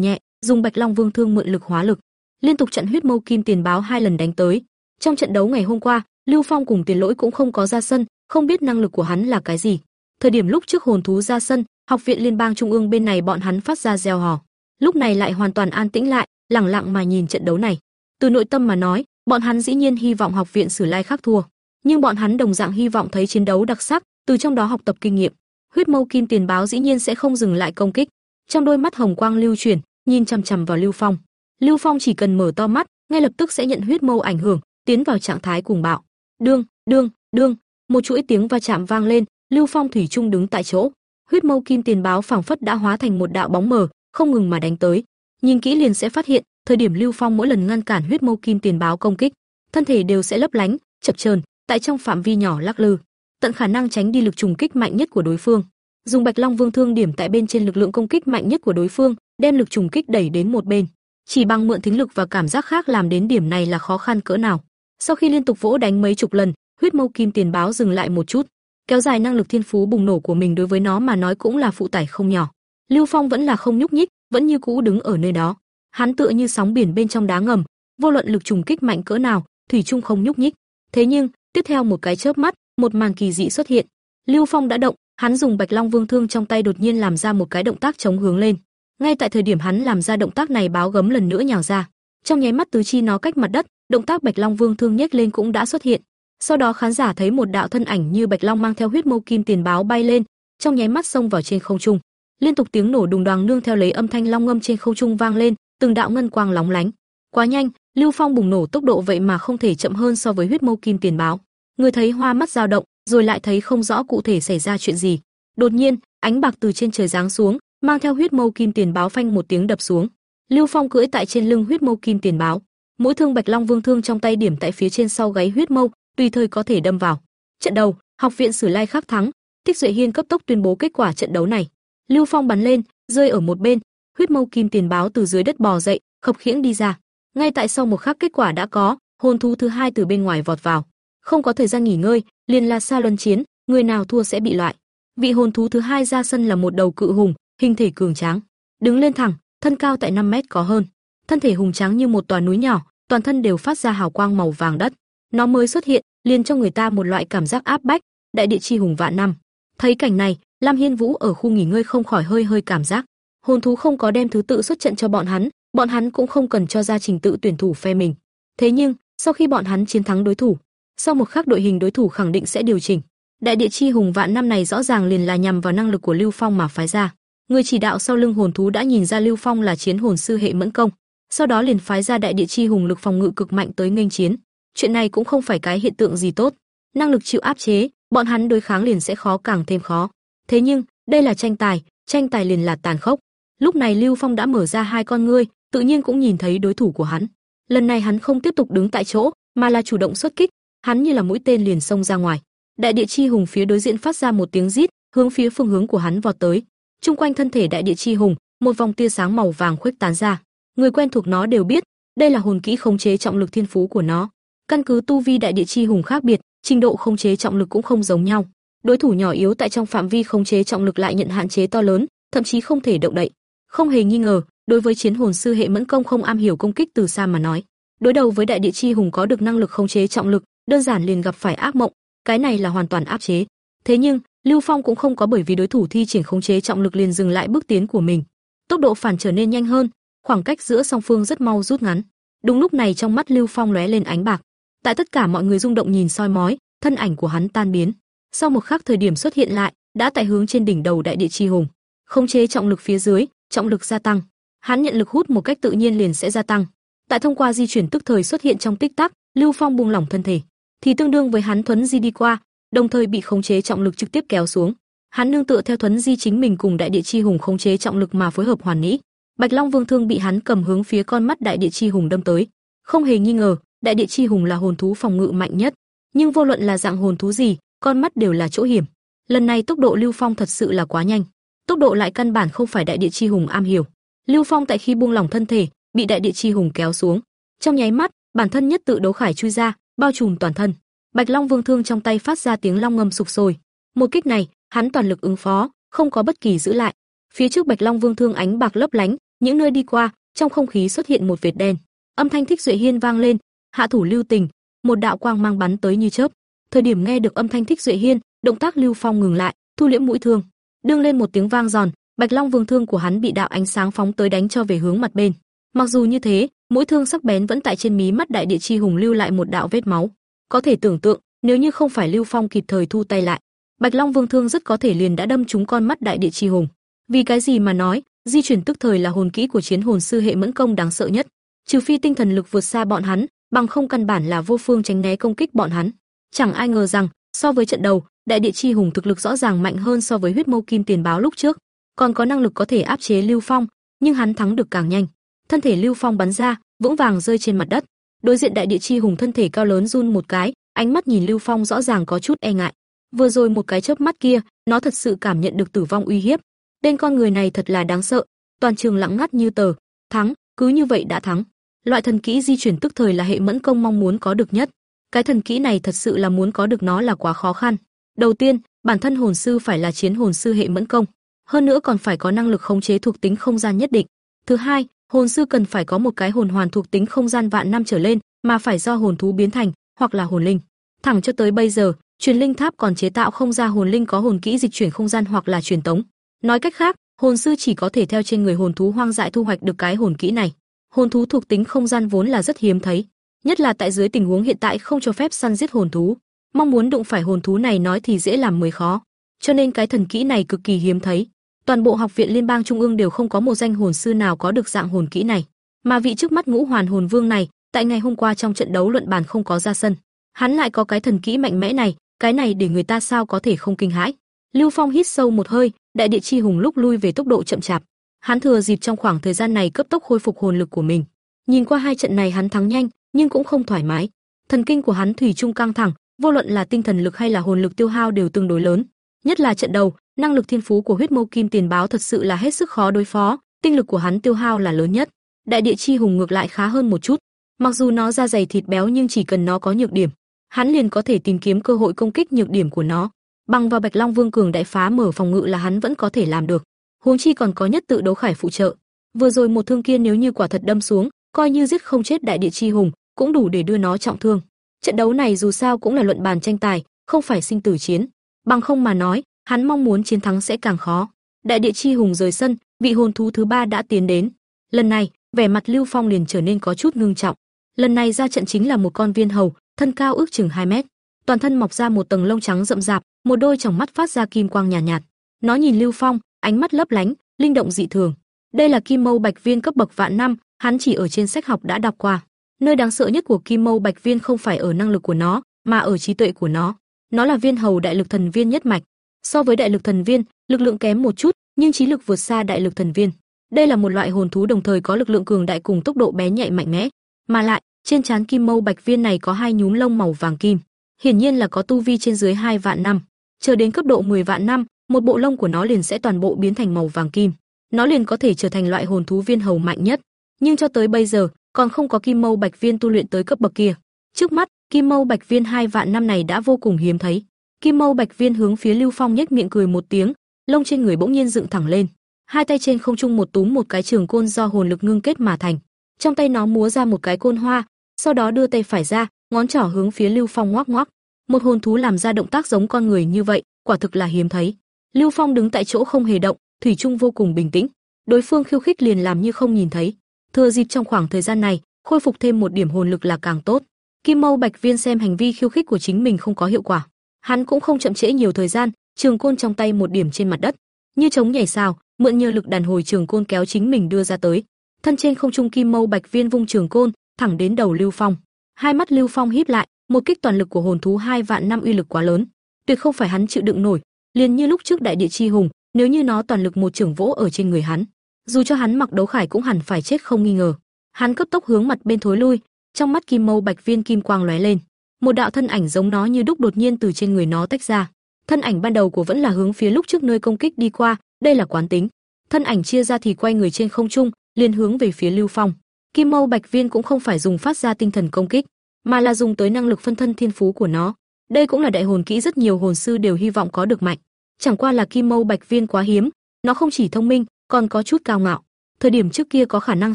nhẹ, dùng Bạch Long Vương thương mượn lực hóa lực, liên tục trận huyết mâu kim tiền báo hai lần đánh tới. Trong trận đấu ngày hôm qua, Lưu Phong cùng Tiền Lỗi cũng không có ra sân, không biết năng lực của hắn là cái gì. Thời điểm lúc trước hồn thú ra sân, học viện liên bang trung ương bên này bọn hắn phát ra reo hò. Lúc này lại hoàn toàn an tĩnh lại, lặng lặng mà nhìn trận đấu này. Từ nội tâm mà nói, bọn hắn dĩ nhiên hy vọng học viện Sử Lai khắc thua, nhưng bọn hắn đồng dạng hy vọng thấy chiến đấu đặc sắc, từ trong đó học tập kinh nghiệm. Huyết Mâu Kim Tiền báo dĩ nhiên sẽ không dừng lại công kích. Trong đôi mắt hồng quang lưu chuyển, nhìn chằm chằm vào Lưu Phong. Lưu Phong chỉ cần mở to mắt, ngay lập tức sẽ nhận huyết mâu ảnh hưởng, tiến vào trạng thái cuồng bạo. Đương, đương, đương, một chuỗi tiếng va chạm vang lên, Lưu Phong thủy chung đứng tại chỗ. Huyết mâu kim tiền báo phảng phất đã hóa thành một đạo bóng mờ, không ngừng mà đánh tới. Nhìn kỹ liền sẽ phát hiện, thời điểm Lưu Phong mỗi lần ngăn cản huyết mâu kim tiền báo công kích, thân thể đều sẽ lấp lánh, chập chờn, tại trong phạm vi nhỏ lắc lư, tận khả năng tránh đi lực trùng kích mạnh nhất của đối phương. Dùng Bạch Long Vương thương điểm tại bên trên lực lượng công kích mạnh nhất của đối phương, đem lực trùng kích đẩy đến một bên. Chỉ bằng mượn thính lực và cảm giác khác làm đến điểm này là khó khăn cỡ nào. Sau khi liên tục vỗ đánh mấy chục lần, huyết mâu kim tiền báo dừng lại một chút, kéo dài năng lực thiên phú bùng nổ của mình đối với nó mà nói cũng là phụ tải không nhỏ. Lưu Phong vẫn là không nhúc nhích, vẫn như cũ đứng ở nơi đó. Hắn tựa như sóng biển bên trong đá ngầm, vô luận lực trùng kích mạnh cỡ nào, thủy chung không nhúc nhích. Thế nhưng, tiếp theo một cái chớp mắt, một màn kỳ dị xuất hiện. Lưu Phong đã động, hắn dùng Bạch Long Vương thương trong tay đột nhiên làm ra một cái động tác chống hướng lên. Ngay tại thời điểm hắn làm ra động tác này báo gấm lần nữa nhào ra. Trong nháy mắt tứ chi nó cách mặt đất, động tác Bạch Long Vương thương nhếch lên cũng đã xuất hiện. Sau đó khán giả thấy một đạo thân ảnh như Bạch Long mang theo huyết mâu kim tiền báo bay lên, trong nháy mắt xông vào trên không trung. Liên tục tiếng nổ đùng đoàng nương theo lấy âm thanh long ngâm trên không trung vang lên, từng đạo ngân quang lóng lánh. Quá nhanh, Lưu Phong bùng nổ tốc độ vậy mà không thể chậm hơn so với huyết mâu kim tiền báo. Người thấy hoa mắt dao động, rồi lại thấy không rõ cụ thể xảy ra chuyện gì. Đột nhiên, ánh bạc từ trên trời giáng xuống, mang theo huyết mâu kim tiền báo phanh một tiếng đập xuống. Lưu Phong cưỡi tại trên lưng huyết mâu kim tiền báo, mỗi thương Bạch Long Vương thương trong tay điểm tại phía trên sau gáy huyết mâu, tùy thời có thể đâm vào. Trận đầu, học viện Sử Lai khắc thắng, Thích Duệ Hiên cấp tốc tuyên bố kết quả trận đấu này. Lưu Phong bắn lên, rơi ở một bên, huyết mâu kim tiền báo từ dưới đất bò dậy, khập khiễng đi ra. Ngay tại sau một khắc kết quả đã có, hồn thú thứ hai từ bên ngoài vọt vào. Không có thời gian nghỉ ngơi, liền là xa luân chiến, người nào thua sẽ bị loại. Vị hồn thú thứ hai ra sân là một đầu cự hùng, hình thể cường tráng, đứng lên thẳng, thân cao tại 5 mét có hơn. Thân thể hùng tráng như một tòa núi nhỏ, toàn thân đều phát ra hào quang màu vàng đất. Nó mới xuất hiện, liền cho người ta một loại cảm giác áp bách, đại địa chi hùng vạn năm. Thấy cảnh này, Lam Hiên Vũ ở khu nghỉ ngơi không khỏi hơi hơi cảm giác, hồn thú không có đem thứ tự xuất trận cho bọn hắn, bọn hắn cũng không cần cho ra trình tự tuyển thủ phe mình. Thế nhưng, sau khi bọn hắn chiến thắng đối thủ, sau một khắc đội hình đối thủ khẳng định sẽ điều chỉnh. Đại địa chi hùng vạn năm này rõ ràng liền là nhằm vào năng lực của Lưu Phong mà phái ra. Người chỉ đạo sau lưng hồn thú đã nhìn ra Lưu Phong là chiến hồn sư hệ mẫn công, sau đó liền phái ra đại địa chi hùng lực phòng ngự cực mạnh tới nghênh chiến. Chuyện này cũng không phải cái hiện tượng gì tốt, năng lực chịu áp chế, bọn hắn đối kháng liền sẽ khó càng thêm khó. Thế nhưng, đây là tranh tài, tranh tài liền là tàn khốc. Lúc này Lưu Phong đã mở ra hai con ngươi, tự nhiên cũng nhìn thấy đối thủ của hắn. Lần này hắn không tiếp tục đứng tại chỗ, mà là chủ động xuất kích, hắn như là mũi tên liền xông ra ngoài. Đại địa chi hùng phía đối diện phát ra một tiếng rít, hướng phía phương hướng của hắn vọt tới. Trung quanh thân thể đại địa chi hùng, một vòng tia sáng màu vàng khuếch tán ra. Người quen thuộc nó đều biết, đây là hồn kỹ khống chế trọng lực thiên phú của nó. Căn cứ tu vi đại địa chi hùng khác biệt, trình độ khống chế trọng lực cũng không giống nhau. Đối thủ nhỏ yếu tại trong phạm vi khống chế trọng lực lại nhận hạn chế to lớn, thậm chí không thể động đậy. Không hề nghi ngờ, đối với chiến hồn sư hệ mẫn công không am hiểu công kích từ xa mà nói, đối đầu với đại địa chi hùng có được năng lực khống chế trọng lực, đơn giản liền gặp phải ác mộng, cái này là hoàn toàn áp chế. Thế nhưng, Lưu Phong cũng không có bởi vì đối thủ thi triển khống chế trọng lực liền dừng lại bước tiến của mình. Tốc độ phản trở nên nhanh hơn, khoảng cách giữa song phương rất mau rút ngắn. Đúng lúc này trong mắt Lưu Phong lóe lên ánh bạc. Tại tất cả mọi người rung động nhìn soi mói, thân ảnh của hắn tan biến. Sau một khắc thời điểm xuất hiện lại, đã tại hướng trên đỉnh đầu đại địa chi hùng. Khống chế trọng lực phía dưới, trọng lực gia tăng. Hắn nhận lực hút một cách tự nhiên liền sẽ gia tăng. Tại thông qua di chuyển tức thời xuất hiện trong tích tắc, Lưu Phong buông lỏng thân thể, thì tương đương với hắn thuấn di đi qua, đồng thời bị khống chế trọng lực trực tiếp kéo xuống. Hắn nương tựa theo thuấn di chính mình cùng đại địa chi hùng khống chế trọng lực mà phối hợp hoàn mỹ. Bạch Long Vương thương bị hắn cầm hướng phía con mắt đại địa chi hùng đâm tới. Không hề nghi ngờ, đại địa chi hùng là hồn thú phòng ngự mạnh nhất, nhưng vô luận là dạng hồn thú gì, con mắt đều là chỗ hiểm. Lần này tốc độ Lưu Phong thật sự là quá nhanh, tốc độ lại căn bản không phải đại địa chi hùng am hiểu. Lưu Phong tại khi buông lỏng thân thể, bị đại địa chi hùng kéo xuống. Trong nháy mắt, bản thân nhất tự đấu khải chui ra, bao trùm toàn thân. Bạch Long Vương thương trong tay phát ra tiếng long ngâm sục sôi. Một kích này, hắn toàn lực ứng phó, không có bất kỳ giữ lại. Phía trước Bạch Long Vương thương ánh bạc lấp lánh, những nơi đi qua, trong không khí xuất hiện một vệt đen. Âm thanh thích duệ hiên vang lên, hạ thủ lưu tình, một đạo quang mang bắn tới như chớp. Thời điểm nghe được âm thanh thích duệ hiên, động tác Lưu Phong ngừng lại, thu liễm mũi thương, đương lên một tiếng vang giòn, Bạch Long Vương thương của hắn bị đạo ánh sáng phóng tới đánh cho về hướng mặt bên. Mặc dù như thế, mũi thương sắc bén vẫn tại trên mí mắt đại địa chi hùng lưu lại một đạo vết máu. Có thể tưởng tượng, nếu như không phải Lưu Phong kịp thời thu tay lại, Bạch Long Vương thương rất có thể liền đã đâm trúng con mắt đại địa chi hùng. Vì cái gì mà nói, di chuyển tức thời là hồn kỹ của chiến hồn sư hệ mẫn công đáng sợ nhất. Trừ phi tinh thần lực vượt xa bọn hắn, bằng không căn bản là vô phương tránh né công kích bọn hắn. Chẳng ai ngờ rằng, so với trận đầu, đại địa chi hùng thực lực rõ ràng mạnh hơn so với huyết mâu kim tiền báo lúc trước, còn có năng lực có thể áp chế Lưu Phong, nhưng hắn thắng được càng nhanh. thân thể Lưu Phong bắn ra, vững vàng rơi trên mặt đất. Đối diện đại địa chi hùng thân thể cao lớn run một cái, ánh mắt nhìn Lưu Phong rõ ràng có chút e ngại. Vừa rồi một cái chớp mắt kia, nó thật sự cảm nhận được tử vong uy hiếp. Tên con người này thật là đáng sợ. Toàn trường lặng ngắt như tờ. Thắng, cứ như vậy đã thắng. Loại thần kỹ di chuyển tức thời là hệ mẫn công mong muốn có được nhất. Cái thần kỹ này thật sự là muốn có được nó là quá khó khăn. Đầu tiên, bản thân hồn sư phải là chiến hồn sư hệ mẫn công, hơn nữa còn phải có năng lực khống chế thuộc tính không gian nhất định. Thứ hai, hồn sư cần phải có một cái hồn hoàn thuộc tính không gian vạn năm trở lên, mà phải do hồn thú biến thành, hoặc là hồn linh. Thẳng cho tới bây giờ, truyền linh tháp còn chế tạo không ra hồn linh có hồn kỹ dịch chuyển không gian hoặc là truyền tống. Nói cách khác, hồn sư chỉ có thể theo trên người hồn thú hoang dại thu hoạch được cái hồn kỹ này. Hồn thú thuộc tính không gian vốn là rất hiếm thấy, nhất là tại dưới tình huống hiện tại không cho phép săn giết hồn thú, mong muốn đụng phải hồn thú này nói thì dễ làm mới khó, cho nên cái thần kỹ này cực kỳ hiếm thấy. Toàn bộ học viện liên bang trung ương đều không có một danh hồn sư nào có được dạng hồn kỹ này, mà vị trước mắt Ngũ Hoàn Hồn Vương này, tại ngày hôm qua trong trận đấu luận bàn không có ra sân, hắn lại có cái thần kỹ mạnh mẽ này, cái này để người ta sao có thể không kinh hãi. Lưu Phong hít sâu một hơi, đại địa chi hùng lúc lui về tốc độ chậm chạp. Hắn thừa dịp trong khoảng thời gian này cấp tốc khôi phục hồn lực của mình. Nhìn qua hai trận này hắn thắng nhanh, nhưng cũng không thoải mái. Thần kinh của hắn thủy chung căng thẳng, vô luận là tinh thần lực hay là hồn lực tiêu hao đều tương đối lớn. Nhất là trận đầu, năng lực thiên phú của huyết mâu kim tiền báo thật sự là hết sức khó đối phó, tinh lực của hắn tiêu hao là lớn nhất. Đại địa chi hùng ngược lại khá hơn một chút, mặc dù nó da dày thịt béo nhưng chỉ cần nó có nhược điểm, hắn liền có thể tìm kiếm cơ hội công kích nhược điểm của nó. Bằng vào Bạch Long Vương cường đại phá mở phòng ngự là hắn vẫn có thể làm được. Huống chi còn có nhất tự đấu khải phụ trợ. Vừa rồi một thương kia nếu như quả thật đâm xuống, coi như giết không chết đại địa chi hùng, cũng đủ để đưa nó trọng thương. Trận đấu này dù sao cũng là luận bàn tranh tài, không phải sinh tử chiến. Bằng không mà nói, hắn mong muốn chiến thắng sẽ càng khó. Đại địa chi hùng rời sân, vị hồn thú thứ ba đã tiến đến. Lần này, vẻ mặt Lưu Phong liền trở nên có chút ngưng trọng. Lần này ra trận chính là một con viên hầu, thân cao ước chừng 2 mét, toàn thân mọc ra một tầng lông trắng rậm rạp, một đôi tròng mắt phát ra kim quang nhàn nhạt, nhạt. Nó nhìn Lưu Phong, ánh mắt lấp lánh, linh động dị thường. Đây là Kim Mâu Bạch Viên cấp bậc vạn năm, hắn chỉ ở trên sách học đã đọc qua. Nơi đáng sợ nhất của Kim Mâu Bạch Viên không phải ở năng lực của nó, mà ở trí tuệ của nó. Nó là viên hầu đại lực thần viên nhất mạch. So với đại lực thần viên, lực lượng kém một chút, nhưng trí lực vượt xa đại lực thần viên. Đây là một loại hồn thú đồng thời có lực lượng cường đại cùng tốc độ bé nhạy mạnh mẽ, mà lại, trên trán Kim Mâu Bạch Viên này có hai nhúm lông màu vàng kim, hiển nhiên là có tu vi trên dưới hai vạn năm. Chờ đến cấp độ 10 vạn năm, một bộ lông của nó liền sẽ toàn bộ biến thành màu vàng kim. Nó liền có thể trở thành loại hồn thú viên hầu mạnh nhất. Nhưng cho tới bây giờ, còn không có Kim Mâu Bạch Viên tu luyện tới cấp bậc kia. Trước mắt, Kim Mâu Bạch Viên hai vạn năm này đã vô cùng hiếm thấy. Kim Mâu Bạch Viên hướng phía Lưu Phong nhếch miệng cười một tiếng, lông trên người bỗng nhiên dựng thẳng lên, hai tay trên không trung một túm một cái trường côn do hồn lực ngưng kết mà thành. Trong tay nó múa ra một cái côn hoa, sau đó đưa tay phải ra, ngón trỏ hướng phía Lưu Phong ngoắc ngoắc. Một hồn thú làm ra động tác giống con người như vậy, quả thực là hiếm thấy. Lưu Phong đứng tại chỗ không hề động, thủy chung vô cùng bình tĩnh. Đối phương khiêu khích liền làm như không nhìn thấy. Thừa dịp trong khoảng thời gian này, khôi phục thêm một điểm hồn lực là càng tốt. Kim Mâu Bạch Viên xem hành vi khiêu khích của chính mình không có hiệu quả, hắn cũng không chậm trễ nhiều thời gian, trường côn trong tay một điểm trên mặt đất, như chống nhảy sao, mượn nhờ lực đàn hồi trường côn kéo chính mình đưa ra tới. Thân trên không trung Kim Mâu Bạch Viên vung trường côn, thẳng đến đầu Lưu Phong. Hai mắt Lưu Phong híp lại, một kích toàn lực của hồn thú hai vạn năm uy lực quá lớn, tuyệt không phải hắn chịu đựng nổi, liền như lúc trước đại địa chi hùng, nếu như nó toàn lực một trưởng vỗ ở trên người hắn, dù cho hắn mặc đấu khải cũng hẳn phải chết không nghi ngờ. Hắn cấp tốc hướng mặt bên thối lui, trong mắt kim mâu bạch viên kim quang lóe lên, một đạo thân ảnh giống nó như đúc đột nhiên từ trên người nó tách ra. Thân ảnh ban đầu của vẫn là hướng phía lúc trước nơi công kích đi qua, đây là quán tính. Thân ảnh chia ra thì quay người trên không trung, liền hướng về phía Lưu Phong. Kim Mâu Bạch Viên cũng không phải dùng phát ra tinh thần công kích, mà là dùng tới năng lực phân thân thiên phú của nó. Đây cũng là đại hồn kỹ rất nhiều hồn sư đều hy vọng có được mạnh. Chẳng qua là Kim Mâu Bạch Viên quá hiếm, nó không chỉ thông minh, còn có chút cao ngạo. Thời điểm trước kia có khả năng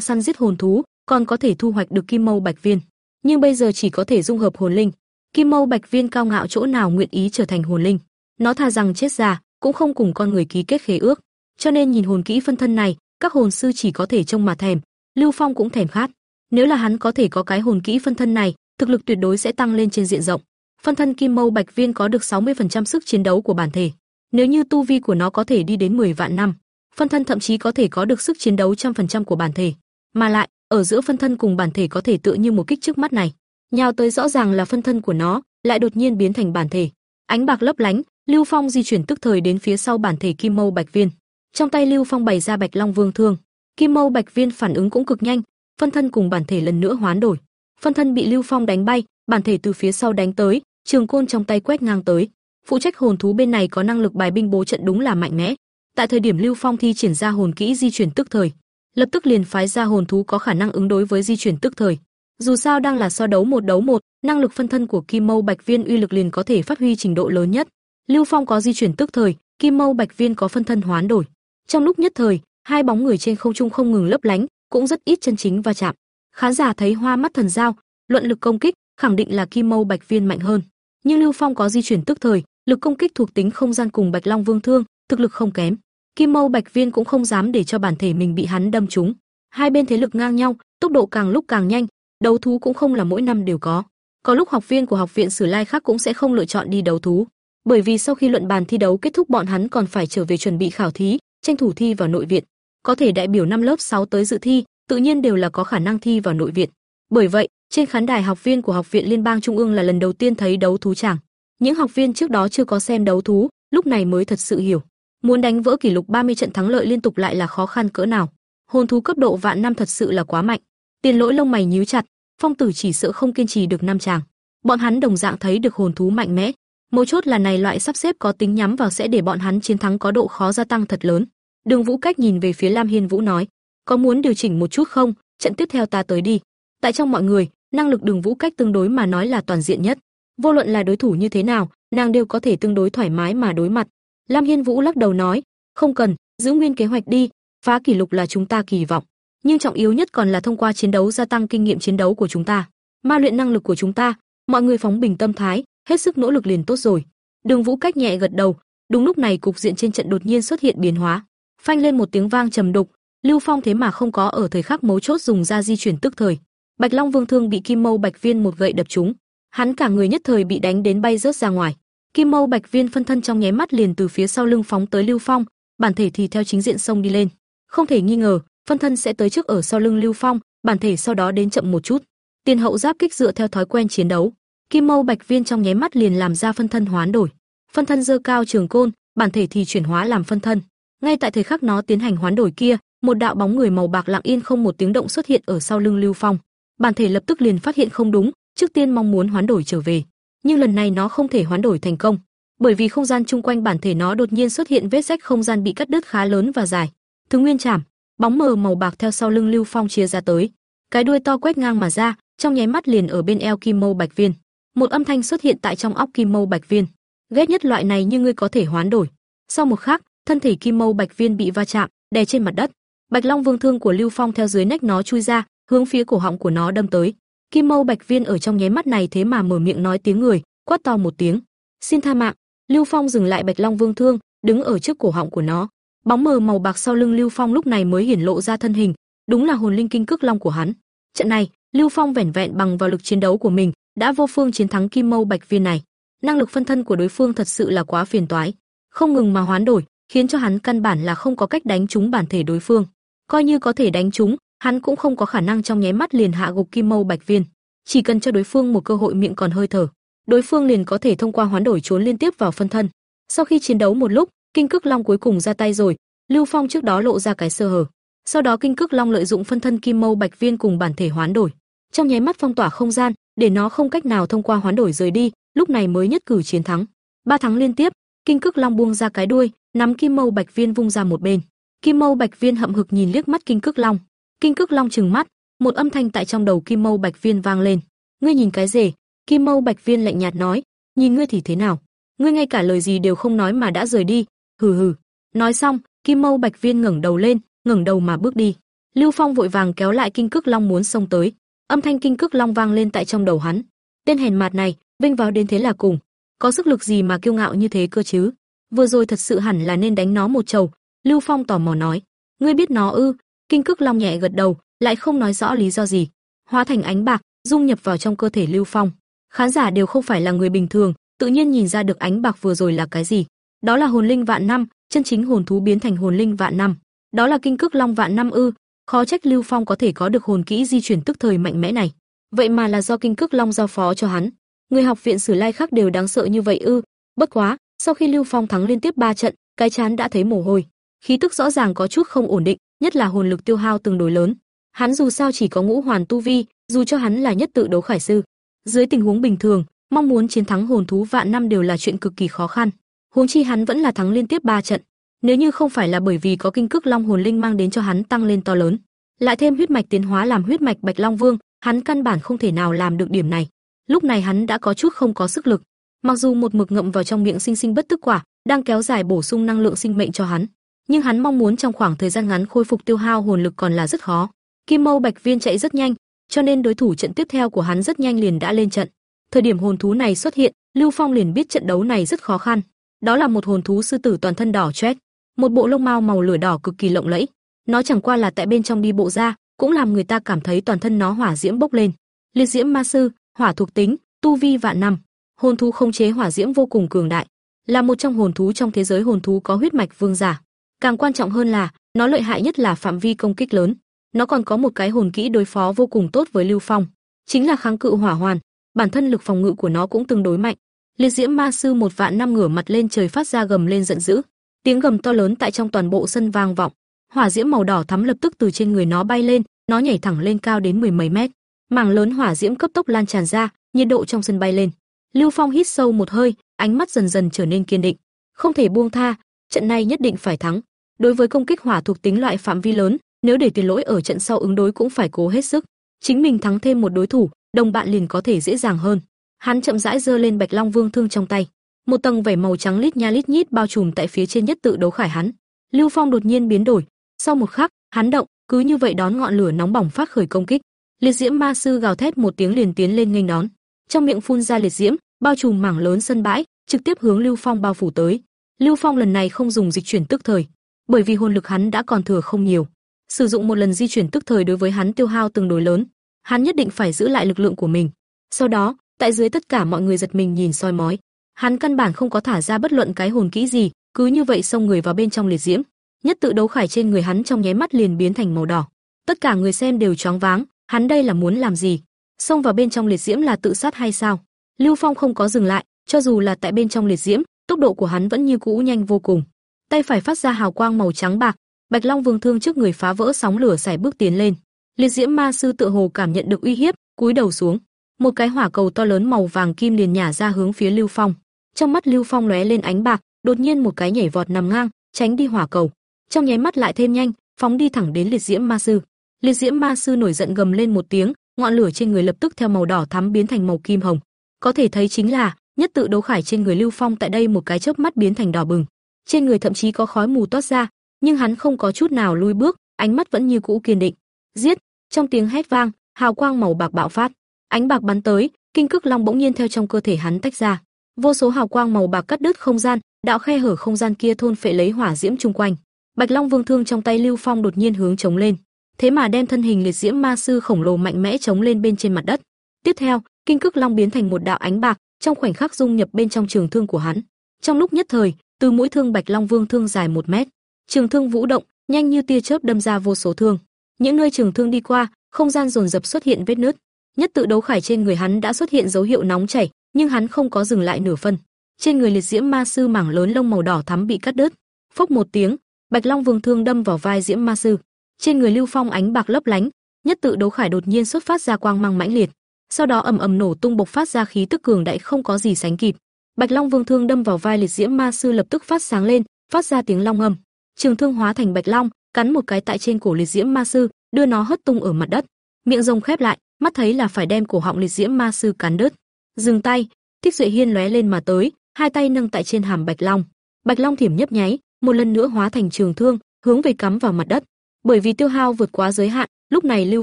săn giết hồn thú, còn có thể thu hoạch được Kim Mâu Bạch Viên, nhưng bây giờ chỉ có thể dung hợp hồn linh. Kim Mâu Bạch Viên cao ngạo chỗ nào nguyện ý trở thành hồn linh. Nó thà rằng chết già, cũng không cùng con người ký kết khế ước. Cho nên nhìn hồn kỹ phân thân này, các hồn sư chỉ có thể trông mà thèm, Lưu Phong cũng thèm khát. Nếu là hắn có thể có cái hồn kỹ phân thân này, thực lực tuyệt đối sẽ tăng lên trên diện rộng. Phân thân Kim Mâu Bạch Viên có được 60% sức chiến đấu của bản thể. Nếu như tu vi của nó có thể đi đến 10 vạn năm, phân thân thậm chí có thể có được sức chiến đấu trăm phần trăm của bản thể. Mà lại, ở giữa phân thân cùng bản thể có thể tựa như một kích trước mắt này, nhào tới rõ ràng là phân thân của nó, lại đột nhiên biến thành bản thể. Ánh bạc lấp lánh, Lưu Phong di chuyển tức thời đến phía sau bản thể Kim Mâu Bạch Viên. Trong tay Lưu Phong bày ra Bạch Long Vương thương, Kim Mâu Bạch Viên phản ứng cũng cực nhanh, phân thân cùng bản thể lần nữa hoán đổi. Phân thân bị Lưu Phong đánh bay, bản thể từ phía sau đánh tới, trường côn trong tay quét ngang tới. Phụ trách hồn thú bên này có năng lực bài binh bố trận đúng là mạnh mẽ. Tại thời điểm Lưu Phong thi triển ra hồn kỹ di chuyển tức thời, lập tức liền phái ra hồn thú có khả năng ứng đối với di chuyển tức thời. Dù sao đang là so đấu một đấu một, năng lực phân thân của Kim Mâu Bạch Viên uy lực liền có thể phát huy trình độ lớn nhất. Lưu Phong có di chuyển tức thời, Kim Mâu Bạch Viên có phân thân hoán đổi. Trong lúc nhất thời, hai bóng người trên không trung không ngừng lấp lánh, cũng rất ít chân chính va chạm. Khán giả thấy hoa mắt thần giao, luận lực công kích, khẳng định là Kim Mâu Bạch Viên mạnh hơn. Nhưng Lưu Phong có di chuyển tức thời, lực công kích thuộc tính không gian cùng Bạch Long Vương Thương, thực lực không kém. Kim Mâu Bạch Viên cũng không dám để cho bản thể mình bị hắn đâm trúng. Hai bên thế lực ngang nhau, tốc độ càng lúc càng nhanh, đấu thú cũng không là mỗi năm đều có. Có lúc học viên của học viện Sử Lai khác cũng sẽ không lựa chọn đi đấu thú, bởi vì sau khi luận bàn thi đấu kết thúc bọn hắn còn phải trở về chuẩn bị khảo thí, tranh thủ thi vào nội viện. Có thể đại biểu năm lớp 6 tới dự thi, tự nhiên đều là có khả năng thi vào nội viện. Bởi vậy, trên khán đài học viên của học viện Liên bang Trung ương là lần đầu tiên thấy đấu thú chẳng. Những học viên trước đó chưa có xem đấu thú, lúc này mới thật sự hiểu. Muốn đánh vỡ kỷ lục 30 trận thắng lợi liên tục lại là khó khăn cỡ nào. Hồn thú cấp độ vạn năm thật sự là quá mạnh. Tiền lỗi lông mày nhíu chặt, phong tử chỉ sợ không kiên trì được năm chàng. Bọn hắn đồng dạng thấy được hồn thú mạnh mẽ, mấu chốt là này loại sắp xếp có tính nhắm vào sẽ để bọn hắn chiến thắng có độ khó gia tăng thật lớn. Đường Vũ Cách nhìn về phía Lam Hiên Vũ nói, có muốn điều chỉnh một chút không? Trận tiếp theo ta tới đi. Tại trong mọi người, năng lực Đường Vũ Cách tương đối mà nói là toàn diện nhất. Vô luận là đối thủ như thế nào, nàng đều có thể tương đối thoải mái mà đối mặt. Lam Hiên Vũ lắc đầu nói, không cần, giữ nguyên kế hoạch đi, phá kỷ lục là chúng ta kỳ vọng, nhưng trọng yếu nhất còn là thông qua chiến đấu gia tăng kinh nghiệm chiến đấu của chúng ta, ma luyện năng lực của chúng ta. Mọi người phóng bình tâm thái, hết sức nỗ lực liền tốt rồi. Đường Vũ cách nhẹ gật đầu, đúng lúc này cục diện trên trận đột nhiên xuất hiện biến hóa. Phanh lên một tiếng vang trầm đục, Lưu Phong thế mà không có ở thời khắc mấu chốt dùng ra di chuyển tức thời. Bạch Long Vương Thương bị Kim Mâu Bạch Viên một gậy đập trúng, hắn cả người nhất thời bị đánh đến bay rớt ra ngoài. Kim Mâu Bạch Viên phân thân trong nháy mắt liền từ phía sau lưng phóng tới Lưu Phong, bản thể thì theo chính diện sông đi lên. Không thể nghi ngờ, phân thân sẽ tới trước ở sau lưng Lưu Phong, bản thể sau đó đến chậm một chút. Tiền hậu giáp kích dựa theo thói quen chiến đấu, Kim Mâu Bạch Viên trong nháy mắt liền làm ra phân thân hoán đổi. Phân thân dơ cao trường côn, bản thể thì chuyển hóa làm phân thân. Ngay tại thời khắc nó tiến hành hoán đổi kia, một đạo bóng người màu bạc lặng yên không một tiếng động xuất hiện ở sau lưng Lưu Phong. Bản thể lập tức liền phát hiện không đúng, trước tiên mong muốn hoán đổi trở về, nhưng lần này nó không thể hoán đổi thành công, bởi vì không gian chung quanh bản thể nó đột nhiên xuất hiện vết rách không gian bị cắt đứt khá lớn và dài. Thứ nguyên chạm, bóng mờ màu bạc theo sau lưng Lưu Phong chia ra tới, cái đuôi to quét ngang mà ra, trong nháy mắt liền ở bên eo Kim Mâu Bạch Viên. Một âm thanh xuất hiện tại trong óc Kim Mâu Bạch Viên. Ghét nhất loại này nhưng ngươi có thể hoán đổi. Sau một khắc, thân thể Kim Mâu Bạch Viên bị va chạm, đè trên mặt đất. Bạch Long Vương thương của Lưu Phong theo dưới nách nó chui ra, hướng phía cổ họng của nó đâm tới. Kim Mâu Bạch Viên ở trong nháy mắt này thế mà mở miệng nói tiếng người, quát to một tiếng, "Xin tha mạng." Lưu Phong dừng lại Bạch Long Vương thương, đứng ở trước cổ họng của nó. Bóng mờ màu bạc sau lưng Lưu Phong lúc này mới hiển lộ ra thân hình, đúng là hồn linh kinh cước long của hắn. Trận này, Lưu Phong vẻn vẹn bằng vào lực chiến đấu của mình, đã vô phương chiến thắng Kim Mâu Bạch Viên này. Năng lực phân thân của đối phương thật sự là quá phiền toái, không ngừng mà hoán đổi, khiến cho hắn căn bản là không có cách đánh trúng bản thể đối phương. Coi như có thể đánh trúng, hắn cũng không có khả năng trong nháy mắt liền hạ gục Kim Mâu Bạch Viên. Chỉ cần cho đối phương một cơ hội miệng còn hơi thở, đối phương liền có thể thông qua hoán đổi trốn liên tiếp vào phân thân. Sau khi chiến đấu một lúc, Kinh cực Long cuối cùng ra tay rồi, Lưu Phong trước đó lộ ra cái sơ hở. Sau đó Kinh cực Long lợi dụng phân thân Kim Mâu Bạch Viên cùng bản thể hoán đổi, trong nháy mắt phong tỏa không gian, để nó không cách nào thông qua hoán đổi rời đi, lúc này mới nhất cử chiến thắng. Ba thắng liên tiếp, Kinh cực Long buông ra cái đuôi, nắm Kim Mâu Bạch Viên vung ra một bên. Kim Mâu Bạch Viên hậm hực nhìn liếc mắt Kinh cực Long. Kinh Cực Long trừng mắt, một âm thanh tại trong đầu Kim Mâu Bạch Viên vang lên. Ngươi nhìn cái gì? Kim Mâu Bạch Viên lạnh nhạt nói, nhìn ngươi thì thế nào? Ngươi ngay cả lời gì đều không nói mà đã rời đi. Hừ hừ. Nói xong, Kim Mâu Bạch Viên ngẩng đầu lên, ngẩng đầu mà bước đi. Lưu Phong vội vàng kéo lại Kinh Cực Long muốn xông tới. Âm thanh Kinh Cực Long vang lên tại trong đầu hắn. Tên hèn mạt này, vinh vào đến thế là cùng, có sức lực gì mà kiêu ngạo như thế cơ chứ? Vừa rồi thật sự hẳn là nên đánh nó một trầu. Lưu Phong tò mò nói, ngươi biết nó ư? Kinh Cực Long nhẹ gật đầu, lại không nói rõ lý do gì. Hóa thành ánh bạc, dung nhập vào trong cơ thể Lưu Phong. Khán giả đều không phải là người bình thường, tự nhiên nhìn ra được ánh bạc vừa rồi là cái gì. Đó là hồn linh vạn năm, chân chính hồn thú biến thành hồn linh vạn năm. Đó là kinh Cực long vạn năm ư? Khó trách Lưu Phong có thể có được hồn kỹ di chuyển tức thời mạnh mẽ này. Vậy mà là do kinh Cực long giao phó cho hắn. Người học viện Sử Lai khác đều đáng sợ như vậy ư? Bất quá, sau khi Lưu Phong thắng liên tiếp 3 trận, cái chán đã thấy mồ hôi, khí tức rõ ràng có chút không ổn định, nhất là hồn lực tiêu hao tương đối lớn. Hắn dù sao chỉ có ngũ hoàn tu vi, dù cho hắn là nhất tự đấu khải sư, dưới tình huống bình thường, mong muốn chiến thắng hồn thú vạn năm đều là chuyện cực kỳ khó khăn. Huống chi hắn vẫn là thắng liên tiếp 3 trận. Nếu như không phải là bởi vì có kinh cức long hồn linh mang đến cho hắn tăng lên to lớn, lại thêm huyết mạch tiến hóa làm huyết mạch Bạch Long Vương, hắn căn bản không thể nào làm được điểm này. Lúc này hắn đã có chút không có sức lực, mặc dù một mực ngậm vào trong miệng sinh sinh bất tức quả, đang kéo dài bổ sung năng lượng sinh mệnh cho hắn, nhưng hắn mong muốn trong khoảng thời gian ngắn khôi phục tiêu hao hồn lực còn là rất khó. Kim Mâu Bạch Viên chạy rất nhanh, cho nên đối thủ trận tiếp theo của hắn rất nhanh liền đã lên trận. Thời điểm hồn thú này xuất hiện, Lưu Phong liền biết trận đấu này rất khó khăn. Đó là một hồn thú sư tử toàn thân đỏ chót, một bộ lông mao màu lửa đỏ cực kỳ lộng lẫy. Nó chẳng qua là tại bên trong đi bộ ra, cũng làm người ta cảm thấy toàn thân nó hỏa diễm bốc lên. Liệt diễm ma sư, hỏa thuộc tính, tu vi vạn năm. Hồn thú không chế hỏa diễm vô cùng cường đại, là một trong hồn thú trong thế giới hồn thú có huyết mạch vương giả. Càng quan trọng hơn là, nó lợi hại nhất là phạm vi công kích lớn. Nó còn có một cái hồn kỹ đối phó vô cùng tốt với Lưu Phong, chính là kháng cự hỏa hoàn. Bản thân lực phòng ngự của nó cũng tương đối mạnh. Liệt diễm ma sư một vạn năm ngửa mặt lên trời phát ra gầm lên giận dữ, tiếng gầm to lớn tại trong toàn bộ sân vang vọng. Hỏa diễm màu đỏ thắm lập tức từ trên người nó bay lên, nó nhảy thẳng lên cao đến mười mấy mét. Mảng lớn hỏa diễm cấp tốc lan tràn ra, nhiệt độ trong sân bay lên. Lưu Phong hít sâu một hơi, ánh mắt dần dần trở nên kiên định, không thể buông tha, trận này nhất định phải thắng. Đối với công kích hỏa thuộc tính loại phạm vi lớn, nếu để tiền lỗi ở trận sau ứng đối cũng phải cố hết sức. Chính mình thắng thêm một đối thủ, đồng bạn liền có thể dễ dàng hơn. Hắn chậm rãi giơ lên Bạch Long Vương thương trong tay, một tầng vảy màu trắng lít nha lít nhít bao trùm tại phía trên nhất tự đấu khải hắn. Lưu Phong đột nhiên biến đổi, sau một khắc, hắn động, cứ như vậy đón ngọn lửa nóng bỏng phát khởi công kích. Liệt diễm ma sư gào thét một tiếng liền tiến lên nghênh đón, trong miệng phun ra liệt diễm, bao trùm mảng lớn sân bãi, trực tiếp hướng Lưu Phong bao phủ tới. Lưu Phong lần này không dùng dịch chuyển tức thời, bởi vì hồn lực hắn đã còn thừa không nhiều. Sử dụng một lần di chuyển tức thời đối với hắn tiêu hao tương đối lớn, hắn nhất định phải giữ lại lực lượng của mình. Sau đó, tại dưới tất cả mọi người giật mình nhìn soi mói, hắn căn bản không có thả ra bất luận cái hồn kỹ gì, cứ như vậy xông người vào bên trong liệt diễm. Nhất tự đấu khải trên người hắn trong nháy mắt liền biến thành màu đỏ. Tất cả người xem đều choáng váng, hắn đây là muốn làm gì? Xông vào bên trong liệt diễm là tự sát hay sao? Lưu Phong không có dừng lại, cho dù là tại bên trong liệt diễm, tốc độ của hắn vẫn như cũ nhanh vô cùng. Tay phải phát ra hào quang màu trắng bạc, Bạch Long Vương thương trước người phá vỡ sóng lửa xài bước tiến lên. Liệt diễm ma sư tựa hồ cảm nhận được uy hiếp, cúi đầu xuống. Một cái hỏa cầu to lớn màu vàng kim liền nhả ra hướng phía Lưu Phong. Trong mắt Lưu Phong lóe lên ánh bạc, đột nhiên một cái nhảy vọt nằm ngang, tránh đi hỏa cầu. Trong nháy mắt lại thêm nhanh, phóng đi thẳng đến liệt diễm ma sư. Liệt diễm ma sư nổi giận gầm lên một tiếng, ngọn lửa trên người lập tức theo màu đỏ thắm biến thành màu kim hồng. Có thể thấy chính là nhất tự đấu khải trên người Lưu Phong tại đây một cái chớp mắt biến thành đỏ bừng. Trên người thậm chí có khói mù toát ra, nhưng hắn không có chút nào lui bước, ánh mắt vẫn như cũ kiên định. Giết! Trong tiếng hét vang, hào quang màu bạc bạo phát, ánh bạc bắn tới, kinh cực long bỗng nhiên theo trong cơ thể hắn tách ra. Vô số hào quang màu bạc cắt đứt không gian, đạo khe hở không gian kia thôn phệ lấy hỏa diễm chung quanh. Bạch Long Vương thương trong tay Lưu Phong đột nhiên hướng chống lên, thế mà đem thân hình liệt diễm ma sư khổng lồ mạnh mẽ chống lên bên trên mặt đất. Tiếp theo, kinh cực long biến thành một đạo ánh bạc, trong khoảnh khắc dung nhập bên trong trường thương của hắn. Trong lúc nhất thời, từ mũi thương Bạch Long Vương thương dài một mét, trường thương vũ động, nhanh như tia chớp đâm ra vô số thương. Những nơi trường thương đi qua, không gian dồn dập xuất hiện vết nứt. Nhất tự đấu khải trên người hắn đã xuất hiện dấu hiệu nóng chảy, nhưng hắn không có dừng lại nửa phân. Trên người liệt diễm ma sư mảng lớn lông màu đỏ thắm bị cắt đứt. Phốc một tiếng, Bạch Long Vương thương đâm vào vai diễm ma sư. Trên người Lưu Phong ánh bạc lấp lánh, nhất tự đấu khải đột nhiên xuất phát ra quang mang mãnh liệt sau đó ầm ầm nổ tung bộc phát ra khí tức cường đại không có gì sánh kịp. Bạch Long Vương thương đâm vào vai liệt diễm ma sư lập tức phát sáng lên, phát ra tiếng long ngâm. Trường thương hóa thành bạch long, cắn một cái tại trên cổ liệt diễm ma sư, đưa nó hất tung ở mặt đất. Miệng rồng khép lại, mắt thấy là phải đem cổ họng liệt diễm ma sư cắn đứt. Dừng tay, Thích Duệ Hiên lóe lên mà tới, hai tay nâng tại trên hàm bạch long. Bạch long thiểm nhấp nháy, một lần nữa hóa thành trường thương, hướng về cắm vào mặt đất. Bởi vì tiêu hao vượt quá giới hạn, lúc này Lưu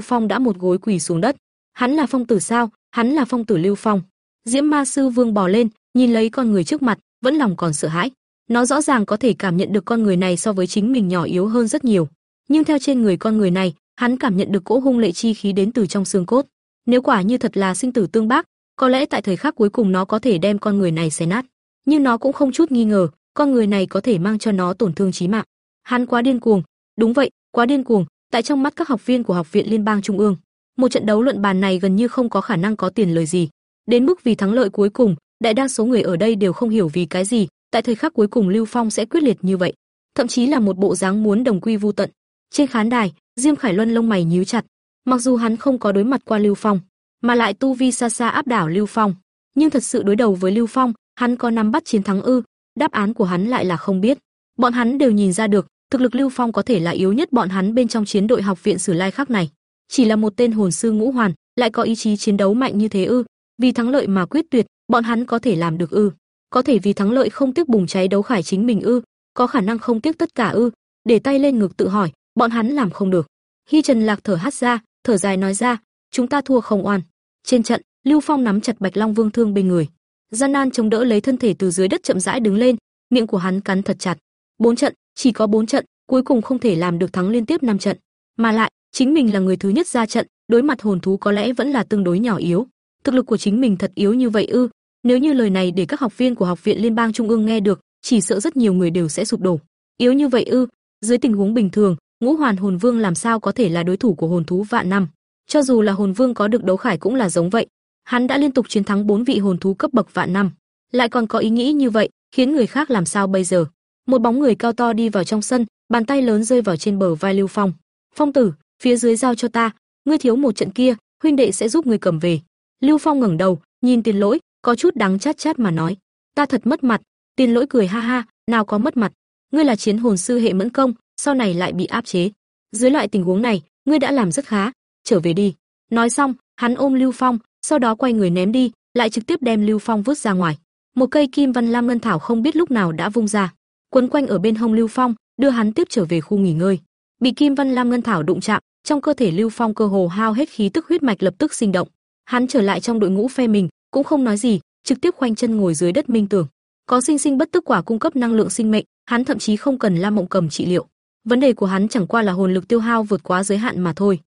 Phong đã một gối quỳ xuống đất. Hắn là phong tử sao? Hắn là phong tử Lưu Phong. Diễm Ma sư Vương bò lên, nhìn lấy con người trước mặt, vẫn lòng còn sợ hãi. Nó rõ ràng có thể cảm nhận được con người này so với chính mình nhỏ yếu hơn rất nhiều, nhưng theo trên người con người này, hắn cảm nhận được cỗ hung lệ chi khí đến từ trong xương cốt. Nếu quả như thật là sinh tử tương bác, có lẽ tại thời khắc cuối cùng nó có thể đem con người này xé nát, nhưng nó cũng không chút nghi ngờ, con người này có thể mang cho nó tổn thương chí mạng. Hắn quá điên cuồng, đúng vậy, quá điên cuồng, tại trong mắt các học viên của học viện liên bang trung ương, một trận đấu luận bàn này gần như không có khả năng có tiền lời gì. Đến mức vì thắng lợi cuối cùng, đại đa số người ở đây đều không hiểu vì cái gì, tại thời khắc cuối cùng Lưu Phong sẽ quyết liệt như vậy, thậm chí là một bộ dáng muốn đồng quy vu tận. Trên khán đài, Diêm Khải Luân lông mày nhíu chặt, mặc dù hắn không có đối mặt qua Lưu Phong, mà lại tu vi xa xa áp đảo Lưu Phong, nhưng thật sự đối đầu với Lưu Phong, hắn có nắm bắt chiến thắng ư? Đáp án của hắn lại là không biết. Bọn hắn đều nhìn ra được, thực lực Lưu Phong có thể là yếu nhất bọn hắn bên trong chiến đội học viện Sử Lai khác này. Chỉ là một tên hồn sư ngũ hoàn, lại có ý chí chiến đấu mạnh như thế ư? Vì thắng lợi mà quyết tuyệt, bọn hắn có thể làm được ư? Có thể vì thắng lợi không tiếc bùng cháy đấu khải chính mình ư? Có khả năng không tiếc tất cả ư? Để tay lên ngực tự hỏi, bọn hắn làm không được. Hi Trần Lạc thở hắt ra, thở dài nói ra, chúng ta thua không oan. Trên trận, Lưu Phong nắm chặt Bạch Long Vương thương bên người, gian nan chống đỡ lấy thân thể từ dưới đất chậm rãi đứng lên, miệng của hắn cắn thật chặt. Bốn trận, chỉ có bốn trận, cuối cùng không thể làm được thắng liên tiếp năm trận, mà lại, chính mình là người thứ nhất ra trận, đối mặt hồn thú có lẽ vẫn là tương đối nhỏ yếu. Thực lực của chính mình thật yếu như vậy ư? Nếu như lời này để các học viên của học viện liên bang trung ương nghe được, chỉ sợ rất nhiều người đều sẽ sụp đổ. Yếu như vậy ư? Dưới tình huống bình thường, Ngũ Hoàn Hồn Vương làm sao có thể là đối thủ của hồn thú vạn năm? Cho dù là hồn vương có được đấu khải cũng là giống vậy. Hắn đã liên tục chiến thắng bốn vị hồn thú cấp bậc vạn năm, lại còn có ý nghĩ như vậy, khiến người khác làm sao bây giờ? Một bóng người cao to đi vào trong sân, bàn tay lớn rơi vào trên bờ vai Lưu Phong. "Phong tử, phía dưới giao cho ta, ngươi thiếu một trận kia, huynh đệ sẽ giúp ngươi cầm về." Lưu Phong ngẩng đầu, nhìn Tiền Lỗi, có chút đắng chát chát mà nói, "Ta thật mất mặt." Tiền Lỗi cười ha ha, "Nào có mất mặt, ngươi là chiến hồn sư hệ mẫn công, sau này lại bị áp chế. Dưới loại tình huống này, ngươi đã làm rất khá, trở về đi." Nói xong, hắn ôm Lưu Phong, sau đó quay người ném đi, lại trực tiếp đem Lưu Phong vứt ra ngoài. Một cây kim văn lam ngân thảo không biết lúc nào đã vung ra, quấn quanh ở bên hông Lưu Phong, đưa hắn tiếp trở về khu nghỉ ngơi. Bị kim văn lam ngân thảo đụng chạm, trong cơ thể Lưu Phong cơ hồ hao hết khí tức huyết mạch lập tức sinh động. Hắn trở lại trong đội ngũ phe mình, cũng không nói gì, trực tiếp khoanh chân ngồi dưới đất minh tưởng. Có sinh sinh bất tức quả cung cấp năng lượng sinh mệnh, hắn thậm chí không cần Lam Mộng Cầm trị liệu. Vấn đề của hắn chẳng qua là hồn lực tiêu hao vượt quá giới hạn mà thôi.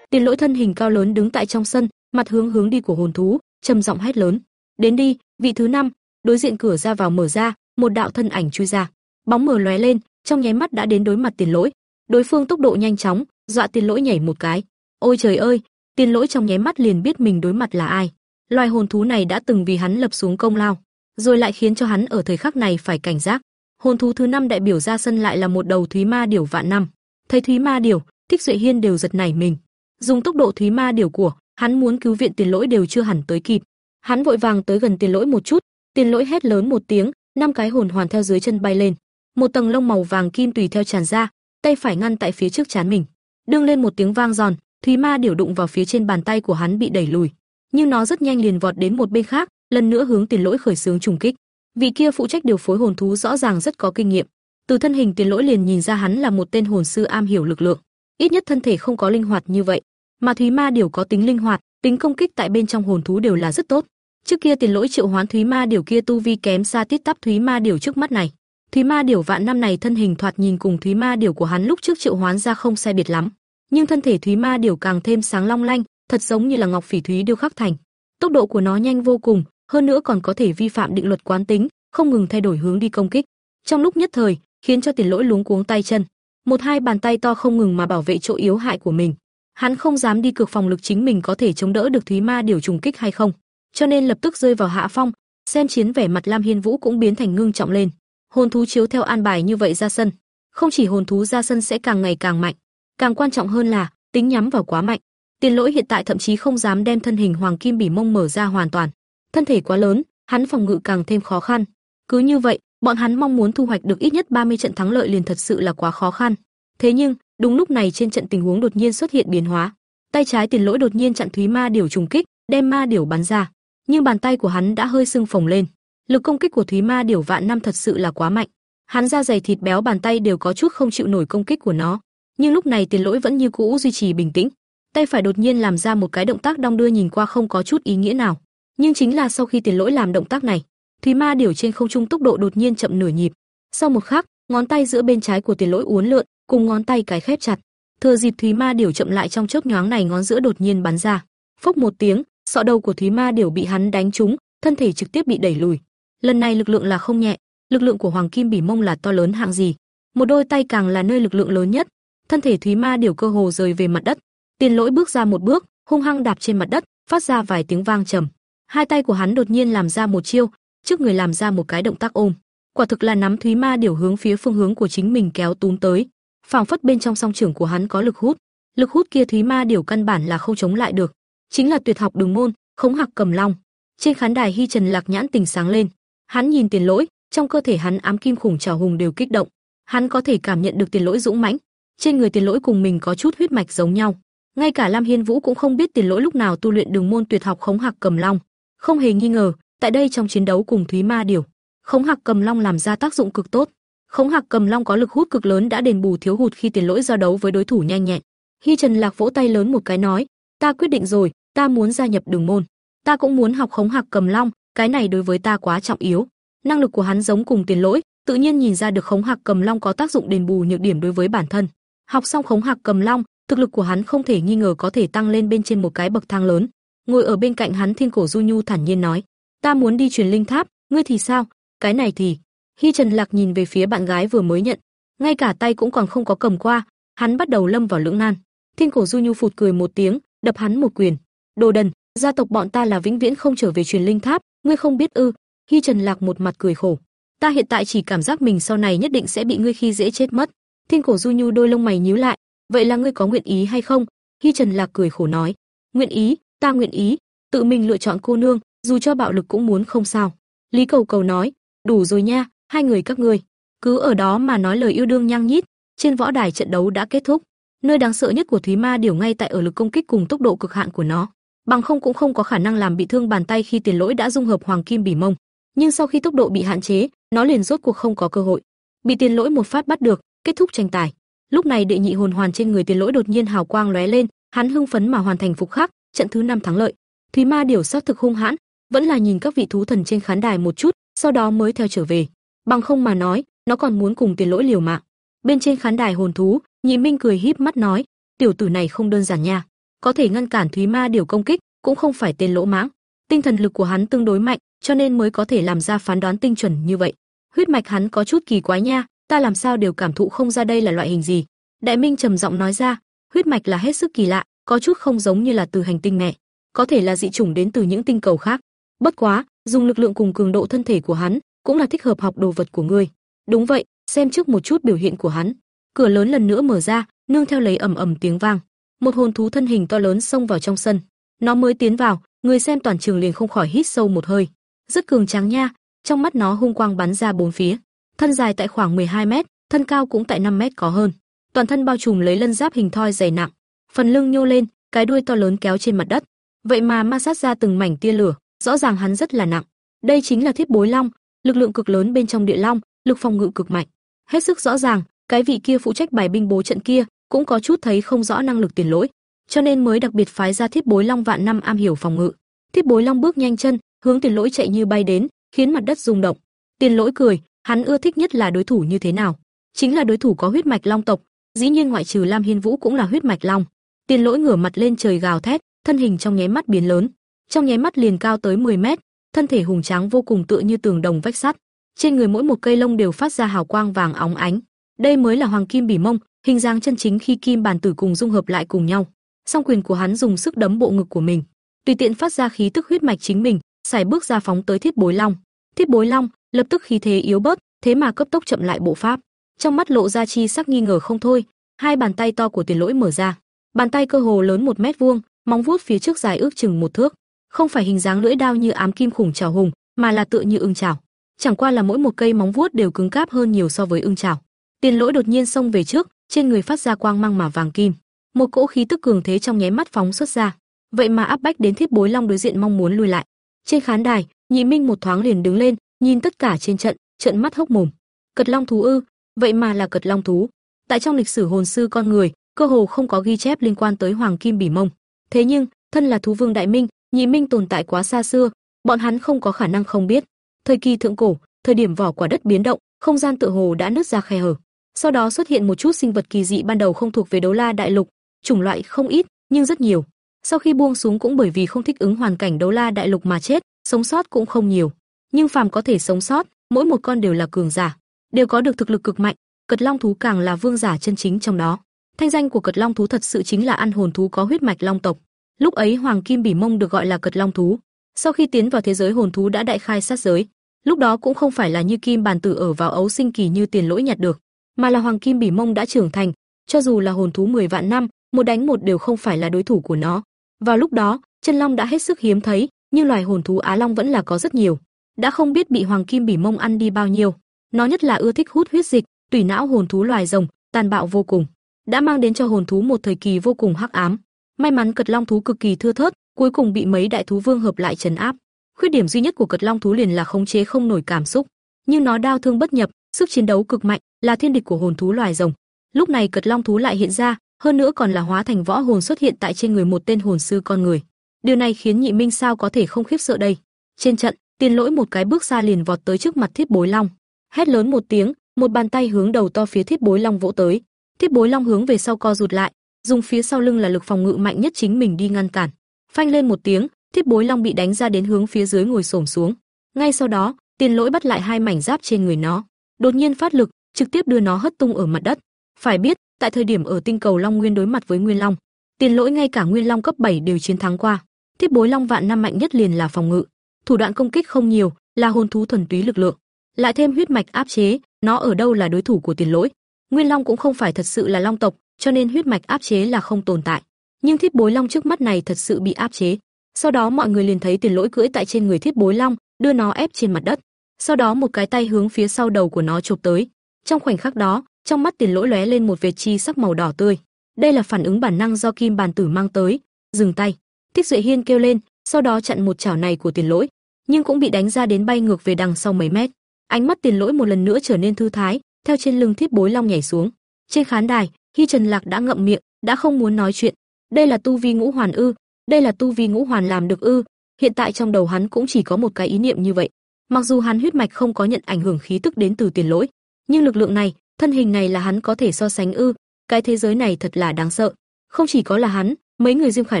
Tiền lỗi thân hình cao lớn đứng tại trong sân, mặt hướng hướng đi của hồn thú, trầm giọng hét lớn: "Đến đi, vị thứ năm." Đối diện cửa ra vào mở ra, một đạo thân ảnh chui ra, bóng mờ lóe lên, trong nháy mắt đã đến đối mặt Tiền Lỗi. Đối phương tốc độ nhanh chóng, dọa Tiền Lỗi nhảy một cái. Ôi trời ơi, Tiền Lỗi trong nháy mắt liền biết mình đối mặt là ai. Loài hồn thú này đã từng vì hắn lập xuống công lao, rồi lại khiến cho hắn ở thời khắc này phải cảnh giác. Hồn thú thứ năm đại biểu ra sân lại là một đầu thúy ma điểu vạn năm. Thấy thúy ma điểu, Thích Duệ Hiên đều giật nảy mình. Dùng tốc độ thúy ma điểu của, hắn muốn cứu viện tiền lỗi đều chưa hẳn tới kịp. Hắn vội vàng tới gần tiền lỗi một chút, tiền lỗi hét lớn một tiếng, năm cái hồn hoàn theo dưới chân bay lên, một tầng lông màu vàng kim tùy theo tràn ra, tay phải ngăn tại phía trước chán mình. Đương lên một tiếng vang giòn, thúy ma điểu đụng vào phía trên bàn tay của hắn bị đẩy lùi, nhưng nó rất nhanh liền vọt đến một bên khác, lần nữa hướng tiền lỗi khởi xướng trùng kích. Vị kia phụ trách điều phối hồn thú rõ ràng rất có kinh nghiệm, từ thân hình tiền lỗi liền nhìn ra hắn là một tên hồn sư am hiểu lực lượng, ít nhất thân thể không có linh hoạt như vậy, mà thúy ma điểu có tính linh hoạt, tính công kích tại bên trong hồn thú đều là rất tốt. Trước kia tiền lỗi triệu hoán thúy ma điểu kia tu vi kém xa tít tắp thúy ma điểu trước mắt này. Thúy ma điểu vạn năm này thân hình thoạt nhìn cùng thúy ma điểu của hắn lúc trước triệu hoán ra không sai biệt lắm, nhưng thân thể thúy ma điểu càng thêm sáng long lanh, thật giống như là ngọc phỉ thúy điêu khắc thành. Tốc độ của nó nhanh vô cùng, hơn nữa còn có thể vi phạm định luật quán tính, không ngừng thay đổi hướng đi công kích. Trong lúc nhất thời, khiến cho tiền lỗi luống cuống tay chân. Một hai bàn tay to không ngừng mà bảo vệ chỗ yếu hại của mình. Hắn không dám đi cược phòng lực chính mình có thể chống đỡ được Thúy Ma Điểu trùng kích hay không, cho nên lập tức rơi vào hạ phong, xem chiến vẻ mặt Lam Hiên Vũ cũng biến thành ngưng trọng lên. Hồn thú chiếu theo an bài như vậy ra sân, không chỉ hồn thú ra sân sẽ càng ngày càng mạnh, càng quan trọng hơn là tính nhắm vào quá mạnh. Tiền Lỗi hiện tại thậm chí không dám đem thân hình Hoàng Kim Bỉ Mông mở ra hoàn toàn, thân thể quá lớn, hắn phòng ngự càng thêm khó khăn. Cứ như vậy, bọn hắn mong muốn thu hoạch được ít nhất 30 trận thắng lợi liền thật sự là quá khó khăn. Thế nhưng, Đúng lúc này trên trận tình huống đột nhiên xuất hiện biến hóa. Tay trái Tiền Lỗi đột nhiên chặn Thúy Ma điểu trùng kích, đem ma điểu bắn ra, nhưng bàn tay của hắn đã hơi sưng phồng lên. Lực công kích của Thúy Ma điểu vạn năm thật sự là quá mạnh. Hắn da dày thịt béo bàn tay đều có chút không chịu nổi công kích của nó. Nhưng lúc này Tiền Lỗi vẫn như cũ duy trì bình tĩnh, tay phải đột nhiên làm ra một cái động tác đong đưa nhìn qua không có chút ý nghĩa nào. Nhưng chính là sau khi Tiền Lỗi làm động tác này, Thúy Ma điểu trên không trung tốc độ đột nhiên chậm nửa nhịp. Sau một khắc, ngón tay giữa bên trái của Tiền Lỗi uốn lượn, cùng ngón tay cái khép chặt. Thừa dịp Thúy Ma Điểu chậm lại trong chớp nhoáng này ngón giữa đột nhiên bắn ra. Phốc một tiếng, sọ đầu của Thúy Ma Điểu bị hắn đánh trúng, thân thể trực tiếp bị đẩy lùi. Lần này lực lượng là không nhẹ, lực lượng của Hoàng Kim Bỉ Mông là to lớn hạng gì. Một đôi tay càng là nơi lực lượng lớn nhất. Thân thể Thúy Ma điều cơ hồ rời về mặt đất. Tiền Lỗi bước ra một bước, hung hăng đạp trên mặt đất, phát ra vài tiếng vang trầm. Hai tay của hắn đột nhiên làm ra một chiêu, trước người làm ra một cái động tác ôm. Quả thực là nắm Thúy Ma điều hướng phía phương hướng của chính mình kéo túm tới. Phảng phất bên trong song trưởng của hắn có lực hút, lực hút kia Thúy Ma điều căn bản là không chống lại được. Chính là tuyệt học đường môn, khống hạc cầm long. Trên khán đài Hi Trần Lạc nhãn tình sáng lên, hắn nhìn Tiền Lỗi, trong cơ thể hắn ám kim khủng trảo hùng đều kích động. Hắn có thể cảm nhận được Tiền Lỗi dũng mãnh, trên người Tiền Lỗi cùng mình có chút huyết mạch giống nhau. Ngay cả Lam Hiên Vũ cũng không biết Tiền Lỗi lúc nào tu luyện đường môn tuyệt học khống hạc cầm long. Không hề nghi ngờ, tại đây trong chiến đấu cùng Thúy Ma Điểu, khống hạc cầm long làm ra tác dụng cực tốt. Khống hạc cầm long có lực hút cực lớn đã đền bù thiếu hụt khi Tiền Lỗi giao đấu với đối thủ nhanh nhẹn. Hi Trần Lạc vỗ tay lớn một cái nói, ta quyết định rồi, ta muốn gia nhập đường môn. Ta cũng muốn học khống hạc cầm long, cái này đối với ta quá trọng yếu. Năng lực của hắn giống cùng Tiền Lỗi, tự nhiên nhìn ra được khống hạc cầm long có tác dụng đền bù nhược điểm đối với bản thân. Học xong khống hạc cầm long, thực lực của hắn không thể nghi ngờ có thể tăng lên bên trên một cái bậc thang lớn. Ngồi ở bên cạnh hắn Thiên Cổ Du Nhu thản nhiên nói, "Ta muốn đi truyền linh tháp, ngươi thì sao?" "Cái này thì." Hi Trần Lạc nhìn về phía bạn gái vừa mới nhận, ngay cả tay cũng còn không có cầm qua, hắn bắt đầu lâm vào lưỡng nan. Thiên Cổ Du Nhu phụt cười một tiếng, đập hắn một quyền. "Đồ đần, gia tộc bọn ta là vĩnh viễn không trở về truyền linh tháp, ngươi không biết ư?" Hi Trần Lạc một mặt cười khổ. "Ta hiện tại chỉ cảm giác mình sau này nhất định sẽ bị ngươi khi dễ chết mất." Thiên Cổ Du Nhu đôi lông mày nhíu lại, "Vậy là ngươi có nguyện ý hay không?" Hi Trần Lạc cười khổ nói, "Nguyện ý, ta nguyện ý, tự mình lựa chọn cô nương, dù cho bạo lực cũng muốn không sao." Lý Cầu Cầu nói, "Đủ rồi nha, hai người các ngươi, cứ ở đó mà nói lời yêu đương nhăng nhít." Trên võ đài trận đấu đã kết thúc, nơi đáng sợ nhất của Thúy Ma điều ngay tại ở lực công kích cùng tốc độ cực hạn của nó, bằng không cũng không có khả năng làm bị thương bàn tay khi tiền lỗi đã dung hợp hoàng kim bỉ mông. Nhưng sau khi tốc độ bị hạn chế, nó liền rốt cuộc không có cơ hội. Bị tiền lỗi một phát bắt được, kết thúc tranh tài. Lúc này đệ nhị hồn hoàn trên người tiền lỗi đột nhiên hào quang lóe lên, hắn hưng phấn mà hoàn thành phục khắc, trận thứ năm thắng lợi. Thúy Ma điều sát thực hung hãn, vẫn là nhìn các vị thú thần trên khán đài một chút, sau đó mới theo trở về. Bằng không mà nói, nó còn muốn cùng tiền lỗi liều mạng. Bên trên khán đài hồn thú, Nhị Minh cười híp mắt nói, tiểu tử này không đơn giản nha, có thể ngăn cản Thúy Ma điều công kích, cũng không phải tên lỗ mãng. Tinh thần lực của hắn tương đối mạnh, cho nên mới có thể làm ra phán đoán tinh chuẩn như vậy. Huyết mạch hắn có chút kỳ quái nha, ta làm sao đều cảm thụ không ra đây là loại hình gì. Đại Minh trầm giọng nói ra, huyết mạch là hết sức kỳ lạ, có chút không giống như là từ hành tinh mẹ, có thể là dị chủng đến từ những tinh cầu khác. Bất quá, dùng lực lượng cùng cường độ thân thể của hắn, cũng là thích hợp học đồ vật của ngươi. Đúng vậy, xem trước một chút biểu hiện của hắn. Cửa lớn lần nữa mở ra, nương theo lấy ầm ầm tiếng vang. Một hồn thú thân hình to lớn xông vào trong sân. Nó mới tiến vào, người xem toàn trường liền không khỏi hít sâu một hơi. Rất cường tráng nha, trong mắt nó hung quang bắn ra bốn phía. Thân dài tại khoảng 12 mét, thân cao cũng tại 5 mét có hơn. Toàn thân bao trùm lấy lân giáp hình thoi dày nặng, phần lưng nhô lên, cái đuôi to lớn kéo trên mặt đất. Vậy mà ma sát ra từng mảnh tia lửa, rõ ràng hắn rất là nặng. Đây chính là thiết bối long, lực lượng cực lớn bên trong địa long, lực phòng ngự cực mạnh. Hết sức rõ ràng, cái vị kia phụ trách bài binh bố trận kia cũng có chút thấy không rõ năng lực tiền lỗi, cho nên mới đặc biệt phái ra Thiết Bối Long vạn năm am hiểu phòng ngự. Thiết Bối Long bước nhanh chân, hướng tiền lỗi chạy như bay đến, khiến mặt đất rung động. Tiền lỗi cười, hắn ưa thích nhất là đối thủ như thế nào? Chính là đối thủ có huyết mạch long tộc, dĩ nhiên ngoại trừ Lam Hiên Vũ cũng là huyết mạch long. Tiền lỗi ngửa mặt lên trời gào thét, thân hình trong nháy mắt biến lớn, trong nháy mắt liền cao tới 10 mét, thân thể hùng tráng vô cùng tựa như tường đồng vách sắt. Trên người mỗi một cây lông đều phát ra hào quang vàng óng ánh. Đây mới là hoàng kim bỉ mông, hình dáng chân chính khi kim bản tử cùng dung hợp lại cùng nhau. Song quyền của hắn dùng sức đấm bộ ngực của mình, tùy tiện phát ra khí tức huyết mạch chính mình, xài bước ra phóng tới Thiết Bối Long. Thiết Bối Long lập tức khí thế yếu bớt, thế mà cấp tốc chậm lại bộ pháp. Trong mắt lộ ra chi sắc nghi ngờ không thôi, hai bàn tay to của Tiền Lỗi mở ra. Bàn tay cơ hồ lớn một mét vuông, móng vuốt phía trước dài ước chừng một thước, không phải hình dáng lưỡi đao như ám kim khủng trảo hùng, mà là tựa như ưng chảo. Chẳng qua là mỗi một cây móng vuốt đều cứng cáp hơn nhiều so với ưng chảo. Tiền Lỗi đột nhiên xông về trước, trên người phát ra quang mang mà vàng kim, một cỗ khí tức cường thế trong nháy mắt phóng xuất ra, vậy mà áp bách đến Thiết Bối Long đối diện mong muốn lùi lại. Trên khán đài, Nhị Minh một thoáng liền đứng lên, nhìn tất cả trên trận, trợn mắt hốc mồm. Cật Long thú ư? Vậy mà là Cật Long thú. Tại trong lịch sử hồn sư con người, cơ hồ không có ghi chép liên quan tới Hoàng Kim Bỉ Mông. Thế nhưng, thân là thú vương đại minh, Nhị Minh tồn tại quá xa xưa, bọn hắn không có khả năng không biết. Thời kỳ thượng cổ, thời điểm vỏ quả đất biến động, không gian tự hồ đã nứt ra khe hở. Sau đó xuất hiện một chút sinh vật kỳ dị ban đầu không thuộc về đấu la đại lục, chủng loại không ít, nhưng rất nhiều. Sau khi buông xuống cũng bởi vì không thích ứng hoàn cảnh đấu la đại lục mà chết, sống sót cũng không nhiều. Nhưng phàm có thể sống sót, mỗi một con đều là cường giả, đều có được thực lực cực mạnh, Cật Long thú càng là vương giả chân chính trong đó. Thanh danh của Cật Long thú thật sự chính là ăn hồn thú có huyết mạch long tộc. Lúc ấy Hoàng Kim Bỉ Mông được gọi là Cật Long thú. Sau khi tiến vào thế giới hồn thú đã đại khai sát giới, Lúc đó cũng không phải là như kim bàn tử ở vào ấu sinh kỳ như tiền lỗi nhặt được, mà là hoàng kim bỉ mông đã trưởng thành, cho dù là hồn thú 10 vạn năm, một đánh một đều không phải là đối thủ của nó. Vào lúc đó, chân long đã hết sức hiếm thấy, nhưng loài hồn thú Á Long vẫn là có rất nhiều. Đã không biết bị hoàng kim bỉ mông ăn đi bao nhiêu. Nó nhất là ưa thích hút huyết dịch, tùy não hồn thú loài rồng, tàn bạo vô cùng, đã mang đến cho hồn thú một thời kỳ vô cùng hắc ám. May mắn cật long thú cực kỳ thưa thớt, cuối cùng bị mấy đại thú vương hợp lại trấn áp. Khuyết điểm duy nhất của cật long thú liền là khống chế không nổi cảm xúc, nhưng nó đao thương bất nhập, sức chiến đấu cực mạnh, là thiên địch của hồn thú loài rồng. Lúc này cật long thú lại hiện ra, hơn nữa còn là hóa thành võ hồn xuất hiện tại trên người một tên hồn sư con người. Điều này khiến Nhị Minh sao có thể không khiếp sợ đây. Trên trận, Tiền Lỗi một cái bước xa liền vọt tới trước mặt Thiết Bối Long, hét lớn một tiếng, một bàn tay hướng đầu to phía Thiết Bối Long vỗ tới. Thiết Bối Long hướng về sau co rụt lại, dùng phía sau lưng là lực phòng ngự mạnh nhất chính mình đi ngăn cản. Phanh lên một tiếng, Thiết Bối Long bị đánh ra đến hướng phía dưới ngồi xổm xuống. Ngay sau đó, Tiền Lỗi bắt lại hai mảnh giáp trên người nó, đột nhiên phát lực, trực tiếp đưa nó hất tung ở mặt đất. Phải biết, tại thời điểm ở tinh cầu Long Nguyên đối mặt với Nguyên Long, Tiền Lỗi ngay cả Nguyên Long cấp 7 đều chiến thắng qua. Thiết Bối Long vạn năm mạnh nhất liền là phòng ngự, thủ đoạn công kích không nhiều, là hồn thú thuần túy lực lượng, lại thêm huyết mạch áp chế, nó ở đâu là đối thủ của Tiền Lỗi. Nguyên Long cũng không phải thật sự là long tộc, cho nên huyết mạch áp chế là không tồn tại. Nhưng Thiết Bối Long trước mắt này thật sự bị áp chế. Sau đó mọi người liền thấy Tiền Lỗi cưỡi tại trên người Thiết Bối Long, đưa nó ép trên mặt đất. Sau đó một cái tay hướng phía sau đầu của nó chụp tới. Trong khoảnh khắc đó, trong mắt Tiền Lỗi lóe lên một vệt chi sắc màu đỏ tươi. Đây là phản ứng bản năng do Kim Bàn Tử mang tới. Dừng tay. Thích Duệ Hiên kêu lên, sau đó chặn một chảo này của Tiền Lỗi, nhưng cũng bị đánh ra đến bay ngược về đằng sau mấy mét. Ánh mắt Tiền Lỗi một lần nữa trở nên thư thái, theo trên lưng Thiết Bối Long nhảy xuống. Trên khán đài, Hi Trần Lạc đã ngậm miệng, đã không muốn nói chuyện. Đây là tu vi ngũ hoàn ư? Đây là tu vi ngũ hoàn làm được ư? Hiện tại trong đầu hắn cũng chỉ có một cái ý niệm như vậy. Mặc dù hắn huyết mạch không có nhận ảnh hưởng khí tức đến từ Tiền Lỗi, nhưng lực lượng này, thân hình này là hắn có thể so sánh ư? Cái thế giới này thật là đáng sợ. Không chỉ có là hắn, mấy người Diêm Khải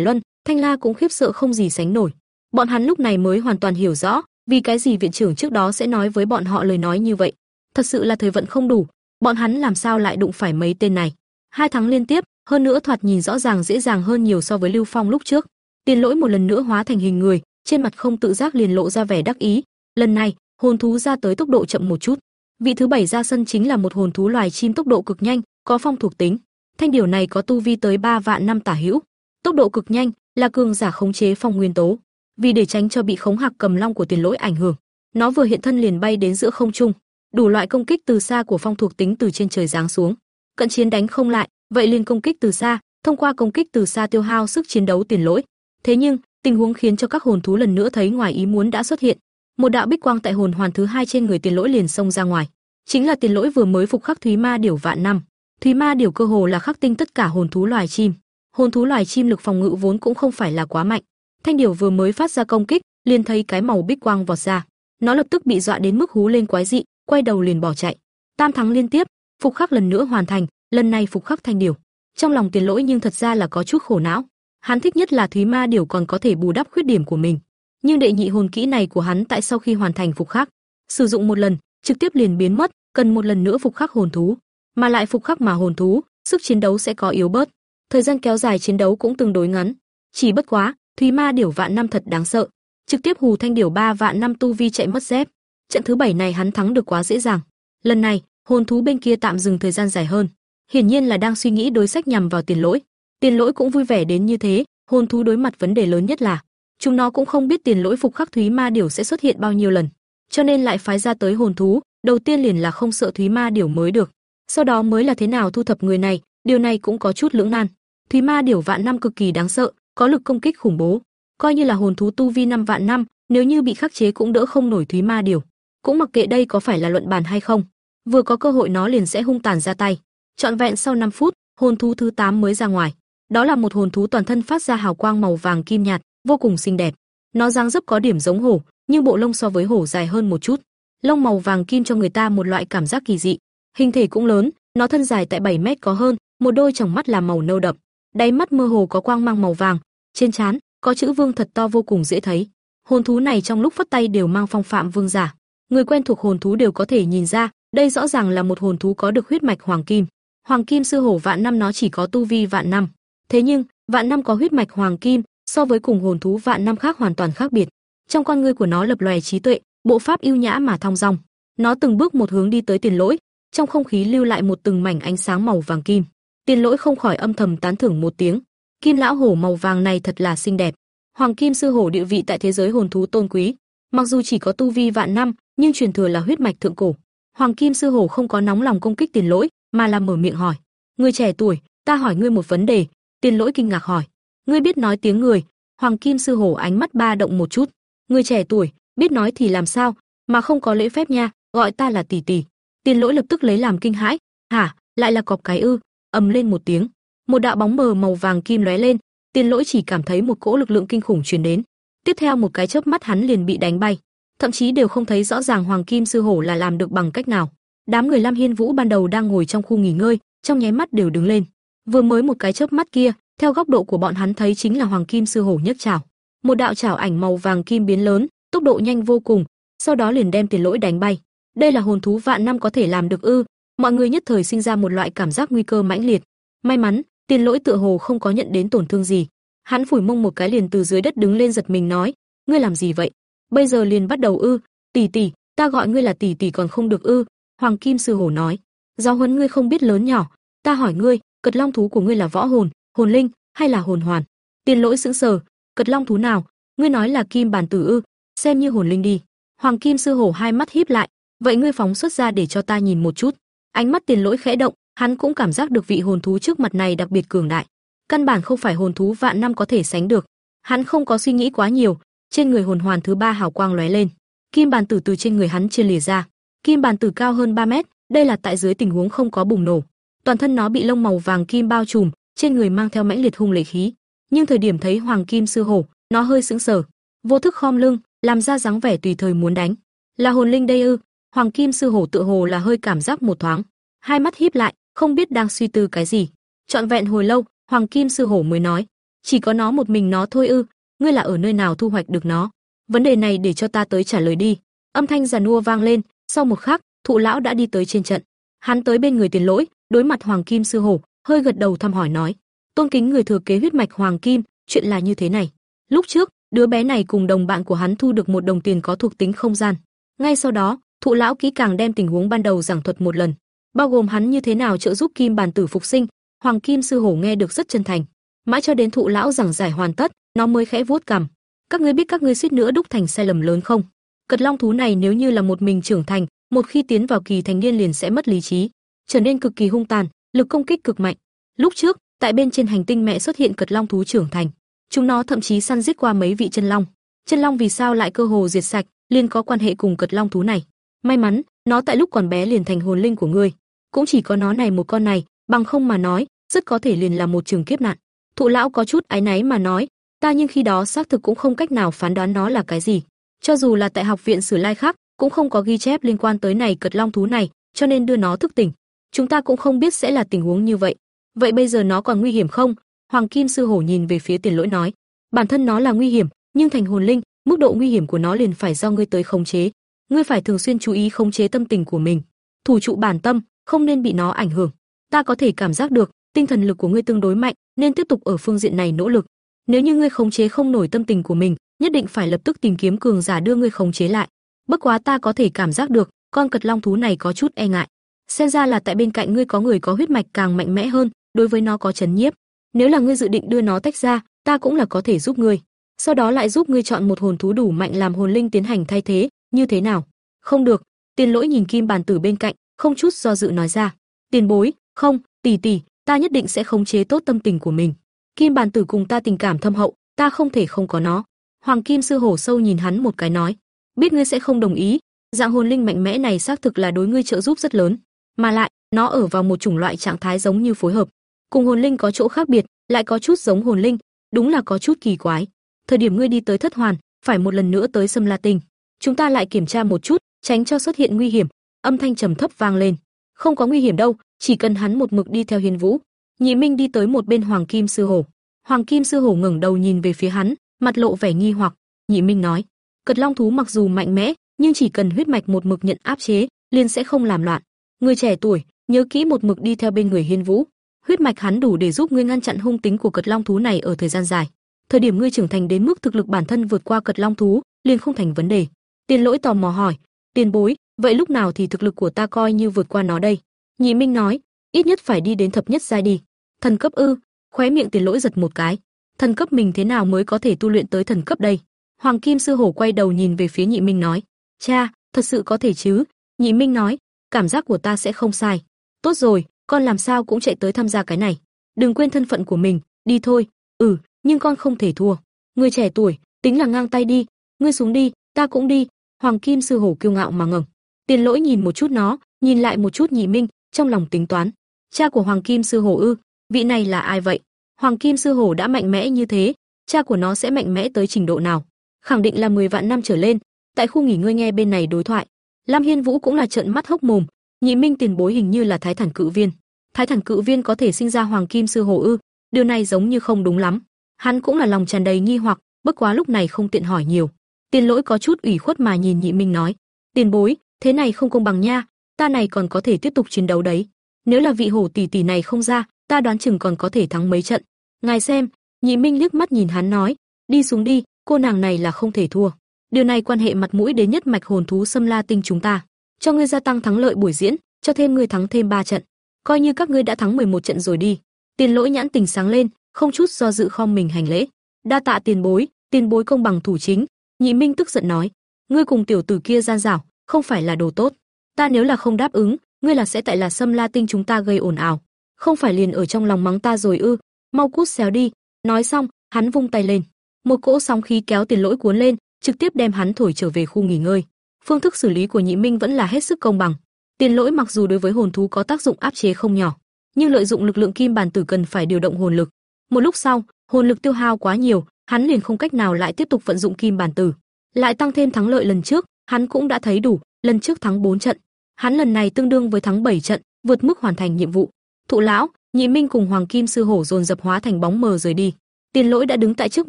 Luân, Thanh La cũng khiếp sợ không gì sánh nổi. Bọn hắn lúc này mới hoàn toàn hiểu rõ, vì cái gì viện trưởng trước đó sẽ nói với bọn họ lời nói như vậy. Thật sự là thời vận không đủ, bọn hắn làm sao lại đụng phải mấy tên này. Hai tháng liên tiếp, hơn nữa thoạt nhìn rõ ràng dễ dàng hơn nhiều so với Lưu Phong lúc trước. Tiền lỗi một lần nữa hóa thành hình người, trên mặt không tự giác liền lộ ra vẻ đắc ý. Lần này, hồn thú ra tới tốc độ chậm một chút. Vị thứ bảy ra sân chính là một hồn thú loài chim tốc độ cực nhanh, có phong thuộc tính. Thanh điều này có tu vi tới 3 vạn năm tả hữu, tốc độ cực nhanh, là cường giả khống chế phong nguyên tố. Vì để tránh cho bị khống hạc cầm long của tiền lỗi ảnh hưởng, nó vừa hiện thân liền bay đến giữa không trung, đủ loại công kích từ xa của phong thuộc tính từ trên trời giáng xuống. Cận chiến đánh không lại, vậy liền công kích từ xa, thông qua công kích từ xa tiêu hao sức chiến đấu tiền lỗi. Thế nhưng, tình huống khiến cho các hồn thú lần nữa thấy ngoài ý muốn đã xuất hiện. Một đạo bích quang tại hồn hoàn thứ hai trên người tiền lỗi liền xông ra ngoài, chính là tiền lỗi vừa mới phục khắc thúy ma điểu vạn năm. Thúy ma điểu cơ hồ là khắc tinh tất cả hồn thú loài chim. Hồn thú loài chim lực phòng ngự vốn cũng không phải là quá mạnh. Thanh điểu vừa mới phát ra công kích, liền thấy cái màu bích quang vọt ra. Nó lập tức bị dọa đến mức hú lên quái dị, quay đầu liền bỏ chạy. Tam thắng liên tiếp, phục khắc lần nữa hoàn thành, lần này phục khắc thanh điểu. Trong lòng tiền lỗi nhưng thật ra là có chút khổ não. Hắn thích nhất là Thúy Ma điểu còn có thể bù đắp khuyết điểm của mình. Nhưng đệ nhị hồn kỹ này của hắn tại sau khi hoàn thành phục khắc, sử dụng một lần, trực tiếp liền biến mất, cần một lần nữa phục khắc hồn thú, mà lại phục khắc mà hồn thú, sức chiến đấu sẽ có yếu bớt. Thời gian kéo dài chiến đấu cũng tương đối ngắn. Chỉ bất quá, Thúy Ma điểu vạn năm thật đáng sợ, trực tiếp hù thanh điểu ba vạn năm tu vi chạy mất dép. Trận thứ bảy này hắn thắng được quá dễ dàng. Lần này, hồn thú bên kia tạm dừng thời gian dài hơn, hiển nhiên là đang suy nghĩ đối sách nhằm vào tiền lỗi. Tiền lỗi cũng vui vẻ đến như thế, hồn thú đối mặt vấn đề lớn nhất là chúng nó cũng không biết tiền lỗi phục khắc thúy ma điểu sẽ xuất hiện bao nhiêu lần, cho nên lại phái ra tới hồn thú, đầu tiên liền là không sợ thúy ma điểu mới được, sau đó mới là thế nào thu thập người này, điều này cũng có chút lưỡng nan. Thúy ma điểu vạn năm cực kỳ đáng sợ, có lực công kích khủng bố, coi như là hồn thú tu vi năm vạn năm, nếu như bị khắc chế cũng đỡ không nổi thúy ma điểu. Cũng mặc kệ đây có phải là luận bàn hay không, vừa có cơ hội nó liền sẽ hung tàn ra tay. Trọn vẹn sau 5 phút, hồn thú thứ 8 mới ra ngoài. Đó là một hồn thú toàn thân phát ra hào quang màu vàng kim nhạt, vô cùng xinh đẹp. Nó dáng dấp có điểm giống hổ, nhưng bộ lông so với hổ dài hơn một chút. Lông màu vàng kim cho người ta một loại cảm giác kỳ dị. Hình thể cũng lớn, nó thân dài tại 7 mét có hơn, một đôi tròng mắt là màu nâu đậm, đáy mắt mơ hồ có quang mang màu vàng, trên trán có chữ vương thật to vô cùng dễ thấy. Hồn thú này trong lúc phất tay đều mang phong phạm vương giả. Người quen thuộc hồn thú đều có thể nhìn ra, đây rõ ràng là một hồn thú có được huyết mạch hoàng kim. Hoàng kim sư hổ vạn năm nó chỉ có tu vi vạn năm, thế nhưng vạn năm có huyết mạch hoàng kim, so với cùng hồn thú vạn năm khác hoàn toàn khác biệt. Trong con ngươi của nó lập lòe trí tuệ, bộ pháp yêu nhã mà thong dong. Nó từng bước một hướng đi tới Tiền Lỗi, trong không khí lưu lại một từng mảnh ánh sáng màu vàng kim. Tiền Lỗi không khỏi âm thầm tán thưởng một tiếng. Kim lão hổ màu vàng này thật là xinh đẹp. Hoàng kim sư hổ địa vị tại thế giới hồn thú tôn quý, mặc dù chỉ có tu vi vạn năm, nhưng truyền thừa là huyết mạch thượng cổ. Hoàng kim sư hổ không có nóng lòng công kích Tiền Lỗi, mà là mở miệng hỏi: "Ngươi trẻ tuổi, ta hỏi ngươi một vấn đề." Tiền Lỗi kinh ngạc hỏi: "Ngươi biết nói tiếng người?" Hoàng kim sư hổ ánh mắt ba động một chút: "Ngươi trẻ tuổi, biết nói thì làm sao, mà không có lễ phép nha, gọi ta là tỷ tỷ." Tiền Lỗi lập tức lấy làm kinh hãi: "Hả, lại là cọp cái ư?" ầm lên một tiếng, một đạo bóng mờ màu vàng kim lóe lên, Tiền Lỗi chỉ cảm thấy một cỗ lực lượng kinh khủng truyền đến. Tiếp theo một cái chớp mắt hắn liền bị đánh bay, thậm chí đều không thấy rõ ràng Hoàng Kim sư hổ là làm được bằng cách nào. Đám người Lam Hiên Vũ ban đầu đang ngồi trong khu nghỉ ngơi, trong nháy mắt đều đứng lên. Vừa mới một cái chớp mắt kia, theo góc độ của bọn hắn thấy chính là Hoàng Kim sư hổ nhấc chảo. Một đạo chảo ảnh màu vàng kim biến lớn, tốc độ nhanh vô cùng, sau đó liền đem Tiền Lỗi đánh bay. Đây là hồn thú vạn năm có thể làm được ư? Mọi người nhất thời sinh ra một loại cảm giác nguy cơ mãnh liệt. May mắn, Tiền Lỗi tựa hồ không có nhận đến tổn thương gì. Hắn phủi mông một cái liền từ dưới đất đứng lên giật mình nói, ngươi làm gì vậy? Bây giờ liền bắt đầu ư? Tỷ tỷ, ta gọi ngươi là tỷ tỷ còn không được ư? Hoàng Kim sư hổ nói, giáo huấn ngươi không biết lớn nhỏ, ta hỏi ngươi, cật long thú của ngươi là võ hồn, hồn linh hay là hồn hoàn? Tiền Lỗi sững sờ, cật long thú nào? Ngươi nói là kim bản tử ư? Xem như hồn linh đi. Hoàng Kim sư hổ hai mắt híp lại, vậy ngươi phóng xuất ra để cho ta nhìn một chút. Ánh mắt Tiền Lỗi khẽ động, hắn cũng cảm giác được vị hồn thú trước mặt này đặc biệt cường đại, căn bản không phải hồn thú vạn năm có thể sánh được. Hắn không có suy nghĩ quá nhiều, trên người hồn hoàn thứ ba hào quang lóe lên, kim bàn tử từ trên người hắn chia lìa ra. Kim bàn tử cao hơn 3 mét, đây là tại dưới tình huống không có bùng nổ. Toàn thân nó bị lông màu vàng kim bao trùm, trên người mang theo mãnh liệt hung lệ khí. Nhưng thời điểm thấy hoàng kim sư hổ, nó hơi sững sờ, vô thức khom lưng, làm ra dáng vẻ tùy thời muốn đánh. Là hồn linh đây ư? Hoàng kim sư hổ tựa hồ là hơi cảm giác một thoáng, hai mắt híp lại, không biết đang suy tư cái gì. Trọn vẹn hồi lâu, Hoàng Kim sư hổ mới nói, chỉ có nó một mình nó thôi ư, ngươi là ở nơi nào thu hoạch được nó? Vấn đề này để cho ta tới trả lời đi. Âm thanh giàn nua vang lên, sau một khắc, thụ lão đã đi tới trên trận. Hắn tới bên người tiền lỗi, đối mặt Hoàng Kim sư hổ, hơi gật đầu thăm hỏi nói, tôn kính người thừa kế huyết mạch Hoàng Kim, chuyện là như thế này. Lúc trước, đứa bé này cùng đồng bạn của hắn thu được một đồng tiền có thuộc tính không gian. Ngay sau đó, thụ lão kỹ càng đem tình huống ban đầu giảng thuật một lần bao gồm hắn như thế nào trợ giúp Kim Bàn Tử phục sinh, Hoàng Kim sư hổ nghe được rất chân thành. Mãi cho đến thụ lão giảng giải hoàn tất, nó mới khẽ vuốt cằm. Các ngươi biết các ngươi suýt nữa đúc thành sai lầm lớn không? Cật long thú này nếu như là một mình trưởng thành, một khi tiến vào kỳ thành niên liền sẽ mất lý trí, trở nên cực kỳ hung tàn, lực công kích cực mạnh. Lúc trước, tại bên trên hành tinh mẹ xuất hiện cật long thú trưởng thành, chúng nó thậm chí săn giết qua mấy vị chân long. Chân long vì sao lại cơ hồ diệt sạch, liên có quan hệ cùng cật long thú này. May mắn, nó tại lúc còn bé liền thành hồn linh của ngươi cũng chỉ có nó này một con này, bằng không mà nói, rất có thể liền là một trường kiếp nạn. Thụ lão có chút áy náy mà nói, ta nhưng khi đó xác thực cũng không cách nào phán đoán nó là cái gì. Cho dù là tại học viện Sử Lai khác, cũng không có ghi chép liên quan tới này cật long thú này, cho nên đưa nó thức tỉnh. Chúng ta cũng không biết sẽ là tình huống như vậy. Vậy bây giờ nó còn nguy hiểm không? Hoàng Kim sư hổ nhìn về phía Tiền Lỗi nói, bản thân nó là nguy hiểm, nhưng thành hồn linh, mức độ nguy hiểm của nó liền phải do ngươi tới khống chế. Ngươi phải thường xuyên chú ý khống chế tâm tình của mình, thủ trụ bản tâm, không nên bị nó ảnh hưởng. Ta có thể cảm giác được, tinh thần lực của ngươi tương đối mạnh, nên tiếp tục ở phương diện này nỗ lực. Nếu như ngươi khống chế không nổi tâm tình của mình, nhất định phải lập tức tìm kiếm cường giả đưa ngươi khống chế lại. Bất quá ta có thể cảm giác được, con cật long thú này có chút e ngại. Xem ra là tại bên cạnh ngươi có người có huyết mạch càng mạnh mẽ hơn, đối với nó có chấn nhiếp. Nếu là ngươi dự định đưa nó tách ra, ta cũng là có thể giúp ngươi. Sau đó lại giúp ngươi chọn một hồn thú đủ mạnh làm hồn linh tiến hành thay thế, như thế nào? Không được. Tiền Lỗi nhìn Kim Bàn Tử bên cạnh, không chút do dự nói ra, "Tiền bối, không, tỷ tỷ, ta nhất định sẽ khống chế tốt tâm tình của mình. Kim bàn tử cùng ta tình cảm thâm hậu, ta không thể không có nó." Hoàng Kim sư hổ sâu nhìn hắn một cái nói, "Biết ngươi sẽ không đồng ý, dạng hồn linh mạnh mẽ này xác thực là đối ngươi trợ giúp rất lớn, mà lại, nó ở vào một chủng loại trạng thái giống như phối hợp, cùng hồn linh có chỗ khác biệt, lại có chút giống hồn linh, đúng là có chút kỳ quái. Thời điểm ngươi đi tới Thất Hoàn, phải một lần nữa tới Sâm La Tinh, chúng ta lại kiểm tra một chút, tránh cho xuất hiện nguy hiểm, âm thanh trầm thấp vang lên. Không có nguy hiểm đâu, chỉ cần hắn một mực đi theo hiền Vũ. Nhị Minh đi tới một bên Hoàng Kim sư hổ. Hoàng Kim sư hổ ngẩng đầu nhìn về phía hắn, mặt lộ vẻ nghi hoặc. Nhị Minh nói: "Cật Long thú mặc dù mạnh mẽ, nhưng chỉ cần huyết mạch một mực nhận áp chế, liền sẽ không làm loạn. Người trẻ tuổi, nhớ kỹ một mực đi theo bên người Hiên Vũ. Huyết mạch hắn đủ để giúp ngươi ngăn chặn hung tính của Cật Long thú này ở thời gian dài. Thời điểm ngươi trưởng thành đến mức thực lực bản thân vượt qua Cật Long thú, liền không thành vấn đề. Tiền Lỗi tò mò hỏi, "Tiền bối, vậy lúc nào thì thực lực của ta coi như vượt qua nó đây?" Nhị Minh nói, "Ít nhất phải đi đến thập nhất giai đi." Thần cấp ư? Khóe miệng Tiền Lỗi giật một cái. Thần cấp mình thế nào mới có thể tu luyện tới thần cấp đây? Hoàng Kim sư hổ quay đầu nhìn về phía Nhị Minh nói, "Cha, thật sự có thể chứ?" Nhị Minh nói, "Cảm giác của ta sẽ không sai." "Tốt rồi, con làm sao cũng chạy tới tham gia cái này. Đừng quên thân phận của mình, đi thôi." "Ừ, nhưng con không thể thua." Người trẻ tuổi, tính là ngang tay đi, ngươi xuống đi, ta cũng đi." Hoàng Kim sư hổ kiêu ngạo mà ngẩng. Tiền Lỗi nhìn một chút nó, nhìn lại một chút Nhị Minh, trong lòng tính toán, cha của Hoàng Kim sư hổ ư? Vị này là ai vậy? Hoàng Kim sư hổ đã mạnh mẽ như thế, cha của nó sẽ mạnh mẽ tới trình độ nào? Khẳng định là 10 vạn năm trở lên. Tại khu nghỉ ngơi nghe bên này đối thoại, Lam Hiên Vũ cũng là trợn mắt hốc mồm, Nhị Minh tiền bối hình như là Thái Thần Cự Viên. Thái Thần Cự Viên có thể sinh ra Hoàng Kim sư Hồ ư? Điều này giống như không đúng lắm. Hắn cũng là lòng tràn đầy nghi hoặc, bất quá lúc này không tiện hỏi nhiều. Tiền Lỗi có chút ủy khuất mà nhìn Nhị Minh nói: "Tiền bối, thế này không công bằng nha, ta này còn có thể tiếp tục chiến đấu đấy. Nếu là vị hổ tỷ tỷ này không ra, ta đoán chừng còn có thể thắng mấy trận. Ngài xem." Nhị Minh liếc mắt nhìn hắn nói: "Đi xuống đi, cô nàng này là không thể thua. Điều này quan hệ mặt mũi đến nhất mạch hồn thú xâm la tinh chúng ta. Cho ngươi gia tăng thắng lợi buổi diễn, cho thêm ngươi thắng thêm 3 trận. Coi như các ngươi đã thắng 11 trận rồi đi." Tiền Lỗi nhãn tình sáng lên, không chút do dự khom mình hành lễ. "Đa tạ tiền bối, tiền bối công bằng thủ chính." Nhị Minh tức giận nói: "Ngươi cùng tiểu tử kia gian dảo, không phải là đồ tốt. Ta nếu là không đáp ứng, ngươi là sẽ tại là xâm La Tinh chúng ta gây ồn ào, không phải liền ở trong lòng mắng ta rồi ư? Mau cút xéo đi." Nói xong, hắn vung tay lên, một cỗ sóng khí kéo tiền lỗi cuốn lên, trực tiếp đem hắn thổi trở về khu nghỉ ngơi. Phương thức xử lý của Nhị Minh vẫn là hết sức công bằng. Tiền lỗi mặc dù đối với hồn thú có tác dụng áp chế không nhỏ, nhưng lợi dụng lực lượng kim bản tử cần phải điều động hồn lực. Một lúc sau, hồn lực tiêu hao quá nhiều, hắn liền không cách nào lại tiếp tục vận dụng kim bản tử. Lại tăng thêm thắng lợi lần trước, hắn cũng đã thấy đủ, lần trước thắng 4 trận, hắn lần này tương đương với thắng 7 trận, vượt mức hoàn thành nhiệm vụ. Thụ lão, Nhị Minh cùng Hoàng Kim sư hổ dồn dập hóa thành bóng mờ rời đi. Tiền Lỗi đã đứng tại trước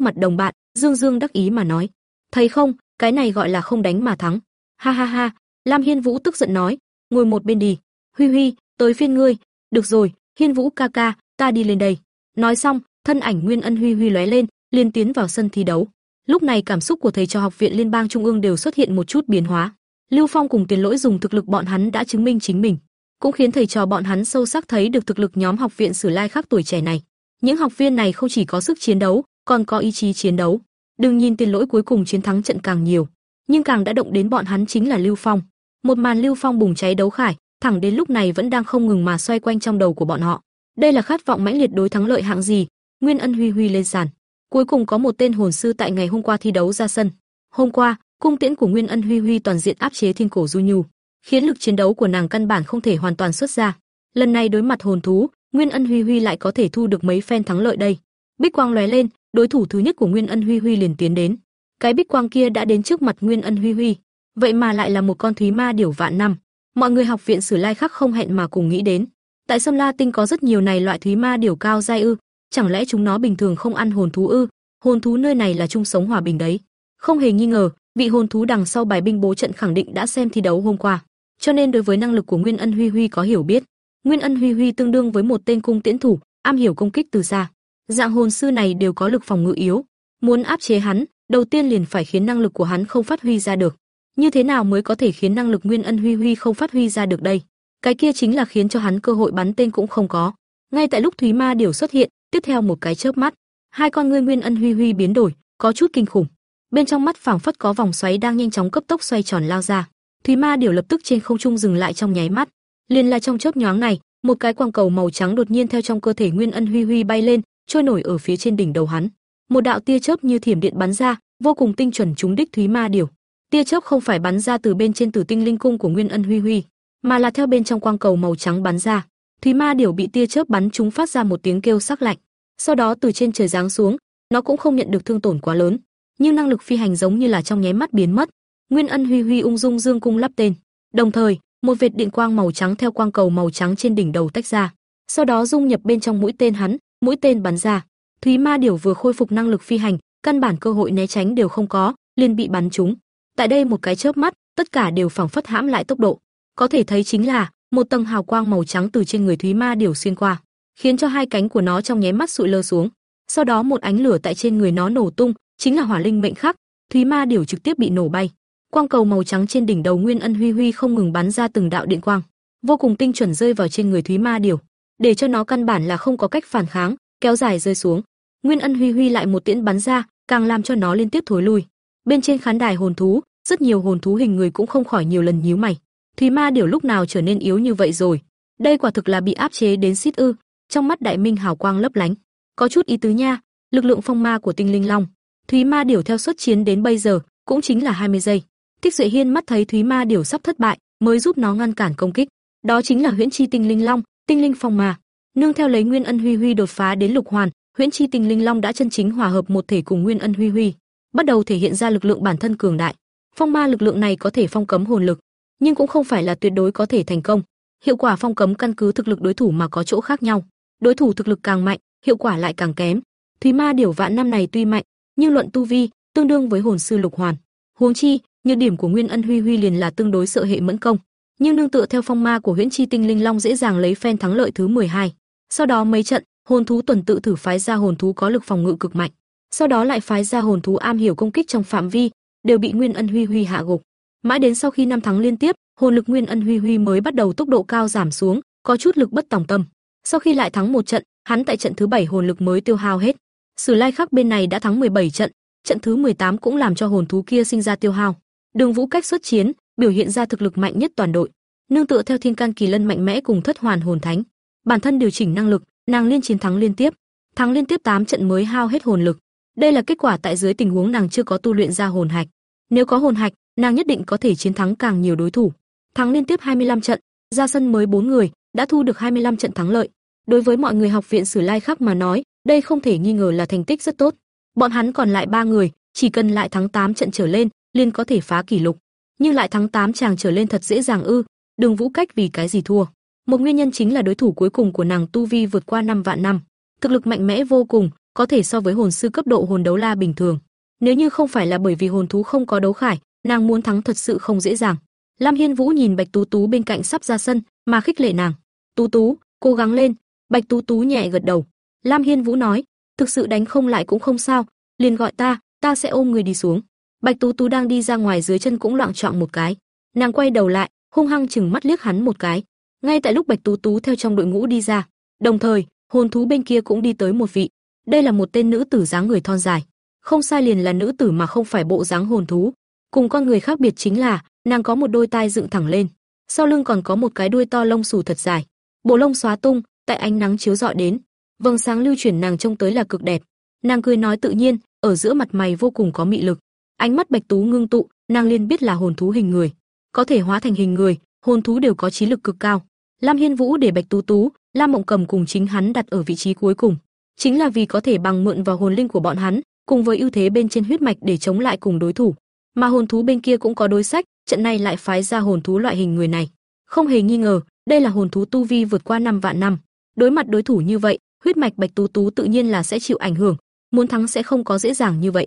mặt đồng bạn, dương dương đắc ý mà nói: "Thấy không, cái này gọi là không đánh mà thắng." Ha ha ha, Lam Hiên Vũ tức giận nói: "Ngồi một bên đi, Huy Huy, tới phiên ngươi." "Được rồi, Hiên Vũ ca ca, ta đi lên đây." Nói xong, thân ảnh Nguyên Ân Huy Huy lóe lên, liền tiến vào sân thi đấu. Lúc này cảm xúc của thầy trò học viện liên bang trung ương đều xuất hiện một chút biến hóa. Lưu Phong cùng Tiền Lỗi dùng thực lực bọn hắn đã chứng minh chính mình, cũng khiến thầy trò bọn hắn sâu sắc thấy được thực lực nhóm học viện Sử Lai khác tuổi trẻ này. Những học viên này không chỉ có sức chiến đấu, còn có ý chí chiến đấu. Đừng nhìn Tiền Lỗi cuối cùng chiến thắng trận càng nhiều, nhưng càng đã động đến bọn hắn chính là Lưu Phong. Một màn Lưu Phong bùng cháy đấu khải, thẳng đến lúc này vẫn đang không ngừng mà xoay quanh trong đầu của bọn họ. Đây là khát vọng mãnh liệt đối thắng lợi hạng gì? Nguyên Ân Huy Huy lên sàn. Cuối cùng có một tên hồn sư tại ngày hôm qua thi đấu ra sân. Hôm qua, cung tiễn của Nguyên Ân Huy Huy toàn diện áp chế Thiên Cổ Du Nhu, khiến lực chiến đấu của nàng căn bản không thể hoàn toàn xuất ra. Lần này đối mặt hồn thú, Nguyên Ân Huy Huy lại có thể thu được mấy phen thắng lợi đây. Bích quang lóe lên, đối thủ thứ nhất của Nguyên Ân Huy Huy liền tiến đến. Cái bích quang kia đã đến trước mặt Nguyên Ân Huy Huy, vậy mà lại là một con thúy ma điểu vạn năm. Mọi người học viện Sử Lai khác không hẹn mà cùng nghĩ đến. Tại Sâm La Tinh có rất nhiều này loại thúy ma điểu cao giai ư, chẳng lẽ chúng nó bình thường không ăn hồn thú ư? Hồn thú nơi này là chung sống hòa bình đấy. Không hề nghi ngờ, vị hồn thú đằng sau bài binh bố trận khẳng định đã xem thi đấu hôm qua, cho nên đối với năng lực của Nguyên Ân Huy Huy có hiểu biết. Nguyên Ân Huy Huy tương đương với một tên cung tiễn thủ, am hiểu công kích từ xa. Dạng hồn sư này đều có lực phòng ngự yếu, muốn áp chế hắn, đầu tiên liền phải khiến năng lực của hắn không phát huy ra được. Như thế nào mới có thể khiến năng lực Nguyên Ân Huy Huy không phát huy ra được đây? Cái kia chính là khiến cho hắn cơ hội bắn tên cũng không có. Ngay tại lúc Thúy Ma điều xuất hiện, tiếp theo một cái chớp mắt, hai con ngươi Nguyên Ân Huy Huy biến đổi, có chút kinh khủng. Bên trong mắt phảng phất có vòng xoáy đang nhanh chóng cấp tốc xoay tròn lao ra. Thúy Ma điều lập tức trên không trung dừng lại trong nháy mắt, liền là trong chớp nhoáng này, một cái quang cầu màu trắng đột nhiên theo trong cơ thể Nguyên Ân Huy Huy bay lên, trôi nổi ở phía trên đỉnh đầu hắn. Một đạo tia chớp như thiểm điện bắn ra, vô cùng tinh chuẩn trúng đích Thúy Ma Điểu. Tia chớp không phải bắn ra từ bên trên Tử Tinh Linh Cung của Nguyên Ân Huy Huy, mà là theo bên trong quang cầu màu trắng bắn ra. Thúy Ma Điểu bị tia chớp bắn trúng phát ra một tiếng kêu sắc lạnh, sau đó từ trên trời giáng xuống, nó cũng không nhận được thương tổn quá lớn, nhưng năng lực phi hành giống như là trong nháy mắt biến mất. Nguyên Ân Huy Huy ung dung dương cung lắp tên, đồng thời, một vệt điện quang màu trắng theo quang cầu màu trắng trên đỉnh đầu tách ra, sau đó dung nhập bên trong mũi tên hắn, mũi tên bắn ra. Thúy Ma Điểu vừa khôi phục năng lực phi hành, căn bản cơ hội né tránh đều không có, liền bị bắn trúng. Tại đây một cái chớp mắt, tất cả đều phảng phất hãm lại tốc độ. Có thể thấy chính là một tầng hào quang màu trắng từ trên người Thúy Ma Điểu xuyên qua, khiến cho hai cánh của nó trong nháy mắt sụi lơ xuống. Sau đó một ánh lửa tại trên người nó nổ tung, chính là hỏa linh mệnh khắc, Thúy Ma Điểu trực tiếp bị nổ bay. Quang cầu màu trắng trên đỉnh đầu Nguyên Ân Huy Huy không ngừng bắn ra từng đạo điện quang, vô cùng tinh chuẩn rơi vào trên người Thúy Ma Điểu, để cho nó căn bản là không có cách phản kháng, kéo dài rơi xuống. Nguyên Ân Huy Huy lại một tiễn bắn ra, càng làm cho nó liên tiếp thối lui. Bên trên khán đài hồn thú, rất nhiều hồn thú hình người cũng không khỏi nhiều lần nhíu mày. Thúy Ma Điểu lúc nào trở nên yếu như vậy rồi? Đây quả thực là bị áp chế đến xít ư? Trong mắt Đại Minh hào quang lấp lánh, có chút ý tứ nha, lực lượng phong ma của Tinh Linh Long. Thúy Ma Điểu theo xuất chiến đến bây giờ, cũng chính là 20 giây. Thích Duệ Hiên mắt thấy Thúy Ma Điểu sắp thất bại, mới giúp nó ngăn cản công kích. Đó chính là Huyễn Chi Tinh Linh Long, Tinh Linh Phong Ma. Nương theo lấy Nguyên Ân Huy Huy đột phá đến lục hoàn, Huyễn Chi Tinh Linh Long đã chân chính hòa hợp một thể cùng Nguyên Ân Huy Huy, bắt đầu thể hiện ra lực lượng bản thân cường đại. Phong ma lực lượng này có thể phong cấm hồn lực, nhưng cũng không phải là tuyệt đối có thể thành công. Hiệu quả phong cấm căn cứ thực lực đối thủ mà có chỗ khác nhau. Đối thủ thực lực càng mạnh, hiệu quả lại càng kém. Thúy Ma điểu vạn năm này tuy mạnh, nhưng luận tu vi, tương đương với hồn sư lục hoàn. Huống chi, nhược điểm của Nguyên Ân Huy Huy liền là tương đối sợ hệ mẫn công, nhưng nương tựa theo phong ma của Huyễn Chi Tinh Linh Long dễ dàng lấy phen thắng lợi thứ 12. Sau đó mấy trận, hồn thú tuần tự thử phái ra hồn thú có lực phòng ngự cực mạnh, sau đó lại phái ra hồn thú am hiểu công kích trong phạm vi, đều bị Nguyên Ân Huy Huy hạ gục. Mãi đến sau khi năm thắng liên tiếp, hồn lực Nguyên Ân Huy Huy mới bắt đầu tốc độ cao giảm xuống, có chút lực bất tòng tâm. Sau khi lại thắng một trận, hắn tại trận thứ 7 hồn lực mới tiêu hao hết. Sử Lai Khắc bên này đã thắng 17 trận, trận thứ 18 cũng làm cho hồn thú kia sinh ra tiêu hao. Đường Vũ cách xuất chiến, biểu hiện ra thực lực mạnh nhất toàn đội. Nương tựa theo Thiên Can Kỳ Lân mạnh mẽ cùng Thất Hoàn Hồn Thánh, bản thân điều chỉnh năng lực, nàng liên chiến thắng liên tiếp, thắng liên tiếp 8 trận mới hao hết hồn lực. Đây là kết quả tại dưới tình huống nàng chưa có tu luyện ra hồn hạch. Nếu có hồn hạch, nàng nhất định có thể chiến thắng càng nhiều đối thủ. Thắng liên tiếp 25 trận, ra sân mới 4 người, đã thu được 25 trận thắng lợi. Đối với mọi người học viện Sử Lai khác mà nói, đây không thể nghi ngờ là thành tích rất tốt. Bọn hắn còn lại 3 người, chỉ cần lại thắng 8 trận trở lên, liền có thể phá kỷ lục. Nhưng lại thắng 8 chàng trở lên thật dễ dàng ư? Đường Vũ Cách vì cái gì thua? Một nguyên nhân chính là đối thủ cuối cùng của nàng tu vi vượt qua 5 vạn năm, thực lực mạnh mẽ vô cùng, có thể so với hồn sư cấp độ hồn đấu la bình thường. Nếu như không phải là bởi vì hồn thú không có đấu khải, nàng muốn thắng thật sự không dễ dàng. Lam Hiên Vũ nhìn Bạch Tú Tú bên cạnh sắp ra sân, mà khích lệ nàng. "Tú Tú, cố gắng lên." Bạch Tú Tú nhẹ gật đầu. Lam Hiên Vũ nói, "Thực sự đánh không lại cũng không sao, liền gọi ta, ta sẽ ôm người đi xuống." Bạch Tú Tú đang đi ra ngoài dưới chân cũng loạng choạng một cái. Nàng quay đầu lại, hung hăng chừng mắt liếc hắn một cái. Ngay tại lúc Bạch Tú Tú theo trong đội ngũ đi ra, đồng thời, hồn thú bên kia cũng đi tới một vị. Đây là một tên nữ tử dáng người thon dài, không sai liền là nữ tử mà không phải bộ dáng hồn thú. Cùng con người khác biệt chính là, nàng có một đôi tai dựng thẳng lên, sau lưng còn có một cái đuôi to lông xù thật dài. Bộ lông xóa tung, tại ánh nắng chiếu rọi đến, vầng sáng lưu chuyển nàng trông tới là cực đẹp. Nàng cười nói tự nhiên, ở giữa mặt mày vô cùng có mị lực. Ánh mắt Bạch Tú ngưng tụ, nàng liền biết là hồn thú hình người, có thể hóa thành hình người, hồn thú đều có trí lực cực cao. Lam Hiên Vũ để Bạch Tú Tú, Lam Mộng Cầm cùng chính hắn đặt ở vị trí cuối cùng, chính là vì có thể bằng mượn vào hồn linh của bọn hắn, cùng với ưu thế bên trên huyết mạch để chống lại cùng đối thủ. Mà hồn thú bên kia cũng có đối sách, trận này lại phái ra hồn thú loại hình người này. Không hề nghi ngờ, đây là hồn thú tu vi vượt qua năm vạn năm. Đối mặt đối thủ như vậy, huyết mạch Bạch Tú Tú tự nhiên là sẽ chịu ảnh hưởng, muốn thắng sẽ không có dễ dàng như vậy.